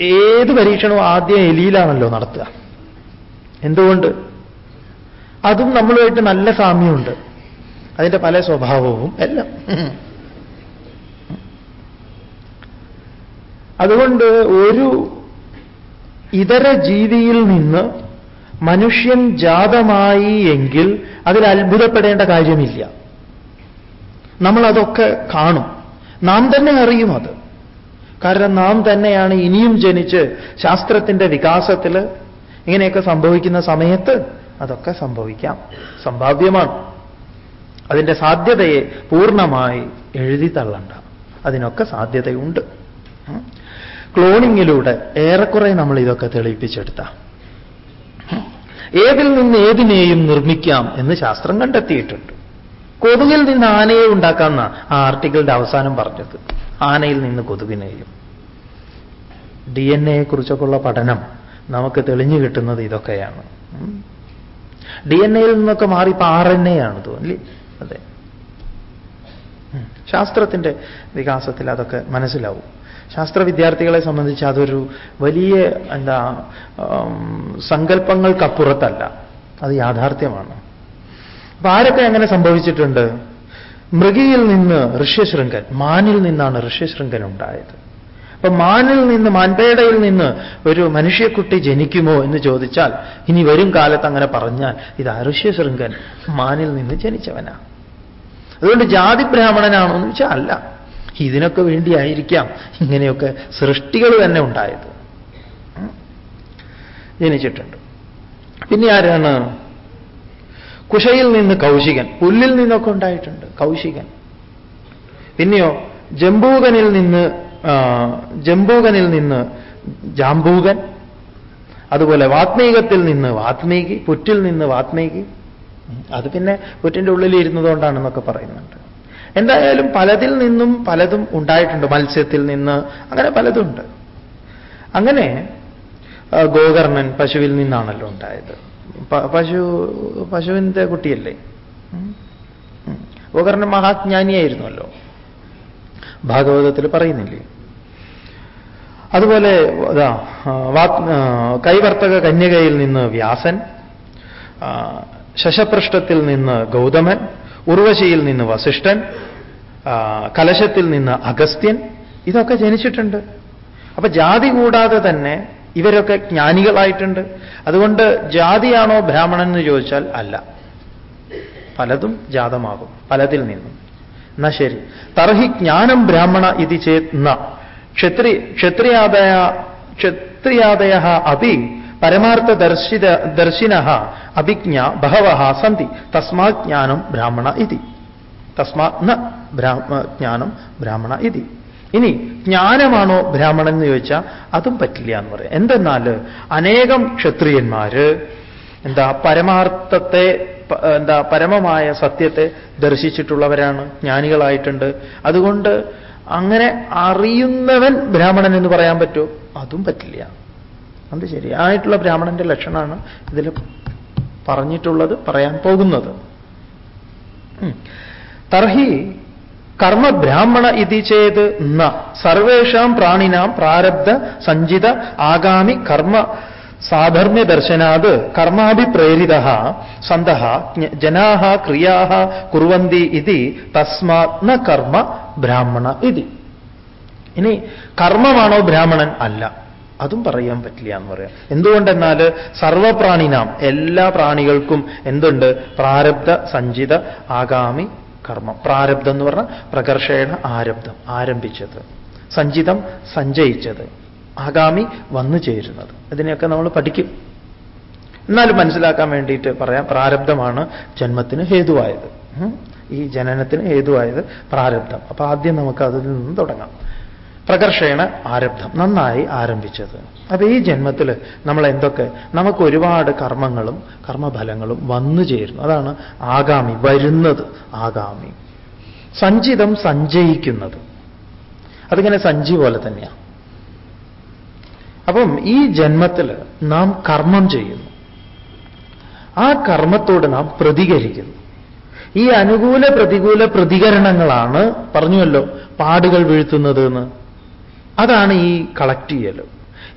ഏത് പരീക്ഷണവും ആദ്യം എലിയിലാണല്ലോ നടത്തുക. എന്തുകൊണ്ട്? അതും നമ്മളുമായിട്ട് നല്ല സാമ്യമുണ്ട്. അതിന്റെ പല സ്വഭാവവും എല്ലാം. അതുകൊണ്ട് ഒരു ഇതര ജീവിയിൽ നിന്ന് മനുഷ്യൻ ജാതമായി എങ്കിൽ അതിൽ അത്ഭുതപ്പെടേണ്ട കാര്യമില്ല. നമ്മളതൊക്കെ കാണും. നാം തന്നെ അറിയും അത്. കാരണം നാം തന്നെയാണ് ഇനിയും ജനിച്ച് ശാസ്ത്രത്തിന്റെ വികാസത്തിൽ ഇങ്ങനെയൊക്കെ സംഭവിക്കുന്ന സമയത്ത് അതൊക്കെ സംഭവിക്കാം. സംഭാവ്യമാണ്. അതിന്റെ സാധ്യതയെ പൂർണമായി എഴുതി തള്ളണ്ട. അതിനൊക്കെ സാധ്യതയുണ്ട്. ക്ലോണിങ്ങിലൂടെ ഏറെക്കുറെ നമ്മൾ ഇതൊക്കെ തെളിയിപ്പിച്ചെടുത്ത. ഏതിൽ നിന്ന് ഏതിനെയും നിർമ്മിക്കാം എന്ന് ശാസ്ത്രം കണ്ടെത്തിയിട്ടുണ്ട്. കൊതുകിൽ നിന്ന് ആനയെ ഉണ്ടാക്കാമെന്ന ആ ആർട്ടിക്കിളിന്റെ അവസാനം പറഞ്ഞത്. ആനയിൽ നിന്ന് കൊതുകിനെയും. ഡി എൻ എയെക്കുറിച്ചൊക്കെയുള്ള പഠനം നമുക്ക് തെളിഞ്ഞു കിട്ടുന്നത് ഇതൊക്കെയാണ്. ഡി എൻ എയിൽ നിന്നൊക്കെ മാറി ഇപ്പൊ ആർ എൻ എ ആണ് തോന്നില്ലേ അതെ. ശാസ്ത്രത്തിന്റെ വികാസത്തിൽ അതൊക്കെ മനസ്സിലാവും. ശാസ്ത്ര വിദ്യാർത്ഥികളെ സംബന്ധിച്ച് അതൊരു വലിയ എന്താ സങ്കല്പങ്ങൾക്കപ്പുറത്തല്ല. അത് യാഥാർത്ഥ്യമാണ്. അപ്പൊ ആരൊക്കെ അങ്ങനെ സംഭവിച്ചിട്ടുണ്ട്? മൃഗിയിൽ നിന്ന് ഋഷ്യശൃംഖൻ മാനിൽ നിന്നാണ് ഋഷ്യശൃംഖൻ ഉണ്ടായത്. അപ്പൊ മാനിൽ നിന്ന് മാൻപേടയിൽ നിന്ന് ഒരു മനുഷ്യക്കുട്ടി ജനിക്കുമോ എന്ന് ചോദിച്ചാൽ ഇനി വരും കാലത്ത് അങ്ങനെ പറഞ്ഞാൽ ഇത് ഋഷ്യശൃംഗൻ മാനിൽ നിന്ന് ജനിച്ചവനാ. അതുകൊണ്ട് ജാതി ബ്രാഹ്മണനാണോ എന്ന് വെച്ചാൽ അല്ല. ഇതിനൊക്കെ വേണ്ടിയായിരിക്കാം ഇങ്ങനെയൊക്കെ സൃഷ്ടികൾ തന്നെ ഉണ്ടായത്. ജനിച്ചിട്ടുണ്ട്. പിന്നെ ആരാണ്? കുശയിൽ നിന്ന് കൗശികൻ. പുല്ലിൽ നിന്നൊക്കെ ഉണ്ടായിട്ടുണ്ട് കൗശികൻ. പിന്നെയോ ജംബൂകനിൽ നിന്ന് ജംബൂകനിൽ നിന്ന് ജാംബൂകൻ അതുപോലെ വാത്മീകത്തിൽ നിന്ന് വാത്മീകി പുറ്റിൽ നിന്ന് വാത്മീകി. അത് പിന്നെ പുറ്റിന്റെ ഉള്ളിൽ ഇരുന്നതുകൊണ്ടാണെന്നൊക്കെ പറയുന്നുണ്ട്. എന്തായാലും പലതിൽ നിന്നും പലതും ഉണ്ടായിട്ടുണ്ട്. മത്സ്യത്തിൽ നിന്ന് അങ്ങനെ പലതുണ്ട്. അങ്ങനെ ഗോകർണൻ പശുവിൽ നിന്നാണല്ലോ ഉണ്ടായത്. പശു പശുവിന്റെ കുട്ടിയല്ലേ. ഗോകർണൻ മഹാജ്ഞാനിയായിരുന്നല്ലോ. ഭാഗവതത്തിൽ പറയുന്നില്ലേ? അതുപോലെ കൈവർത്തക കന്യകയിൽ നിന്ന് വ്യാസൻ ശശപൃഷ്ഠത്തിൽ നിന്ന് ഗൗതമൻ ഉർവശിയിൽ നിന്ന് വസിഷ്ഠൻ കലശത്തിൽ നിന്ന് അഗസ്ത്യൻ ഇതൊക്കെ ജനിച്ചിട്ടുണ്ട്. അപ്പൊ ജാതി കൂടാതെ തന്നെ ഇവരൊക്കെ ജ്ഞാനികളായിട്ടുണ്ട്. അതുകൊണ്ട് ജാതിയാണോ ബ്രാഹ്മണൻ എന്ന് ചോദിച്ചാൽ അല്ല. പലതും ജാതമാകും പലതിൽ നിന്നും. എന്നാ ശരി. തർഹി ജ്ഞാനം ബ്രാഹ്മണ ഇത് ന. ക്ഷത്രി ക്ഷത്രിയാദയ ക്ഷത്രിയാദയ അപി പരമാർത്ഥ ദർശിത ദർശിന അഭിജ്ഞ ബഹവ സന്തി തസ്മാ ജ്ഞാനം ബ്രാഹ്മണ ഇതി. തസ്മാ ന ജ്ഞാനം ബ്രാഹ്മണ ഇതി. ഇനി ജ്ഞാനമാണോ ബ്രാഹ്മണൻ എന്ന് ചോദിച്ചാൽ അതും പറ്റില്ല എന്ന് പറയാം. എന്തെന്നാൽ അനേകം ക്ഷത്രിയന്മാര് എന്താ പരമാർത്ഥത്തെ എന്താ പരമമായ സത്യത്തെ ദർശിച്ചിട്ടുള്ളവരാണ് ജ്ഞാനികളായിട്ടുണ്ട്. അതുകൊണ്ട് അങ്ങനെ അറിയുന്നവൻ ബ്രാഹ്മണൻ എന്ന് പറയാൻ പറ്റുമോ അതും പറ്റില്ല. അത് ശരിയായിട്ടുള്ള ബ്രാഹ്മണന്റെ ലക്ഷണമാണ് ഇതിൽ പറഞ്ഞിട്ടുള്ളത് പറയാൻ പോകുന്നത്. തർഹി കർമ്മ ബ്രാഹ്മണ ഇതി ചേത് ന. സർവേഷാം പ്രാണിനാം പ്രാരബ്ധ സഞ്ചിത ആഗാമി കർമ്മ സാധർമ്മ്യ ദർശനാത് കർമാഭിപ്രേരിത സന്ത ജനാ ക്രിയാ കുറുവന്തി ഇതി തസ്മാത് ന കർമ്മ ബ്രാഹ്മണ ഇതി. ഇനി കർമ്മമാണോ ബ്രാഹ്മണൻ? അല്ല. അതും പറയാൻ പറ്റില്ല എന്ന് പറയാം. എന്തുകൊണ്ടെന്നാൽ സർവപ്രാണിനാം എല്ലാ പ്രാണികൾക്കും എന്തുണ്ട്? പ്രാരബ്ധ സഞ്ചിത ആഗാമി കർമ്മം. പ്രാരബ്ധം എന്ന് പറഞ്ഞാൽ പ്രകർഷേണ ആരബ്ധം ആരംഭിച്ചത്. സഞ്ചിതം സഞ്ചയിച്ചത്. ആഗാമി വന്നു ചേരുന്നത്. ഇതിനെയൊക്കെ നമ്മൾ പഠിക്കും. എന്നാലും മനസ്സിലാക്കാൻ വേണ്ടിയിട്ട് പറയാം പ്രാരബ്ധമാണ് ജന്മത്തിന് ഹേതുവായത്. ഈ ജനനത്തിന് ഹേതുവായത് പ്രാരബ്ധം. അപ്പൊ ആദ്യം നമുക്ക് അതിൽ നിന്ന് തുടങ്ങാം. പ്രകർഷേണ ആരബ്ധം. നന്നായി ആരംഭിച്ചത്. അപ്പൊ ഈ ജന്മത്തിൽ നമ്മൾ എന്തൊക്കെ നമുക്ക് ഒരുപാട് കർമ്മങ്ങളും കർമ്മഫലങ്ങളും വന്നു ചേരുന്നു. അതാണ് ആഗാമി വരുന്നത് ആഗാമി. സഞ്ചിതം സഞ്ചയിക്കുന്നത്. അതിങ്ങനെ സഞ്ചി പോലെ തന്നെയാണ് അപ്പം ഈ ജന്മത്തിൽ നാം കർമ്മം ചെയ്യുന്നു. ആ കർമ്മത്തോട് നാം പ്രതികരിക്കുന്നു. ഈ അനുകൂല പ്രതികൂല പ്രതികരണങ്ങളാണ് പറഞ്ഞുവല്ലോ പാടുകൾ വീഴ്ത്തുന്നത് എന്ന് അതാണ് ഈ കളക്ട് ചെയ്യൽ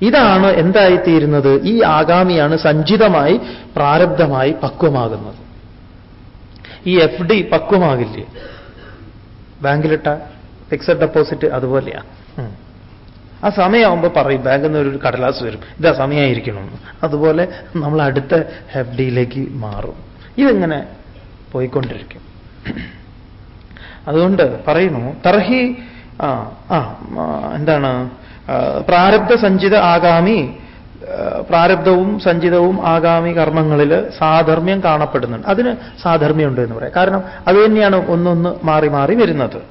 ഇതാണ് എന്തായിത്തീരുന്നത്? ഈ ആഗാമിയാണ് സഞ്ചിതമായി പ്രാരബ്ധമായി പക്വമാകുന്നത്. ഈ എഫ് ഡി പക്വമാകില്ലേ? ബാങ്കിലിട്ട ഫിക്സഡ് ഡെപ്പോസിറ്റ് അതുപോലെയാ. ആ സമയമാകുമ്പോൾ പറയും ബാങ്കിൽ നിന്ന് ഒരു കടലാസ് വരും. ഇതാ സമയമായിരിക്കണം അതുപോലെ നമ്മൾ അടുത്ത എഫ് ഡിയിലേക്ക് മാറും. ഇതിങ്ങനെ പോയിക്കൊണ്ടിരിക്കും. അതുകൊണ്ട് പറയുന്നു തർഹി ആ എന്താണ് പ്രാരബ്ധ സഞ്ചിത ആഗാമി പ്രാരബ്ധവും സഞ്ചിതവും ആഗാമി കർമ്മങ്ങളിൽ സാധർമ്മ്യം കാണപ്പെടുന്നുണ്ട്. അതിന് സാധർമ്മ്യമുണ്ട് എന്ന് പറയാം. കാരണം അത് തന്നെയാണ് ഒന്നൊന്ന് മാറി മാറി വരുന്നത്.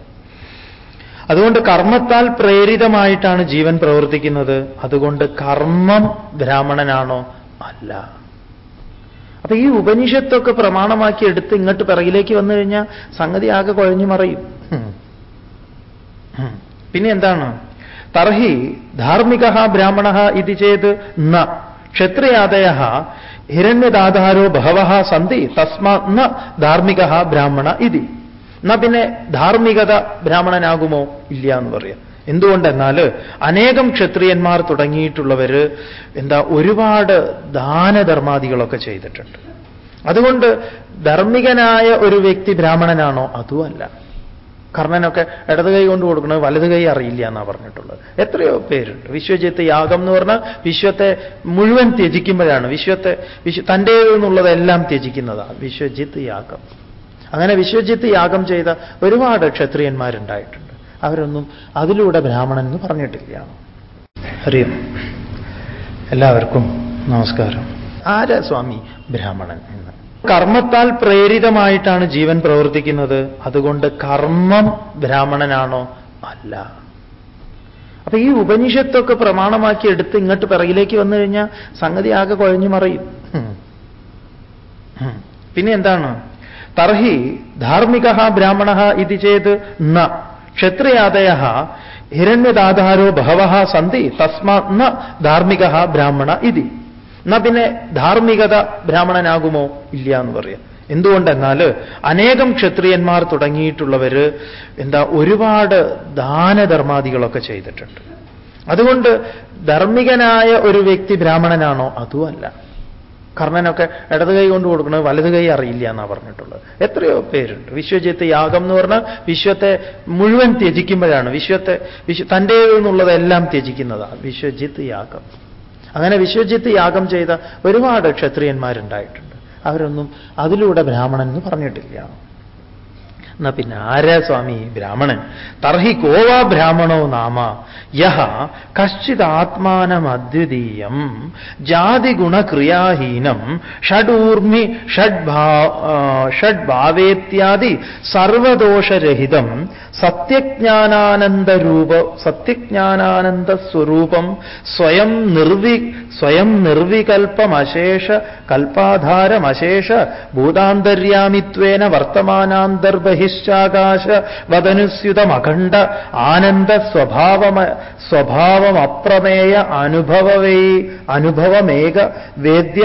അതുകൊണ്ട് കർമ്മത്താൽ പ്രേരിതമായിട്ടാണ് ജീവൻ പ്രവർത്തിക്കുന്നത്. അതുകൊണ്ട് കർമ്മം ബ്രാഹ്മണനാണോ? അല്ല. അപ്പൊ ഈ ഉപനിഷത്തൊക്കെ പ്രമാണമാക്കി എടുത്ത് ഇങ്ങോട്ട് പിറകിലേക്ക് വന്നു കഴിഞ്ഞാൽ സംഗതി ആകെ കുഴഞ്ഞു മറയും. പിന്നെ എന്താണ്? തർഹി ധാർമ്മിക ബ്രാഹ്മണ ഇത് ചേത് ന. ക്ഷത്രിയാദയ ഹിരണ്യദാധാരോ ബഹവ സന്തി തസ്മാ ന ധാർമ്മിക ബ്രാഹ്മണ ഇതി. എന്നാ പിന്നെ ധാർമ്മികത ബ്രാഹ്മണനാകുമോ ഇല്ല എന്ന് പറയാം. എന്തുകൊണ്ടെന്നാൽ അനേകം ക്ഷത്രിയന്മാർ തുടങ്ങിയിട്ടുള്ളവർ എന്താ ഒരുപാട് ദാനധർമാദികളൊക്കെ ചെയ്തിട്ടുണ്ട്. അതുകൊണ്ട് ധർമ്മികനായ ഒരു വ്യക്തി ബ്രാഹ്മണനാണോ? അതുമല്ല. കർണനൊക്കെ ഇടത് കൈ കൊണ്ട് കൊടുക്കുന്നത് വലത് കൈ അറിയില്ല എന്നാണ് പറഞ്ഞിട്ടുള്ളത്. എത്രയോ പേരുണ്ട്. വിശ്വജിത്ത് യാഗം എന്ന് പറഞ്ഞാൽ വിശ്വത്തെ മുഴുവൻ ത്യജിക്കുമ്പോഴാണ്. വിശ്വത്തെ വിശ്വ തന്റേതെന്നുള്ളതെല്ലാം ത്യജിക്കുന്നതാണ്. വിശ്വജിത്ത് യാഗം. അങ്ങനെ വിശ്വജിത്ത് യാഗം ചെയ്ത ഒരുപാട് ക്ഷത്രിയന്മാരുണ്ടായിട്ടുണ്ട്. അവരൊന്നും അതിലൂടെ ബ്രാഹ്മണൻ എന്ന് പറഞ്ഞിട്ടില്ല. അറിയാം എല്ലാവർക്കും നമസ്കാരം. ആരാ സ്വാമി ബ്രാഹ്മണൻ എന്ന്? കർമ്മത്താൽ പ്രേരിതമായിട്ടാണ് ജീവൻ പ്രവർത്തിക്കുന്നത്. അതുകൊണ്ട് കർമ്മം ബ്രാഹ്മണനാണോ അല്ല. അപ്പൊ ഈ ഉപനിഷത്തൊക്കെ പ്രമാണമാക്കി എടുത്ത് ഇങ്ങോട്ട് പിറകിലേക്ക് വന്നു കഴിഞ്ഞാൽ സംഗതി ആകെ കുഴഞ്ഞു മറിയും. പിന്നെ എന്താണ്? തർഹി ധാർമ്മിക ബ്രാഹ്മണ ഇത് ചെയ്ത് ന. ക്ഷത്രിയാദയ ഹിരണ്യദാധാരോ ബഹവ സന്തി തസ്മാത് ന ധാർമ്മിക ബ്രാഹ്മണ ഇതി. എന്നാ പിന്നെ ധാർമ്മികത ബ്രാഹ്മണനാകുമോ ഇല്ല എന്ന് പറയാം. എന്തുകൊണ്ടെന്നാൽ അനേകം ക്ഷത്രിയന്മാർ തുടങ്ങിയിട്ടുള്ളവർ എന്താ ഒരുപാട് ദാനധർമാദികളൊക്കെ ചെയ്തിട്ടുണ്ട്. അതുകൊണ്ട് ധർമ്മികനായ ഒരു വ്യക്തി ബ്രാഹ്മണനാണോ? അതുമല്ല. കർണനൊക്കെ ഇടത് കൈ കൊണ്ട് കൊടുക്കുന്നത് വലത് കൈ അറിയില്ല എന്നാണ് പറഞ്ഞിട്ടുള്ളത്. എത്രയോ പേരുണ്ട്. വിശ്വജിത്ത് യാഗം എന്ന് പറഞ്ഞാൽ വിശ്വത്തെ മുഴുവൻ ത്യജിക്കുമ്പോഴാണ്. വിശ്വത്തെ വിശ്വ തന്റെ എന്നുള്ളതെല്ലാം ത്യജിക്കുന്നതാണ് വിശ്വജിത്ത് യാഗം. അങ്ങനെ വിശ്വജിത്ത് യാഗം ചെയ്ത ഒരുപാട് ക്ഷത്രിയന്മാരുണ്ടായിട്ടുണ്ട്. അവരൊന്നും അതിലൂടെ ബ്രാഹ്മണൻ എന്ന് പറഞ്ഞിട്ടില്ല. എന്നാ പിന്നെ ആരാ സ്വാമി ബ്രാഹ്മണൻ? തർഹി കോവാ ബ്രാഹ്മണോ നാമ? യഹ കശ്ചിത് ആത്മാനം അദ്വിതീയം ജാതിഗുണക്രിയാഹീനം ഷഡൂർമി ഷഡ്ഭാ ഷഡ്ഭാവേത്യാദി സർവദോഷരഹിതം സത്യജ്ഞാനാനന്ദരൂപ സത്യജ്ഞാനാനന്ദ സ്വരൂപം സ്വയം നിർവി സ്വയം നിർവികൽപ്പമശേഷ കൽപ്പാധാരമശേഷ ഭൂതാന്തര്യാമിത്വേന വർത്തമാനാന്തർബഹിശ്ചാകാശ വദനുസ്യുതമഖണ്ഡ ആനന്ദ സ്വഭാവമ സ്വഭാവമപ്രമേയ അനുഭവവേ അനുഭവമേക വേദ്യ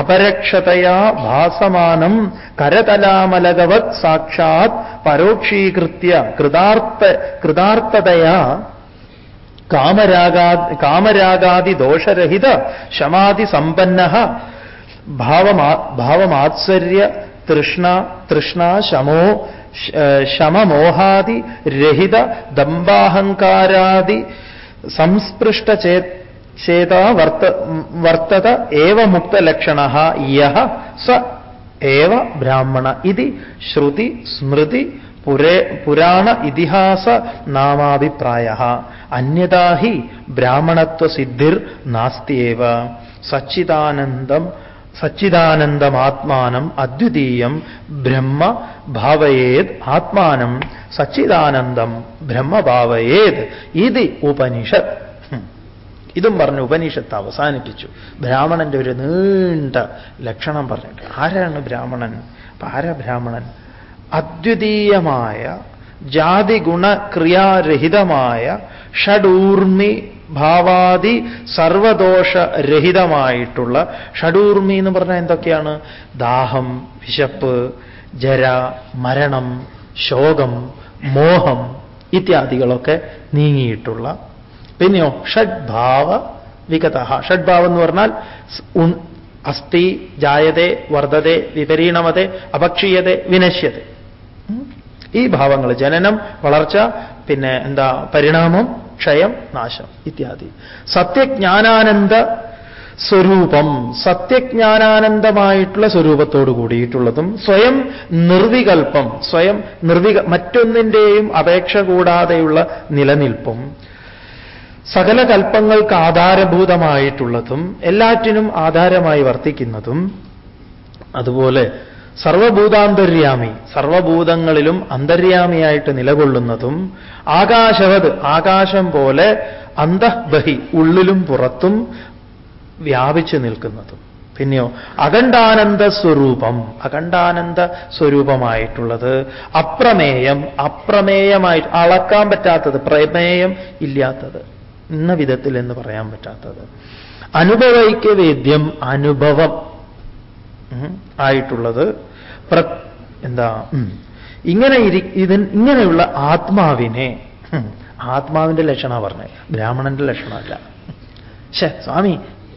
അപരക്ഷതയാ ഭാസമാനം കരതലാമലകവത് സാക്ഷാത് പരോക്ഷീകൃത്യ കൃതാർത്ഥ കൃതാർത്ഥതയാ കാമരാഗാ കാമരാഗാദി ദോഷരഹിത ശമാതി സമ്പന്ന ഭാവമാ ഭാവമാത്സര്യ തൃഷ്ണ തൃഷ്ണ ശമോ ശമമോഹാദി രഹിത ദമ്പാഹങ്കാരാദി സംസ്പൃഷ്ടചേ ചേത വർത്ത വർത്തത ഏവ മുക്തലക്ഷണ യഹ സ ഏവ ബ്രാഹ്മണ ഇതി ശ്രുതി സ്മൃതി പുരേ പുരാണ ഇതിഹാസ നാമാഭിപ്രായ അന്യതാ ഹി ബ്രാഹ്മണത്വസിദ്ധിർ നാസ്തിയേവ സച്ചിദാനന്ദം സച്ചിദാനന്ദമാത്മാനം അദ്വിതീയം ബ്രഹ്മ ഭാവയേത് ആത്മാനം സച്ചിദാനന്ദം ബ്രഹ്മഭാവയേത് ഇത് ഉപനിഷത്ത് ഹും. ഇതും പറഞ്ഞ് ഉപനിഷത്ത് അവസാനിപ്പിച്ചു. ബ്രാഹ്മണന്റെ ഒരു നീണ്ട ലക്ഷണം പറഞ്ഞിട്ട് ആരാണ് ബ്രാഹ്മണൻ? ആരാ ബ്രാഹ്മണൻ? അദ്വിതീയമായ ജാതിഗുണക്രിയാരഹിതമായ ഷഡൂർമി ഭാവാദി സർവദോഷരഹിതമായിട്ടുള്ള ഷഡൂർമി എന്ന് പറഞ്ഞാൽ എന്തൊക്കെയാണ്? ദാഹം വിശപ്പ് ജര മരണം ശോകം മോഹം ഇത്യാദികളൊക്കെ നീങ്ങിയിട്ടുള്ള പിന്നെയോ ഷഡ്ഭാവ വികത ഷഡ്ഭാവം എന്ന് പറഞ്ഞാൽ അസ്ഥി ജായതേ വർദ്ധതെ വിപരീണമതെ അപക്ഷീയതെ വിനശ്യതെ. ഈ ഭാവങ്ങൾ. ജനനം വളർച്ച പിന്നെ എന്താ പരിണാമം ക്ഷയം നാശം ഇത്യാദി. സത്യജ്ഞാനാനന്ദ സ്വരൂപം. സത്യജ്ഞാനാനന്ദമായിട്ടുള്ള സ്വരൂപത്തോട് കൂടിയിട്ടുള്ളതും സ്വയം നിർവികൽപ്പം സ്വയം നിർവിക മറ്റൊന്നിന്റെയും അപേക്ഷ കൂടാതെയുള്ള നിലനിൽപ്പും. സകല കൽപ്പങ്ങൾക്ക് ആധാരഭൂതമായിട്ടുള്ളതും എല്ലാറ്റിനും ആധാരമായി വർത്തിക്കുന്നതും അതുപോലെ സർവഭൂതാന്തര്യാമി സർവഭൂതങ്ങളിലും അന്തര്യാമിയായിട്ട് നിലകൊള്ളുന്നതും ആകാശവത് ആകാശം പോലെ അന്തഃബഹി ഉള്ളിലും പുറത്തും വ്യാപിച്ചു നിൽക്കുന്നതും. പിന്നെയോ അഖണ്ഡാനന്ദ സ്വരൂപം അഖണ്ഡാനന്ദ സ്വരൂപമായിട്ടുള്ളത് അപ്രമേയം അപ്രമേയമായി അളക്കാൻ പറ്റാത്തത് പ്രമേയം ഇല്ലാത്തത് ഇന്ന വിധത്തിൽ എന്ന് പറയാൻ പറ്റാത്തത്. അനുഭവൈക്യവേദ്യം അനുഭവം. ആയിട്ടുള്ളത്. എന്താ ഇങ്ങനെ ഇതിൻ ഇങ്ങനെയുള്ള ആത്മാവിനെ ആത്മാവിന്റെ ലക്ഷണ പറഞ്ഞത് ബ്രാഹ്മണന്റെ ലക്ഷണമല്ല. ശേ സ്വാമി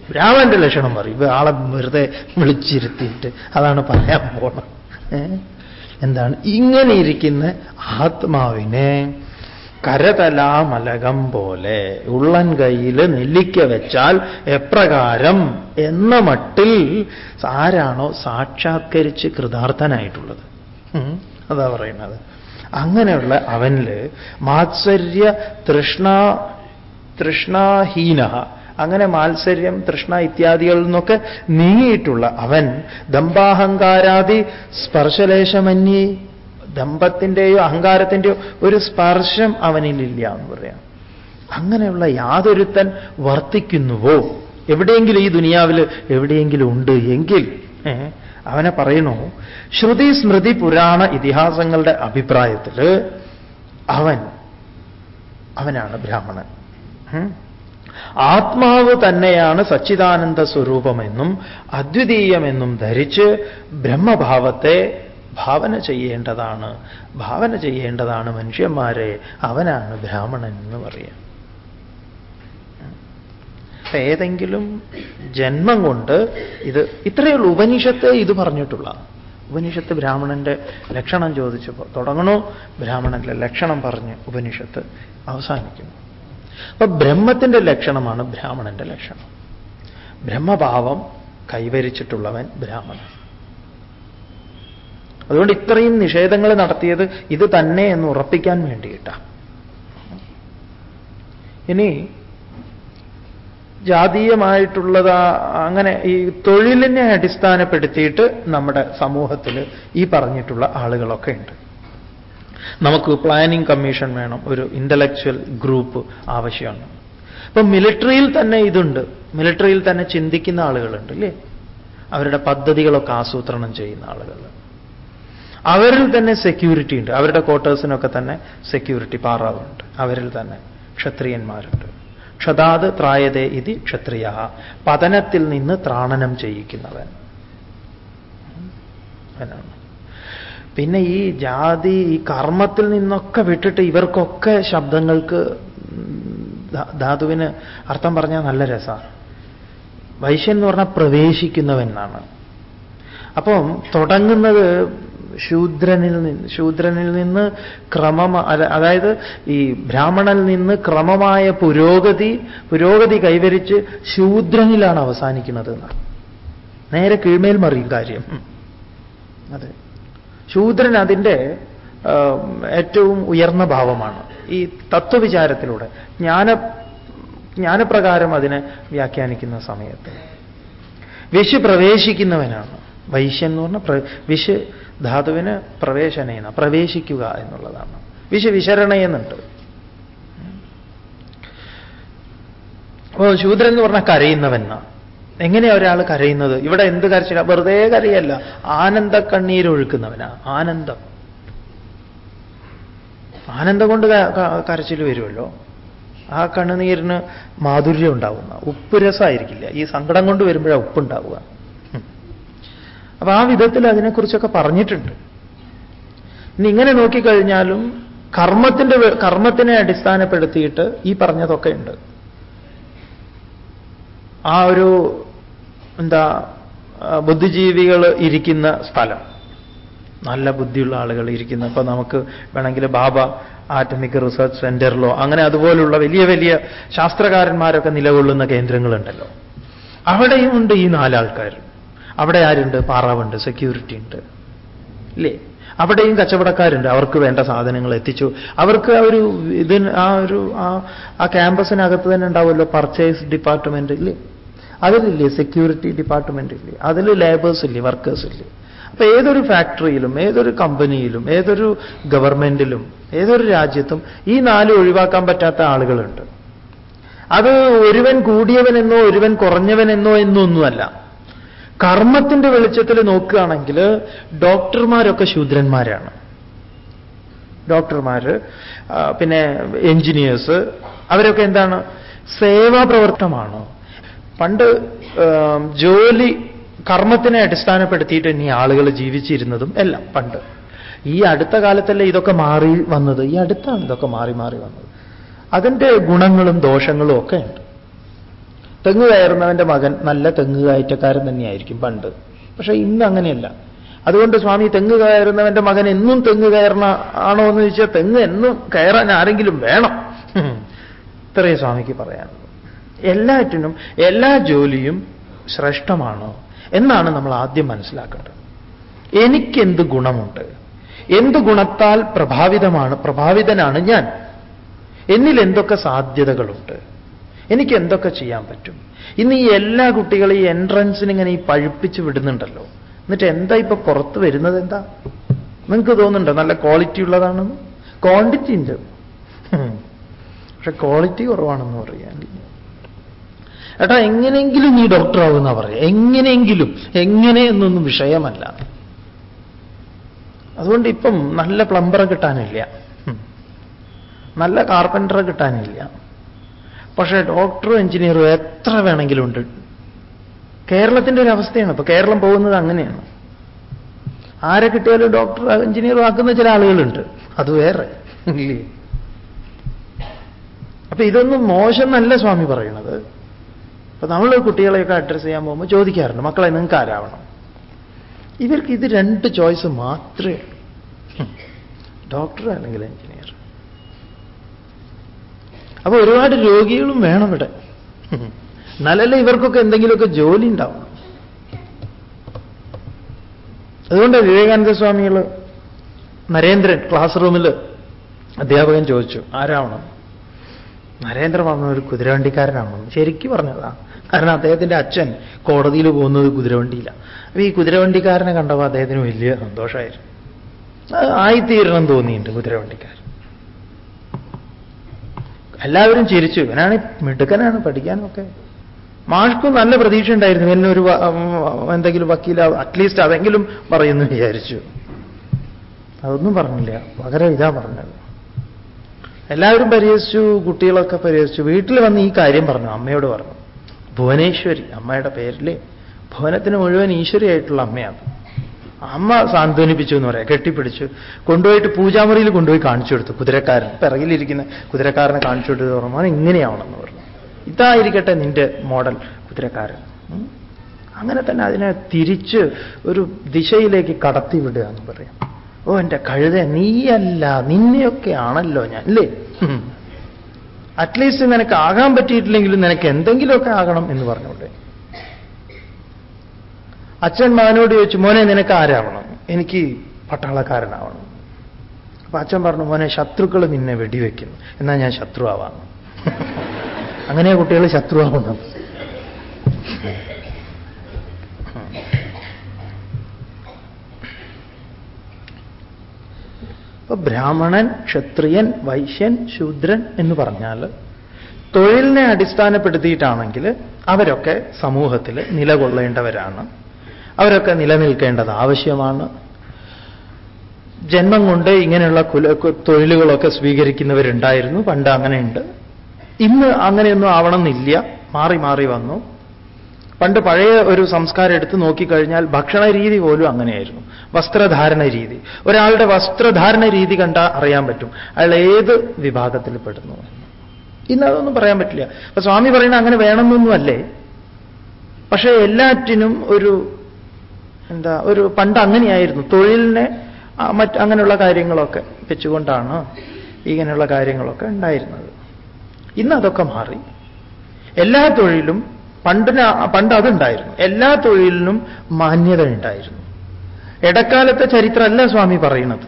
ബ്രാഹ്മണന്റെ ലക്ഷണം പറയും. ആളെ വെറുതെ വിളിച്ചിരുത്തിയിട്ട് അതാണ് പറയാൻ പോണം എന്താണ്? ഇങ്ങനെ ഇരിക്കുന്ന ആത്മാവിനെ കരതലാമലകം പോലെ ഉള്ളൻ കയ്യിൽ നെല്ലിക്ക വെച്ചാൽ എപ്രകാരം എന്ന മട്ടിൽ ആരാണോ സാക്ഷാത്കരിച്ച് കൃതാർത്ഥനായിട്ടുള്ളത്. അതാ പറയുന്നത്. അങ്ങനെയുള്ള അവനിൽ മാത്സര്യ തൃഷ്ണ തൃഷ്ണാഹീന അങ്ങനെ മാത്സര്യം തൃഷ്ണ ഇത്യാദികളിൽ നിന്നൊക്കെ നീങ്ങിയിട്ടുള്ള അവൻ ദമ്പാഹങ്കാരാദി സ്പർശലേശമന്യേ. ദമ്പത്തിന്റെയോ അഹങ്കാരത്തിന്റെയോ ഒരു സ്പർശം അവനിലില്ല എന്ന് പറയാം. അങ്ങനെയുള്ള യാതൊരുത്തൻ വർത്തിക്കുന്നുവോ? എവിടെയെങ്കിലും ഈ ദുനിയാവിൽ എവിടെയെങ്കിലും ഉണ്ട് എങ്കിൽ അവനെ പറയണു ശ്രുതി സ്മൃതി പുരാണ ഇതിഹാസങ്ങളുടെ അഭിപ്രായത്തിൽ അവൻ അവനാണ് ബ്രാഹ്മണൻ. ആത്മാവ് തന്നെയാണ് സച്ചിദാനന്ദ സ്വരൂപമെന്നും അദ്വിതീയമെന്നും ധരിച്ച് ബ്രഹ്മഭാവത്തെ ഭാവന ചെയ്യേണ്ടതാണ് ഭാവന ചെയ്യേണ്ടതാണ് മനുഷ്യന്മാരെ അവനാണ് ബ്രാഹ്മണൻ എന്ന് പറയാം. ഏതെങ്കിലും ജന്മം കൊണ്ട് ഇത് ഇത്രയേ ഉള്ളൂ. ഉപനിഷത്ത് ഇത് പറഞ്ഞിട്ടുള്ള. ഉപനിഷത്ത് ബ്രാഹ്മണന്റെ ലക്ഷണം ചോദിച്ചപ്പോൾ തുടങ്ങണു? ബ്രാഹ്മണന്റെ ലക്ഷണം പറഞ്ഞ് ഉപനിഷത്ത് അവസാനിക്കുന്നു. അപ്പൊ ബ്രഹ്മത്തിന്റെ ലക്ഷണമാണ് ബ്രാഹ്മണന്റെ ലക്ഷണം. ബ്രഹ്മഭാവം കൈവരിച്ചിട്ടുള്ളവൻ ബ്രാഹ്മണൻ. അതുകൊണ്ട് ഇത്രയും നിഷേധങ്ങൾ നടത്തിയത് ഇത് തന്നെ എന്ന് ഉറപ്പിക്കാൻ വേണ്ടിയിട്ടാണ് ഇനി ജാതീയമായിട്ടുള്ളത് അങ്ങനെ ഈ തൊഴിലിനെ അടിസ്ഥാനപ്പെടുത്തിയിട്ട് നമ്മുടെ സമൂഹത്തിൽ ഈ പറഞ്ഞിട്ടുള്ള ആളുകളൊക്കെ ഉണ്ട്. നമുക്ക് പ്ലാനിംഗ് കമ്മീഷൻ വേണം ഒരു ഇന്റലക്ച്വൽ ഗ്രൂപ്പ് ആവശ്യമാണ്. ഇപ്പൊ മിലിറ്ററിയിൽ തന്നെ ഇതുണ്ട്. മിലിറ്ററിയിൽ തന്നെ ചിന്തിക്കുന്ന ആളുകളുണ്ട് അല്ലേ അവരുടെ പദ്ധതികളൊക്കെ ആസൂത്രണം ചെയ്യുന്ന ആളുകൾ. അവരിൽ തന്നെ സെക്യൂരിറ്റി ഉണ്ട്. അവരുടെ ക്വാർട്ടേഴ്സിനൊക്കെ തന്നെ സെക്യൂരിറ്റി പാറാവുണ്ട് അവരിൽ തന്നെ ക്ഷത്രിയന്മാരുണ്ട്. ക്ഷതാത് ത്രായതേ ഇതി ക്ഷത്രിയ. പതനത്തിൽ നിന്ന് ത്രാണനം ചെയ്യിക്കുന്നവൻ. പിന്നെ ഈ ജാതി ഈ കർമ്മത്തിൽ നിന്നൊക്കെ വിട്ടിട്ട് ഇവർക്കൊക്കെ ശബ്ദങ്ങൾക്ക് ധാതുവിന് അർത്ഥം പറഞ്ഞാൽ നല്ല രസമാണ് വൈശ്യൻ എന്ന് പറഞ്ഞാൽ പ്രവേശിക്കുന്നവൻ എന്നാണ്. അപ്പം തുടങ്ങുന്നത് ശൂദ്രനിൽ നിന്ന് ശൂദ്രനിൽ നിന്ന് ക്രമമ അതായത് ഈ ബ്രാഹ്മണനിൽ നിന്ന് ക്രമമായ പുരോഗതി പുരോഗതി കൈവരിച്ച് ശൂദ്രനിലാണ് അവസാനിക്കുന്നത് എന്നാണ് നേരെ കീഴ്മേൽ മറിയും കാര്യം. അതെ. ശൂദ്രൻ അതിന്റെ ഏറ്റവും ഉയർന്ന ഭാവമാണ്. ഈ തത്വവിചാരത്തിലൂടെ ജ്ഞാന ജ്ഞാനപ്രകാരം അതിനെ വ്യാഖ്യാനിക്കുന്ന സമയത്ത്. വിശു പ്രവേശിക്കുന്നവനാണ് വൈശ്യൻ എന്ന് പറഞ്ഞാൽ വിശ് ധാതുവിന് പ്രവേശനേന പ്രവേശിക്കുക എന്നുള്ളതാണ്. വിശവിശരണയെന്നുണ്ട് ഓ ശൂദ്രൻ എന്ന് പറഞ്ഞാൽ കരയുന്നവെന്ന എങ്ങനെയാ ഒരാൾ കരയുന്നത്? ഇവിടെ എന്ത് കരച്ചില്ല വെറുതെ കരയല്ല. ആനന്ദ കണ്ണീരൊഴുക്കുന്നവനാ ആനന്ദം. ആനന്ദം കൊണ്ട് കരച്ചിൽ വരുമല്ലോ. ആ കണ്ണുനീരിന് മാധുര്യം ഉണ്ടാവുന്ന ഉപ്പ് രസമായിരിക്കില്ല. ഈ സങ്കടം കൊണ്ട് വരുമ്പോഴാണ് ഉപ്പുണ്ടാവുക. അപ്പൊ ആ വിധത്തിൽ അതിനെക്കുറിച്ചൊക്കെ പറഞ്ഞിട്ടുണ്ട്. ഇനി ഇങ്ങനെ നോക്കിക്കഴിഞ്ഞാലും കർമ്മത്തിന്റെ കർമ്മത്തിനെ അടിസ്ഥാനപ്പെടുത്തിയിട്ട് ഈ പറഞ്ഞതൊക്കെ ഉണ്ട്. ആ ഒരു എന്താ ബുദ്ധിജീവികൾ ഇരിക്കുന്ന സ്ഥലം. നല്ല ബുദ്ധിയുള്ള ആളുകൾ ഇരിക്കുന്ന അപ്പൊ നമുക്ക് വേണമെങ്കിൽ ബാബ ആറ്റമിക് റിസർച്ച് സെന്ററിലോ അങ്ങനെ അതുപോലുള്ള വലിയ വലിയ ശാസ്ത്രകാരന്മാരൊക്കെ നിലകൊള്ളുന്ന കേന്ദ്രങ്ങളുണ്ടല്ലോ. അവിടെയും ഉണ്ട് ഈ നാലാൾക്കാർ അവിടെ ആരുണ്ട്? പാറാവുണ്ട് സെക്യൂരിറ്റി ഉണ്ട്. ഇല്ലേ? അവിടെയും കച്ചവടക്കാരുണ്ട്. അവർക്ക് വേണ്ട സാധനങ്ങൾ എത്തിച്ചു. അവർക്ക് ആ ഒരു ഇതിന് ആ ഒരു ആ ക്യാമ്പസിനകത്ത് തന്നെ ഉണ്ടാവുമല്ലോ പർച്ചേസ് ഡിപ്പാർട്ട്മെന്റ് ഇല്ലേ? അതിലില്ലേ? സെക്യൂരിറ്റി ഡിപ്പാർട്ട്മെന്റ് ഇല്ലേ? അതിൽ ലേബേഴ്സ് ഇല്ലേ? വർക്കേഴ്സ് ഇല്ലേ? അപ്പൊ ഏതൊരു ഫാക്ടറിയിലും ഏതൊരു കമ്പനിയിലും ഏതൊരു ഗവൺമെന്റിലും ഏതൊരു രാജ്യത്തും ഈ നാല് ഒഴിവാക്കാൻ പറ്റാത്ത ആളുകളുണ്ട്. അത് ഒരുവൻ കൂടിയവനെന്നോ ഒരുവൻ കുറഞ്ഞവനെന്നോ എന്നൊന്നുമല്ല. കർമ്മത്തിന്റെ വെളിച്ചത്തിൽ നോക്കുകയാണെങ്കിൽ ഡോക്ടർമാരൊക്കെ ശൂദ്രന്മാരാണ്. ഡോക്ടർമാര് പിന്നെ എഞ്ചിനീയേഴ്സ് അവരൊക്കെ എന്താണ്? സേവാ പ്രവർത്തനമാണ് പണ്ട് ജോലി കർമ്മത്തിനെ അടിസ്ഥാനപ്പെടുത്തിയിട്ട് ഇനി ആളുകൾ ജീവിച്ചിരുന്നതും എല്ലാം പണ്ട്. ഈ അടുത്ത കാലത്തല്ലേ ഇതൊക്കെ മാറി വന്നത്? ഈ അടുത്താണ് ഇതൊക്കെ മാറി മാറി വന്നത്. അതിന്റെ ഗുണങ്ങളും ദോഷങ്ങളും ഒക്കെ ഉണ്ട്. തെങ്ങ് കയറുന്നവന്റെ മകൻ നല്ല തെങ്ങ് കയറ്റക്കാരൻ തന്നെയായിരിക്കും പണ്ട്. പക്ഷെ ഇന്ന് അങ്ങനെയല്ല. അതുകൊണ്ട് സ്വാമി തെങ്ങ് കയറുന്നവന്റെ മകൻ എന്നും തെങ്ങ് കയറണ ആണോ എന്ന് ചോദിച്ചാൽ തെങ്ങ് എന്നും കയറാൻ ആരെങ്കിലും വേണം. ഇത്രയും സ്വാമിക്ക് പറയാനുള്ളൂ. എല്ലാറ്റിനും എല്ലാ ജോലിയും ശ്രേഷ്ഠമാണ് എന്നാണ് നമ്മൾ ആദ്യം മനസ്സിലാക്കേണ്ടത്. എനിക്കെന്ത് ഗുണമുണ്ട്? എന്ത് ഗുണത്താൽ പ്രഭാവിതമാണ് പ്രഭാവിതനാണ് ഞാൻ? എന്നിൽ എന്തൊക്കെ സാധ്യതകളുണ്ട്? എനിക്ക് എന്തൊക്കെ ചെയ്യാൻ പറ്റും? ഇന്ന് ഈ എല്ലാ കുട്ടികളും ഈ എൻട്രൻസിന് ഇങ്ങനെ ഈ പഴുപ്പിച്ച് വിടുന്നുണ്ടല്ലോ. എന്നിട്ട് എന്താ ഇപ്പൊ പുറത്ത് വരുന്നത് എന്താ? നിങ്ങൾക്ക് തോന്നുന്നുണ്ടോ? നല്ല ക്വാളിറ്റി ഉള്ളതാണെന്ന്? ക്വാണ്ടിറ്റി ഉണ്ട്. പക്ഷെ ക്വാളിറ്റി കുറവാണെന്ന് പറയാൻ ഏട്ടാ എങ്ങനെയെങ്കിലും നീ ഡോക്ടർ ആവുന്ന പറയാം എങ്ങനെയെങ്കിലും എങ്ങനെ എന്നൊന്നും വിഷയമല്ല. അതുകൊണ്ട് ഇപ്പം നല്ല പ്ലംബറെ കിട്ടാനില്ല. നല്ല കാർപ്പന്ററെ കിട്ടാനില്ല. പക്ഷേ ഡോക്ടറും എഞ്ചിനീയറും എത്ര വേണമെങ്കിലും ഉണ്ട്. കേരളത്തിന്റെ ഒരു അവസ്ഥയാണ്. ഇപ്പൊ കേരളം പോകുന്നത് അങ്ങനെയാണ്. ആരെ കിട്ടിയാലും ഡോക്ടർ എഞ്ചിനീയറും ആക്കുന്ന ചില ആളുകളുണ്ട്. അത് വേറെ. ഇല്ലേ? അപ്പൊ ഇതൊന്നും മോശം എന്നല്ല സ്വാമി പറയണത് അപ്പൊ നമ്മൾ കുട്ടികളെയൊക്കെ അഡ്രസ്സ് ചെയ്യാൻ പോകുമ്പോൾ ചോദിക്കാറുണ്ട് മക്കളെ നിങ്ങൾക്ക് ആരാവണം? ഇവർക്ക് ഇത് രണ്ട് ചോയ്സ് മാത്രമേ ഡോക്ടർ അല്ലെങ്കിൽ എഞ്ചിനീയർ അപ്പൊ ഒരുപാട് രോഗികളും വേണം ഇവിടെ. എന്നാലല്ലേ ഇവർക്കൊക്കെ എന്തെങ്കിലുമൊക്കെ ജോലി ഉണ്ടാവും അതുകൊണ്ട് വിവേകാനന്ദ സ്വാമികൾ നരേന്ദ്രൻ ക്ലാസ് റൂമിൽ അധ്യാപകൻ ചോദിച്ചു ആരാവണം? നരേന്ദ്ര പറഞ്ഞ ഒരു കുതിരവണ്ടിക്കാരനാണെന്ന് ശരിക്കും പറഞ്ഞതാ. കാരണം അദ്ദേഹത്തിന്റെ അച്ഛൻ കോടതിയിൽ പോകുന്നത് കുതിരവണ്ടിയിലാണ് അപ്പൊ ഈ കുതിരവണ്ടിക്കാരനെ കണ്ടപ്പോൾ അദ്ദേഹത്തിന് വലിയ സന്തോഷമായിരുന്നു. ആയിത്തീരണം തോന്നിയിട്ടുണ്ട് കുതിരവണ്ടിക്കാരൻ എല്ലാവരും ചിരിച്ചു. ഇവനാണ് മിടുക്കനാണ് പഠിക്കാനൊക്കെ. മാഷ്ക്കും നല്ല പ്രതീക്ഷ ഉണ്ടായിരുന്നു. എന്നെ ഒരു എന്തെങ്കിലും വക്കീല അറ്റ്ലീസ്റ്റ് അതെങ്കിലും പറയുന്നു വിചാരിച്ചു. അതൊന്നും പറഞ്ഞില്ല. പകരം ഇതാ പറഞ്ഞത്. എല്ലാവരും പരിഹസിച്ചു കുട്ടികളൊക്കെ പരിഹസിച്ചു. വീട്ടിൽ വന്ന് ഈ കാര്യം പറഞ്ഞു. അമ്മയോട് പറഞ്ഞു. ഭുവനേശ്വരി അമ്മയുടെ പേരിൽ ഭുവനത്തിന് മുഴുവൻ ഈശ്വരിയായിട്ടുള്ള അമ്മയാണ്. അമ്മ സാന്ത്വനിപ്പിച്ചു എന്ന് പറയാം. കെട്ടിപ്പിടിച്ചു. കൊണ്ടുപോയിട്ട് പൂജാമുറിയിൽ കൊണ്ടുപോയി കാണിച്ചു കൊടുത്തു കുതിരക്കാരൻ. പിറകിലിരിക്കുന്ന കുതിരക്കാരനെ കാണിച്ചു കൊടുത്തു പറഞ്ഞു ഇങ്ങനെയാവണമെന്ന് പറഞ്ഞു. ഇതായിരിക്കട്ടെ നിന്റെ മോഡൽ കുതിരക്കാരൻ. അങ്ങനെ തന്നെ അതിനെ തിരിച്ച് ഒരു ദിശയിലേക്ക് കടത്തി വിടുക എന്ന് പറയാം. ഓ എന്റെ കഴുത നീയല്ല. നിന്നെയൊക്കെ ആണല്ലോ ഞാൻ അല്ലേ? അറ്റ്ലീസ്റ്റ് നിനക്ക് ആകാൻ പറ്റിയിട്ടില്ലെങ്കിലും നിനക്ക് എന്തെങ്കിലുമൊക്കെ ആകണം എന്ന് പറഞ്ഞോട്ടെ അച്ഛൻ മകനോട് ചോദിച്ചു മോനെ നിനക്ക് ആരാവണം? എനിക്ക് പട്ടാളക്കാരനാവണം. അപ്പൊ അച്ഛൻ പറഞ്ഞു മോനെ ശത്രുക്കൾ നിന്നെ വെടിവെക്കുന്നു. എന്നാൽ ഞാൻ ശത്രു ആവാം അങ്ങനെ കുട്ടികൾ ശത്രുവാണ് അപ്പൊ ബ്രാഹ്മണൻ ക്ഷത്രിയൻ വൈശ്യൻ ശൂദ്രൻ എന്ന് പറഞ്ഞാൽ തൊഴിലിനെ അടിസ്ഥാനപ്പെടുത്തിയിട്ടാണെങ്കിൽ അവരൊക്കെ സമൂഹത്തിൽ നിലകൊള്ളേണ്ടവരാണ്. അവരൊക്കെ നിലനിൽക്കേണ്ടത് ആവശ്യമാണ്. ജന്മം കൊണ്ട് ഇങ്ങനെയുള്ള കുല തൊഴിലുകളൊക്കെ സ്വീകരിക്കുന്നവരുണ്ടായിരുന്നു. പണ്ട് അങ്ങനെയുണ്ട്. ഇന്ന് അങ്ങനെയൊന്നും ആവണമെന്നില്ല. മാറി മാറി വന്നു. പണ്ട് പഴയ ഒരു സംസ്കാരം എടുത്ത് നോക്കിക്കഴിഞ്ഞാൽ ഭക്ഷണ രീതി പോലും അങ്ങനെയായിരുന്നു. വസ്ത്രധാരണ രീതി. ഒരാളുടെ വസ്ത്രധാരണ രീതി കണ്ടാൽ അറിയാൻ പറ്റും. അയാൾ ഏത് വിഭാഗത്തിൽ പെടുന്നു. ഇന്ന് അതൊന്നും പറയാൻ പറ്റില്ല. അപ്പൊ സ്വാമി പറയുന്നത് അങ്ങനെ വേണമെന്നൊന്നുമല്ലേ? പക്ഷേ എല്ലാറ്റിനും ഒരു എന്താ ഒരു പണ്ട് അങ്ങനെയായിരുന്നു. തൊഴിലിനെ മറ്റ് അങ്ങനെയുള്ള കാര്യങ്ങളൊക്കെ വെച്ചുകൊണ്ടാണ് ഇങ്ങനെയുള്ള കാര്യങ്ങളൊക്കെ ഉണ്ടായിരുന്നത്. ഇന്ന് അതൊക്കെ മാറി. എല്ലാ തൊഴിലും പണ്ടിന് പണ്ട് അതുണ്ടായിരുന്നു. എല്ലാ തൊഴിലിനും മാന്യത ഉണ്ടായിരുന്നു. ഇടക്കാലത്തെ ചരിത്രമല്ല സ്വാമി പറയുന്നത്.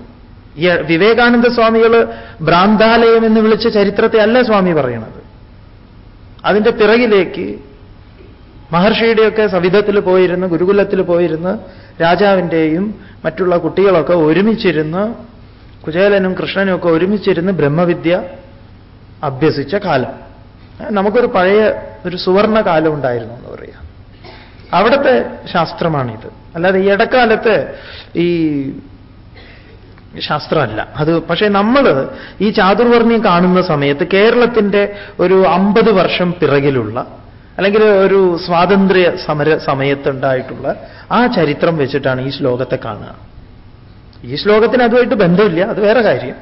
ഈ വിവേകാനന്ദ സ്വാമികൾ ഭ്രാന്താലയം എന്ന് വിളിച്ച ചരിത്രത്തെ അല്ല സ്വാമി പറയുന്നത്. അതിന്റെ പിറകിലേക്ക് മഹർഷിയുടെയൊക്കെ സവിധത്തിൽ പോയിരുന്ന് ഗുരുകുലത്തിൽ പോയിരുന്ന് രാജാവിന്റെയും മറ്റുള്ള കുട്ടികളൊക്കെ ഒരുമിച്ചിരുന്ന് കുചേലനും കൃഷ്ണനും ഒക്കെ ഒരുമിച്ചിരുന്ന് ബ്രഹ്മവിദ്യ അഭ്യസിച്ച കാലം. നമുക്കൊരു പഴയ ഒരു സുവർണ കാലം ഉണ്ടായിരുന്നു എന്ന് പറയാം. അവിടുത്തെ ശാസ്ത്രമാണിത്. അല്ലാതെ ഈ ഇടക്കാലത്ത് ഈ ശാസ്ത്രമല്ല. അത് പക്ഷേ നമ്മൾ ഈ ചാതുർവർണി കാണുന്ന സമയത്ത് കേരളത്തിന്റെ ഒരു അമ്പത് വർഷം പിറകിലുള്ള അല്ലെങ്കിൽ ഒരു സ്വാതന്ത്ര്യ സമര സമയത്തുണ്ടായിട്ടുള്ള ആ ചരിത്രം വെച്ചിട്ടാണ് ഈ ശ്ലോകത്തെ കാണുക. ഈ ശ്ലോകത്തിന് അതുമായിട്ട് ബന്ധമില്ല അത് വേറെ കാര്യം.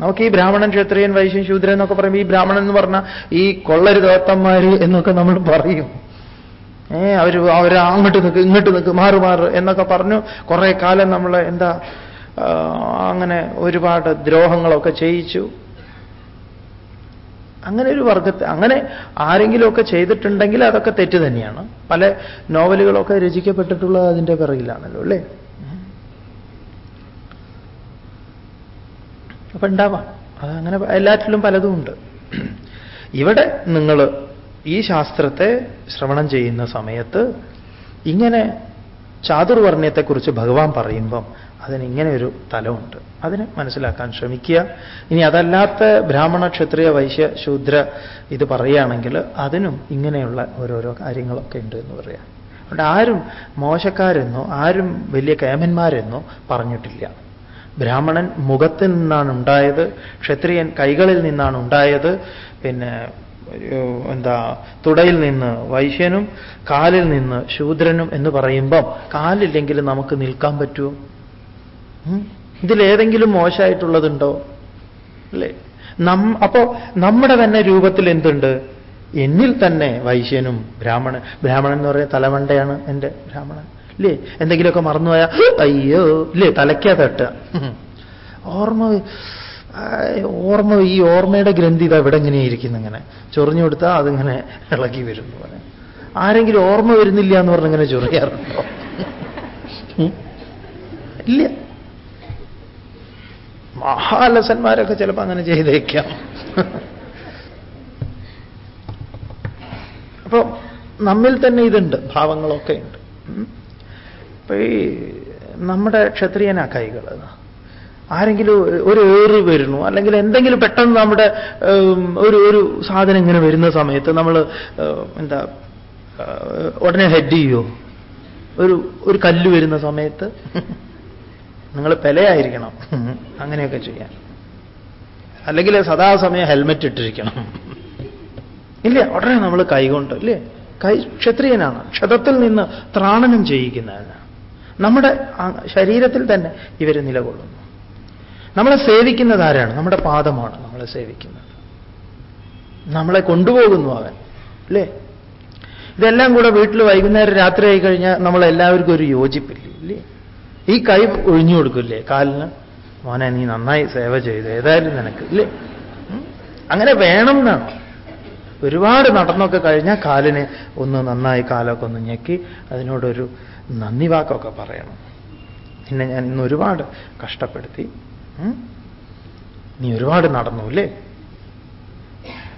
നമുക്ക് ഈ ബ്രാഹ്മണൻ ക്ഷത്രിയൻ വൈശ്യൻ ശൂദ്രൻ എന്നൊക്കെ പറയും ഈ ബ്രാഹ്മണൻ എന്ന് പറഞ്ഞാൽ ഈ കൊള്ളരുതോത്തന്മാര് എന്നൊക്കെ നമ്മൾ പറയും. ഏ അവർ അവർ അങ്ങോട്ട് നിൽക്ക് ഇങ്ങോട്ട് നിൽക്ക് മാറു മാറ് എന്നൊക്കെ പറഞ്ഞു കുറേ കാലം നമ്മൾ എന്താ അങ്ങനെ ഒരുപാട് ദ്രോഹങ്ങളൊക്കെ ചെയ്യിച്ചു. അങ്ങനെ ഒരു വർഗത്തെ അങ്ങനെ ആരെങ്കിലുമൊക്കെ ചെയ്തിട്ടുണ്ടെങ്കിൽ അതൊക്കെ തെറ്റ് തന്നെയാണ്. പല നോവലുകളൊക്കെ രചിക്കപ്പെട്ടിട്ടുള്ളത് അതിന്റെ പിറകിലാണല്ലോ അല്ലേ? അപ്പൊ ഉണ്ടാവാം. അതങ്ങനെ എല്ലാറ്റിലും പലതും ഉണ്ട്. ഇവിടെ നിങ്ങൾ ഈ ശാസ്ത്രത്തെ ശ്രവണം ചെയ്യുന്ന സമയത്ത് ഇങ്ങനെ ചാതുർവർണയത്തെക്കുറിച്ച് ഭഗവാൻ പറയുമ്പം അതിനിങ്ങനെ ഒരു തലമുണ്ട്. അതിനെ മനസ്സിലാക്കാൻ ശ്രമിക്കുക. ഇനി അതല്ലാത്ത ബ്രാഹ്മണ ക്ഷത്രിയ വൈശ്യ ശൂദ്ര ഇത് പറയുകയാണെങ്കിൽ അതിനും ഇങ്ങനെയുള്ള ഓരോരോ കാര്യങ്ങളൊക്കെ ഉണ്ട് എന്ന് പറയാം. അതുകൊണ്ട് ആരും മോശക്കാരെന്നോ ആരും വലിയ കേമന്മാരെന്നോ പറഞ്ഞിട്ടില്ല. ബ്രാഹ്മണൻ മുഖത്തിൽ നിന്നാണ് ഉണ്ടായത് ക്ഷത്രിയൻ കൈകളിൽ നിന്നാണ് ഉണ്ടായത് പിന്നെ എന്താ തുടയിൽ നിന്ന് വൈശ്യനും കാലിൽ നിന്ന് ശൂദ്രനും എന്ന് പറയുമ്പം കാലില്ലെങ്കിൽ നമുക്ക് നിൽക്കാൻ പറ്റുമോ ഇതിലേതെങ്കിലും മോശമായിട്ടുള്ളതുണ്ടോ? അല്ലേ? നം അപ്പോ നമ്മുടെ തന്നെ രൂപത്തിൽ എന്തുണ്ട്? എന്നിൽ തന്നെ വൈശ്യനും ബ്രാഹ്മണൻ ബ്രാഹ്മണൻ എന്ന് പറയുന്ന തലമണ്ടയാണ് എന്റെ ബ്രാഹ്മണൻ. ഇല്ലേ? എന്തെങ്കിലുമൊക്കെ മറന്നുപോയാ അയ്യോ ഇല്ലേ? തലയ്ക്കാ തട്ടുക. ഓർമ്മ ഓർമ്മ ഈ ഓർമ്മയുടെ ഗ്രന്ഥി ഇതാ ഇവിടെ ഇങ്ങനെ ഇരിക്കുന്നു ഇങ്ങനെ. ചൊറിഞ്ഞു കൊടുത്താൽ അതിങ്ങനെ ഇളകി വരും എന്ന് പറയാം. ആരെങ്കിലും ഓർമ്മ വരുന്നില്ല എന്ന് പറഞ്ഞിങ്ങനെ ചൊറിയാറുണ്ടോ? ഇല്ല. മഹാലസന്മാരൊക്കെ ചിലപ്പോൾ അങ്ങനെ ചെയ്തേക്കാം. അപ്പൊ നമ്മിൽ തന്നെ ഇതുണ്ട് ഭാവങ്ങളൊക്കെ ഉണ്ട്. അപ്പൊ ഈ നമ്മുടെ ക്ഷത്രിയനാ കൈകൾ ആരെങ്കിലും ഒരു ഏറ് വരുന്നു അല്ലെങ്കിൽ എന്തെങ്കിലും പെട്ടെന്ന് നമ്മുടെ ഒരു ഒരു സാധനം ഇങ്ങനെ വരുന്ന സമയത്ത് നമ്മൾ എന്താ ഉടനെ ഹെഡ് ചെയ്യോ ഒരു ഒരു കല്ല് വരുന്ന സമയത്ത് നിങ്ങൾ പെലയായിരിക്കണം അങ്ങനെയൊക്കെ ചെയ്യാൻ. അല്ലെങ്കിൽ സദാസമയം ഹെൽമെറ്റ് ഇട്ടിരിക്കണം. ഇല്ല ഉടനെ നമ്മൾ കൈകൊണ്ട് ഇല്ലേ? കൈ ക്ഷത്രിയനാണ്. ക്ഷതത്തിൽ നിന്ന് ത്രാണനം ചെയ്യിക്കുന്നതാണ് നമ്മുടെ ശരീരത്തിൽ തന്നെ ഇവർ നിലകൊള്ളുന്നു. നമ്മളെ സേവിക്കുന്നത് ആരാണ്? നമ്മുടെ പാദമാണ് നമ്മളെ സേവിക്കുന്നത്. നമ്മളെ കൊണ്ടുപോകുന്നു അവൻ. അല്ലേ? ഇതെല്ലാം കൂടെ വീട്ടിൽ വൈകുന്നേരം രാത്രി ആയി കഴിഞ്ഞാൽ നമ്മളെല്ലാവർക്കും ഒരു യോജിപ്പില്ല? ഇല്ലേ? ഈ കൈ ഒഴിഞ്ഞു കൊടുക്കില്ലേ? കാലിന് മോനെ നീ നന്നായി സേവ ചെയ്തു. ഏതായാലും നിനക്ക്. ഇല്ലേ? അങ്ങനെ വേണം എന്നാണ്. ഒരുപാട് നടന്നൊക്കെ കഴിഞ്ഞാൽ കാലിനെ ഒന്ന് നന്നായി കാലൊക്കെ ഒന്ന് ഞെക്കി അതിനോടൊരു നന്ദി വാക്കൊക്കെ പറയണം. പിന്നെ ഞാൻ ഇന്ന് ഒരുപാട് കഷ്ടപ്പെടുത്തി. നീ ഒരുപാട് നടന്നു അല്ലേ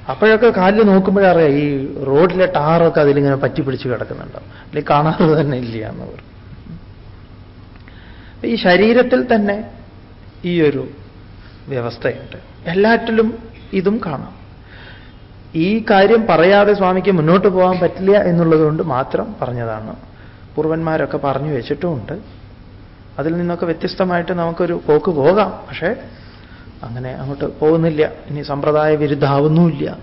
അപ്പോഴൊക്കെ കാലിൽ നോക്കുമ്പോഴറിയാം ഈ റോഡിലെ ടാറൊക്കെ അതിലിങ്ങനെ പറ്റി പിടിച്ച് കിടക്കുന്നുണ്ടാവും അല്ലെങ്കിൽ കാണാറ് തന്നെ ഇല്ല എന്ന് പറയും. ഈ ശരീരത്തിൽ തന്നെ ഈ ഒരു വ്യവസ്ഥയുണ്ട്. എല്ലാറ്റിലും ഇതും കാണാം. ഈ കാര്യം പറയാതെ സ്വാമിക്ക് മുന്നോട്ട് പോകാൻ പറ്റില്ല എന്നുള്ളതുകൊണ്ട് മാത്രം പറഞ്ഞതാണ്. പൂർവന്മാരൊക്കെ പറഞ്ഞു വെച്ചിട്ടുമുണ്ട്. അതിൽ നിന്നൊക്കെ വ്യത്യസ്തമായിട്ട് നമുക്കൊരു പോക്ക് പോകാം. പക്ഷേ അങ്ങനെ അങ്ങോട്ട് പോകുന്നില്ല. ഇനി സമ്പ്രദായ വിരുദ്ധാവുന്നുമില്ല.